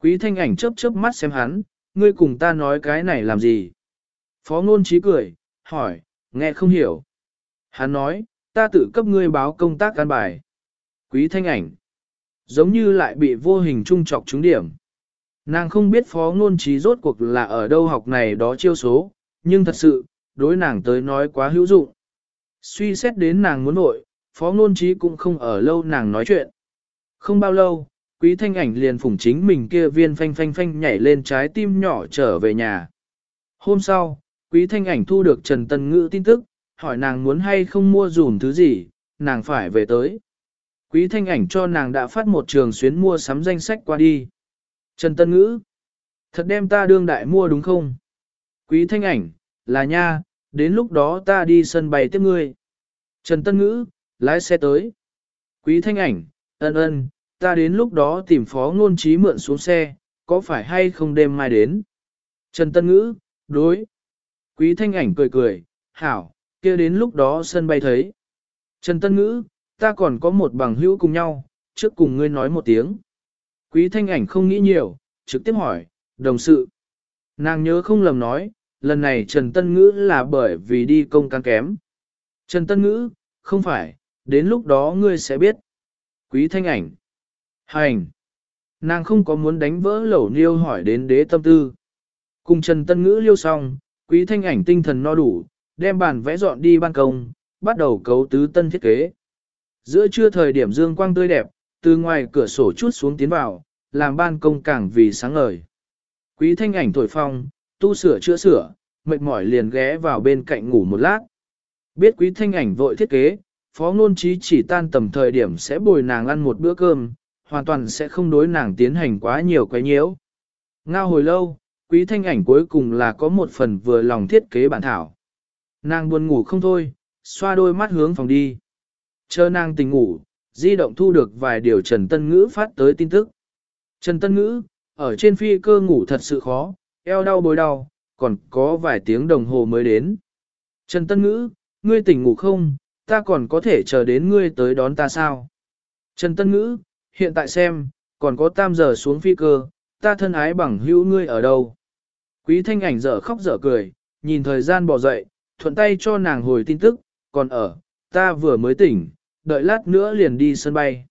Speaker 1: Quý thanh ảnh chớp chớp mắt xem hắn, ngươi cùng ta nói cái này làm gì? Phó ngôn trí cười, hỏi, nghe không hiểu. Hắn nói, ta tự cấp ngươi báo công tác căn bài. Quý thanh ảnh. Giống như lại bị vô hình trung trọc trúng điểm. Nàng không biết phó ngôn trí rốt cuộc là ở đâu học này đó chiêu số, nhưng thật sự, đối nàng tới nói quá hữu dụng. Suy xét đến nàng muốn nội, phó ngôn trí cũng không ở lâu nàng nói chuyện. Không bao lâu, quý thanh ảnh liền phủng chính mình kia viên phanh phanh phanh nhảy lên trái tim nhỏ trở về nhà. Hôm sau, quý thanh ảnh thu được Trần Tân Ngữ tin tức, hỏi nàng muốn hay không mua dùm thứ gì, nàng phải về tới. Quý thanh ảnh cho nàng đã phát một trường xuyến mua sắm danh sách qua đi. Trần Tân Ngữ, thật đem ta đương đại mua đúng không? Quý thanh ảnh, là nha, đến lúc đó ta đi sân bay tiếp ngươi. Trần Tân Ngữ, lái xe tới. Quý thanh ảnh, ân ân, ta đến lúc đó tìm phó ngôn trí mượn xuống xe, có phải hay không đêm mai đến? Trần Tân Ngữ, đối. Quý thanh ảnh cười cười, hảo, kia đến lúc đó sân bay thấy. Trần Tân Ngữ, ta còn có một bằng hữu cùng nhau, trước cùng ngươi nói một tiếng. Quý thanh ảnh không nghĩ nhiều, trực tiếp hỏi, đồng sự. Nàng nhớ không lầm nói, lần này Trần Tân Ngữ là bởi vì đi công can kém. Trần Tân Ngữ, không phải, đến lúc đó ngươi sẽ biết. Quý thanh ảnh. Hành. Nàng không có muốn đánh vỡ lẩu niêu hỏi đến đế tâm tư. Cùng Trần Tân Ngữ liêu xong, quý thanh ảnh tinh thần no đủ, đem bàn vẽ dọn đi ban công, bắt đầu cấu tứ tân thiết kế. Giữa trưa thời điểm dương quang tươi đẹp, từ ngoài cửa sổ chút xuống tiến vào, làm ban công càng vì sáng ngời. Quý thanh ảnh thổi phong, tu sửa chữa sửa, mệt mỏi liền ghé vào bên cạnh ngủ một lát. Biết quý thanh ảnh vội thiết kế, phó ngôn trí chỉ tan tầm thời điểm sẽ bồi nàng ăn một bữa cơm, hoàn toàn sẽ không đối nàng tiến hành quá nhiều quấy nhiễu. Ngao hồi lâu, quý thanh ảnh cuối cùng là có một phần vừa lòng thiết kế bản thảo. Nàng buồn ngủ không thôi, xoa đôi mắt hướng phòng đi. Chờ nàng tỉnh ngủ, di động thu được vài điều Trần Tân Ngữ phát tới tin tức. Trần Tân Ngữ, ở trên phi cơ ngủ thật sự khó, eo đau bối đau, còn có vài tiếng đồng hồ mới đến. Trần Tân Ngữ, ngươi tỉnh ngủ không, ta còn có thể chờ đến ngươi tới đón ta sao? Trần Tân Ngữ, hiện tại xem, còn có tam giờ xuống phi cơ, ta thân ái bằng hữu ngươi ở đâu? Quý thanh ảnh dở khóc dở cười, nhìn thời gian bỏ dậy, thuận tay cho nàng hồi tin tức, còn ở, ta vừa mới tỉnh, đợi lát nữa liền đi sân bay.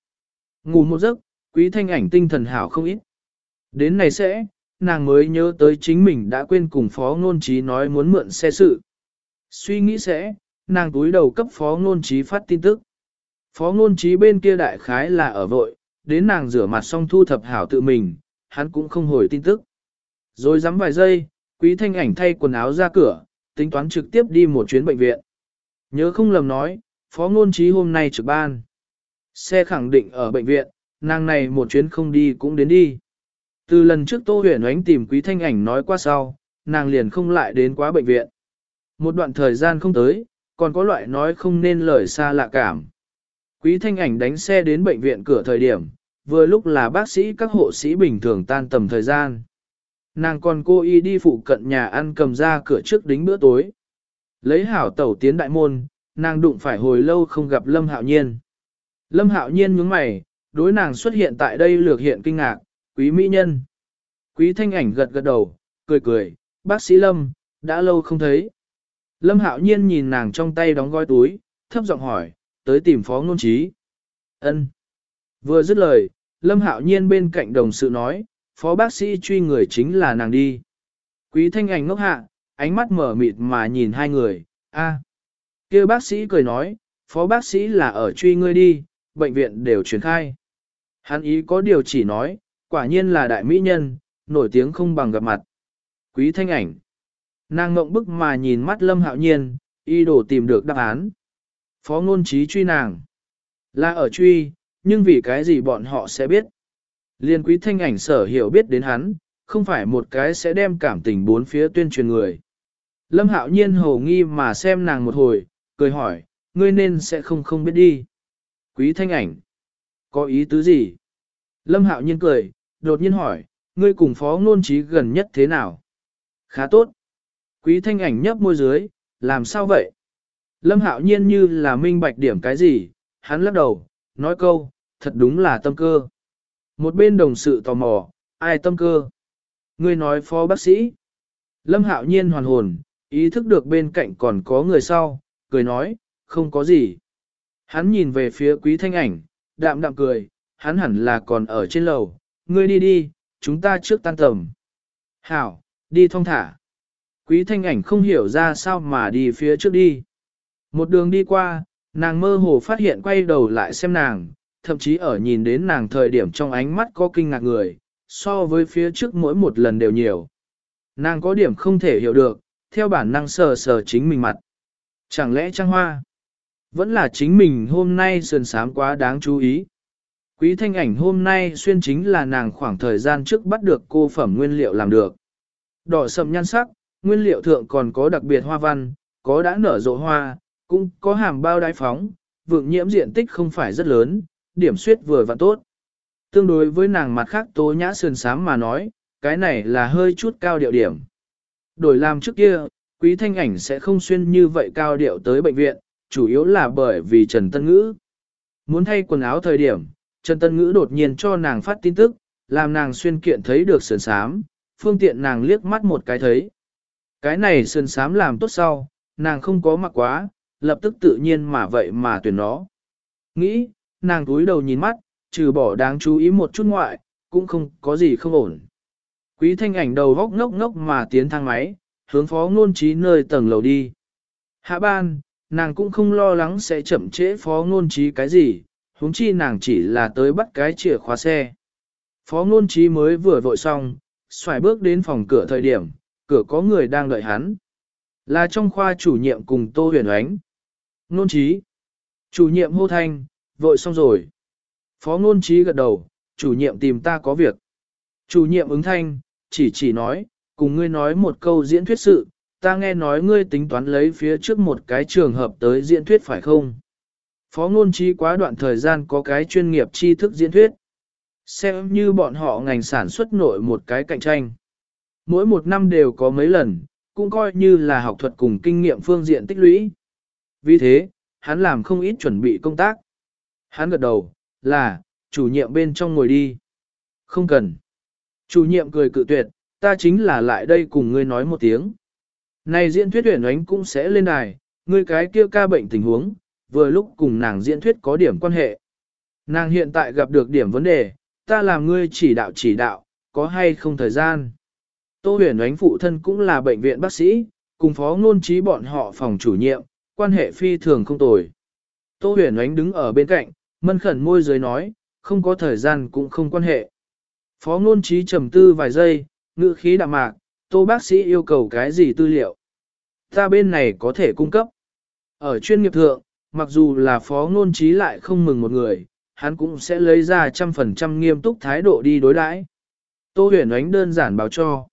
Speaker 1: Ngủ một giấc, quý thanh ảnh tinh thần hảo không ít. Đến này sẽ, nàng mới nhớ tới chính mình đã quên cùng phó ngôn trí nói muốn mượn xe sự. Suy nghĩ sẽ, nàng túi đầu cấp phó ngôn trí phát tin tức. Phó ngôn trí bên kia đại khái là ở vội, đến nàng rửa mặt xong thu thập hảo tự mình, hắn cũng không hồi tin tức. Rồi dám vài giây, quý thanh ảnh thay quần áo ra cửa, tính toán trực tiếp đi một chuyến bệnh viện. Nhớ không lầm nói, phó ngôn trí hôm nay trực ban. Xe khẳng định ở bệnh viện, nàng này một chuyến không đi cũng đến đi. Từ lần trước Tô Huyền Ánh tìm Quý Thanh Ảnh nói qua sau, nàng liền không lại đến quá bệnh viện. Một đoạn thời gian không tới, còn có loại nói không nên lời xa lạ cảm. Quý Thanh Ảnh đánh xe đến bệnh viện cửa thời điểm, vừa lúc là bác sĩ các hộ sĩ bình thường tan tầm thời gian. Nàng còn cô y đi phụ cận nhà ăn cầm ra cửa trước đính bữa tối. Lấy hảo tẩu tiến đại môn, nàng đụng phải hồi lâu không gặp Lâm Hạo Nhiên. Lâm Hạo Nhiên nhướng mày, đối nàng xuất hiện tại đây lược hiện kinh ngạc, quý mỹ nhân. Quý thanh ảnh gật gật đầu, cười cười, bác sĩ Lâm, đã lâu không thấy. Lâm Hạo Nhiên nhìn nàng trong tay đóng gói túi, thấp giọng hỏi, tới tìm phó ngôn trí. Ân. Vừa dứt lời, Lâm Hạo Nhiên bên cạnh đồng sự nói, phó bác sĩ truy người chính là nàng đi. Quý thanh ảnh ngốc hạ, ánh mắt mở mịt mà nhìn hai người, a. kia bác sĩ cười nói, phó bác sĩ là ở truy ngươi đi, bệnh viện đều truyền khai. Hắn ý có điều chỉ nói, quả nhiên là đại mỹ nhân, nổi tiếng không bằng gặp mặt. Quý thanh ảnh. Nàng ngộng bức mà nhìn mắt lâm hạo nhiên, y đồ tìm được đáp án. Phó ngôn trí truy nàng. Là ở truy, nhưng vì cái gì bọn họ sẽ biết. Liên quý thanh ảnh sở hiểu biết đến hắn, không phải một cái sẽ đem cảm tình bốn phía tuyên truyền người. Lâm hạo nhiên hồ nghi mà xem nàng một hồi, cười hỏi, ngươi nên sẽ không không biết đi. Quý thanh ảnh. Có ý tứ gì? Lâm hạo nhiên cười, đột nhiên hỏi, ngươi cùng phó ngôn trí gần nhất thế nào? Khá tốt. Quý thanh ảnh nhấp môi dưới, làm sao vậy? Lâm hạo nhiên như là minh bạch điểm cái gì, hắn lắc đầu, nói câu, thật đúng là tâm cơ. Một bên đồng sự tò mò, ai tâm cơ? Ngươi nói phó bác sĩ. Lâm hạo nhiên hoàn hồn, ý thức được bên cạnh còn có người sau, cười nói, không có gì. Hắn nhìn về phía quý thanh ảnh, đạm đạm cười, hắn hẳn là còn ở trên lầu, ngươi đi đi, chúng ta trước tan tầm. Hảo, đi thong thả. Quý thanh ảnh không hiểu ra sao mà đi phía trước đi. Một đường đi qua, nàng mơ hồ phát hiện quay đầu lại xem nàng, thậm chí ở nhìn đến nàng thời điểm trong ánh mắt có kinh ngạc người, so với phía trước mỗi một lần đều nhiều. Nàng có điểm không thể hiểu được, theo bản năng sờ sờ chính mình mặt. Chẳng lẽ Trang hoa? Vẫn là chính mình hôm nay sườn sám quá đáng chú ý. Quý thanh ảnh hôm nay xuyên chính là nàng khoảng thời gian trước bắt được cô phẩm nguyên liệu làm được. Đỏ sầm nhan sắc, nguyên liệu thượng còn có đặc biệt hoa văn, có đã nở rộ hoa, cũng có hàm bao đái phóng, vượng nhiễm diện tích không phải rất lớn, điểm suyết vừa và tốt. Tương đối với nàng mặt khác tố nhã sườn sám mà nói, cái này là hơi chút cao điệu điểm. Đổi làm trước kia, quý thanh ảnh sẽ không xuyên như vậy cao điệu tới bệnh viện, chủ yếu là bởi vì Trần Tân Ngữ. Muốn thay quần áo thời điểm, Trần Tân Ngữ đột nhiên cho nàng phát tin tức, làm nàng xuyên kiện thấy được sườn sám, phương tiện nàng liếc mắt một cái thấy. Cái này sườn sám làm tốt sau, nàng không có mặc quá, lập tức tự nhiên mà vậy mà tuyển nó. Nghĩ, nàng túi đầu nhìn mắt, trừ bỏ đáng chú ý một chút ngoại, cũng không có gì không ổn. Quý thanh ảnh đầu góc ngốc ngốc mà tiến thang máy, hướng phó ngôn trí nơi tầng lầu đi. Hạ ban, nàng cũng không lo lắng sẽ chậm trễ phó ngôn trí cái gì, huống chi nàng chỉ là tới bắt cái chìa khóa xe. Phó ngôn trí mới vừa vội xong, xoài bước đến phòng cửa thời điểm, cửa có người đang đợi hắn. Là trong khoa chủ nhiệm cùng Tô Huyền Ánh. Ngôn trí. Chủ nhiệm hô thanh, vội xong rồi. Phó ngôn trí gật đầu, chủ nhiệm tìm ta có việc. Chủ nhiệm ứng thanh, chỉ chỉ nói, cùng ngươi nói một câu diễn thuyết sự, ta nghe nói ngươi tính toán lấy phía trước một cái trường hợp tới diễn thuyết phải không? Phó ngôn trí quá đoạn thời gian có cái chuyên nghiệp tri thức diễn thuyết. Xem như bọn họ ngành sản xuất nội một cái cạnh tranh. Mỗi một năm đều có mấy lần, cũng coi như là học thuật cùng kinh nghiệm phương diện tích lũy. Vì thế, hắn làm không ít chuẩn bị công tác. Hắn gật đầu, là, chủ nhiệm bên trong ngồi đi. Không cần. Chủ nhiệm cười cự tuyệt, ta chính là lại đây cùng ngươi nói một tiếng. Này diễn thuyết tuyển ánh cũng sẽ lên đài, ngươi cái kia ca bệnh tình huống, vừa lúc cùng nàng diễn thuyết có điểm quan hệ. Nàng hiện tại gặp được điểm vấn đề, ta làm ngươi chỉ đạo chỉ đạo, có hay không thời gian. Tô huyền ánh phụ thân cũng là bệnh viện bác sĩ, cùng phó ngôn trí bọn họ phòng chủ nhiệm, quan hệ phi thường không tồi. Tô huyền ánh đứng ở bên cạnh, mân khẩn môi dưới nói, không có thời gian cũng không quan hệ. Phó ngôn trí trầm tư vài giây, ngữ khí đạm mạc, tô bác sĩ yêu cầu cái gì tư liệu. Ta bên này có thể cung cấp. Ở chuyên nghiệp thượng, mặc dù là phó ngôn trí lại không mừng một người, hắn cũng sẽ lấy ra trăm phần trăm nghiêm túc thái độ đi đối đãi. Tô huyền ánh đơn giản báo cho.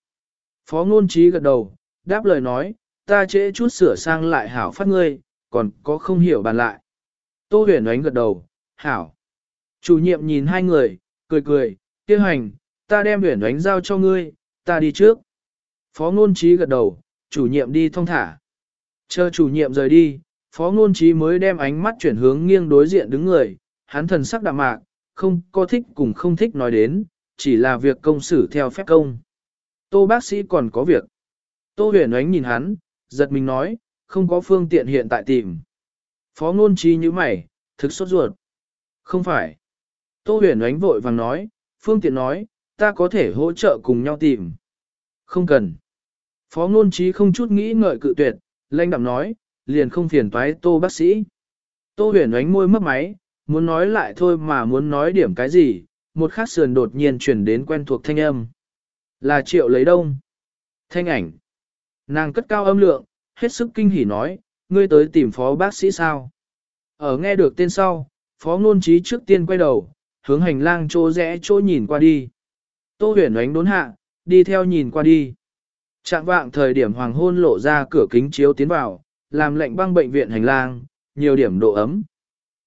Speaker 1: Phó ngôn trí gật đầu, đáp lời nói, ta trễ chút sửa sang lại hảo phát ngươi, còn có không hiểu bàn lại. Tô huyền ánh gật đầu, hảo. Chủ nhiệm nhìn hai người, cười cười, kia hành, ta đem huyển ánh giao cho ngươi, ta đi trước. Phó ngôn trí gật đầu, chủ nhiệm đi thông thả. Chờ chủ nhiệm rời đi, phó ngôn trí mới đem ánh mắt chuyển hướng nghiêng đối diện đứng người, hắn thần sắc đạm mạc, không có thích cùng không thích nói đến, chỉ là việc công xử theo phép công. Tô bác sĩ còn có việc. Tô huyền ánh nhìn hắn, giật mình nói, không có phương tiện hiện tại tìm. Phó ngôn trí như mày, thực sốt ruột. Không phải. Tô huyền ánh vội vàng nói, phương tiện nói, ta có thể hỗ trợ cùng nhau tìm. Không cần. Phó ngôn trí không chút nghĩ ngợi cự tuyệt, lãnh đạm nói, liền không phiền toái tô bác sĩ. Tô huyền ánh môi mất máy, muốn nói lại thôi mà muốn nói điểm cái gì, một khắc sườn đột nhiên chuyển đến quen thuộc thanh âm. Là triệu lấy đông. Thanh ảnh. Nàng cất cao âm lượng, hết sức kinh hỉ nói, ngươi tới tìm phó bác sĩ sao. Ở nghe được tên sau, phó ngôn trí trước tiên quay đầu, hướng hành lang chỗ rẽ chỗ nhìn qua đi. Tô huyền ánh đốn hạ, đi theo nhìn qua đi. Trạng vạng thời điểm hoàng hôn lộ ra cửa kính chiếu tiến vào, làm lệnh băng bệnh viện hành lang, nhiều điểm độ ấm.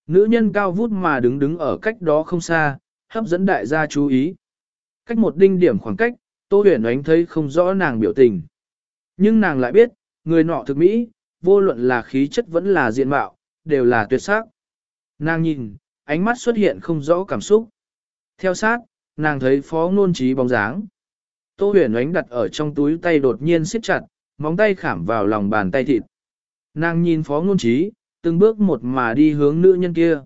Speaker 1: Nữ nhân cao vút mà đứng đứng ở cách đó không xa, hấp dẫn đại gia chú ý. Cách một đinh điểm khoảng cách, Tô huyền ánh thấy không rõ nàng biểu tình. Nhưng nàng lại biết, người nọ thực mỹ, vô luận là khí chất vẫn là diện mạo, đều là tuyệt sắc. Nàng nhìn, ánh mắt xuất hiện không rõ cảm xúc. Theo sát, nàng thấy phó ngôn trí bóng dáng. Tô huyền ánh đặt ở trong túi tay đột nhiên siết chặt, móng tay khảm vào lòng bàn tay thịt. Nàng nhìn phó ngôn trí, từng bước một mà đi hướng nữ nhân kia.